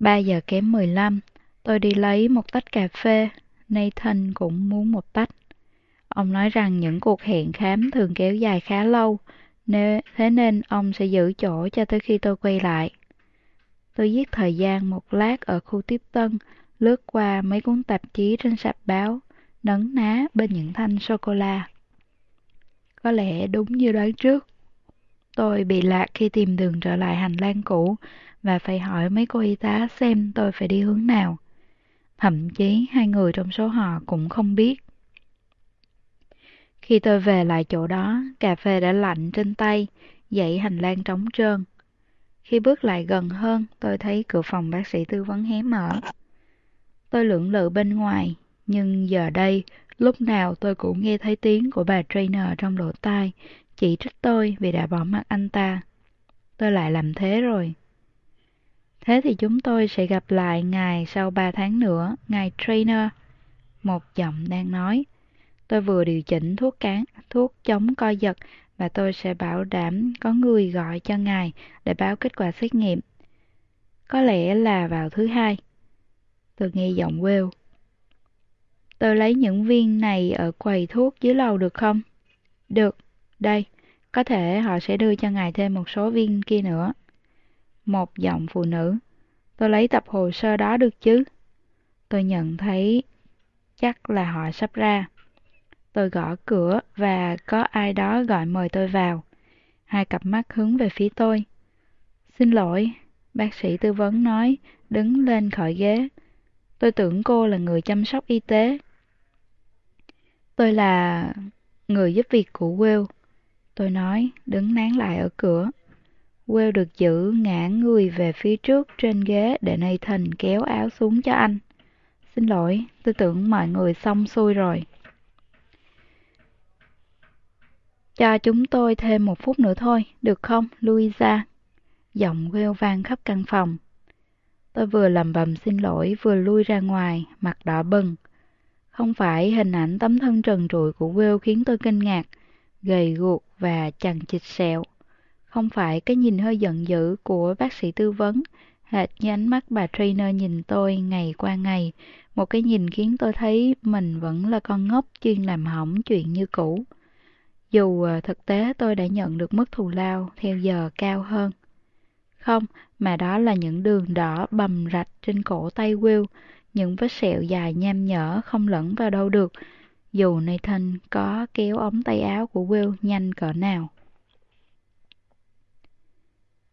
3 giờ kém 15, tôi đi lấy một tách cà phê. Nathan cũng muốn một tách. Ông nói rằng những cuộc hẹn khám thường kéo dài khá lâu, thế nên ông sẽ giữ chỗ cho tới khi tôi quay lại. Tôi giết thời gian một lát ở khu tiếp tân, lướt qua mấy cuốn tạp chí trên sạp báo, nấn ná bên những thanh sô-cô-la. Có lẽ đúng như đoán trước. Tôi bị lạc khi tìm đường trở lại hành lang cũ và phải hỏi mấy cô y tá xem tôi phải đi hướng nào. Thậm chí hai người trong số họ cũng không biết. Khi tôi về lại chỗ đó, cà phê đã lạnh trên tay, dãy hành lang trống trơn. Khi bước lại gần hơn, tôi thấy cửa phòng bác sĩ tư vấn hé mở. Tôi lưỡng lự bên ngoài, nhưng giờ đây, lúc nào tôi cũng nghe thấy tiếng của bà trainer trong lỗ tai, chỉ trích tôi vì đã bỏ mặt anh ta. Tôi lại làm thế rồi. Thế thì chúng tôi sẽ gặp lại ngài sau ba tháng nữa, ngài trainer. Một giọng đang nói. Tôi vừa điều chỉnh thuốc cán, thuốc chống co giật và tôi sẽ bảo đảm có người gọi cho ngài để báo kết quả xét nghiệm. Có lẽ là vào thứ hai. Tôi nghe giọng Will. Tôi lấy những viên này ở quầy thuốc dưới lầu được không? Được, đây, có thể họ sẽ đưa cho ngài thêm một số viên kia nữa. Một giọng phụ nữ. Tôi lấy tập hồ sơ đó được chứ? Tôi nhận thấy chắc là họ sắp ra. Tôi gõ cửa và có ai đó gọi mời tôi vào. Hai cặp mắt hướng về phía tôi. Xin lỗi, bác sĩ tư vấn nói, đứng lên khỏi ghế. Tôi tưởng cô là người chăm sóc y tế. Tôi là người giúp việc của Will. Tôi nói, đứng nán lại ở cửa. Will được giữ ngã người về phía trước trên ghế để Nathan kéo áo xuống cho anh. Xin lỗi, tôi tưởng mọi người xong xuôi rồi. Cho chúng tôi thêm một phút nữa thôi, được không, Louisa? Giọng Will vang khắp căn phòng. Tôi vừa lầm bầm xin lỗi vừa lui ra ngoài, mặt đỏ bừng. Không phải hình ảnh tấm thân trần trụi của Will khiến tôi kinh ngạc, gầy guộc và chằng chịt sẹo. Không phải cái nhìn hơi giận dữ của bác sĩ tư vấn, hệt như ánh mắt bà trainer nhìn tôi ngày qua ngày, một cái nhìn khiến tôi thấy mình vẫn là con ngốc chuyên làm hỏng chuyện như cũ. Dù ờ, thực tế tôi đã nhận được mức thù lao theo giờ cao hơn. Không, mà đó là những đường đỏ bầm rạch trên cổ tay Will, những vết sẹo dài nham nhở không lẫn vào đâu được, dù Nathan có kéo ống tay áo của Will nhanh cỡ nào.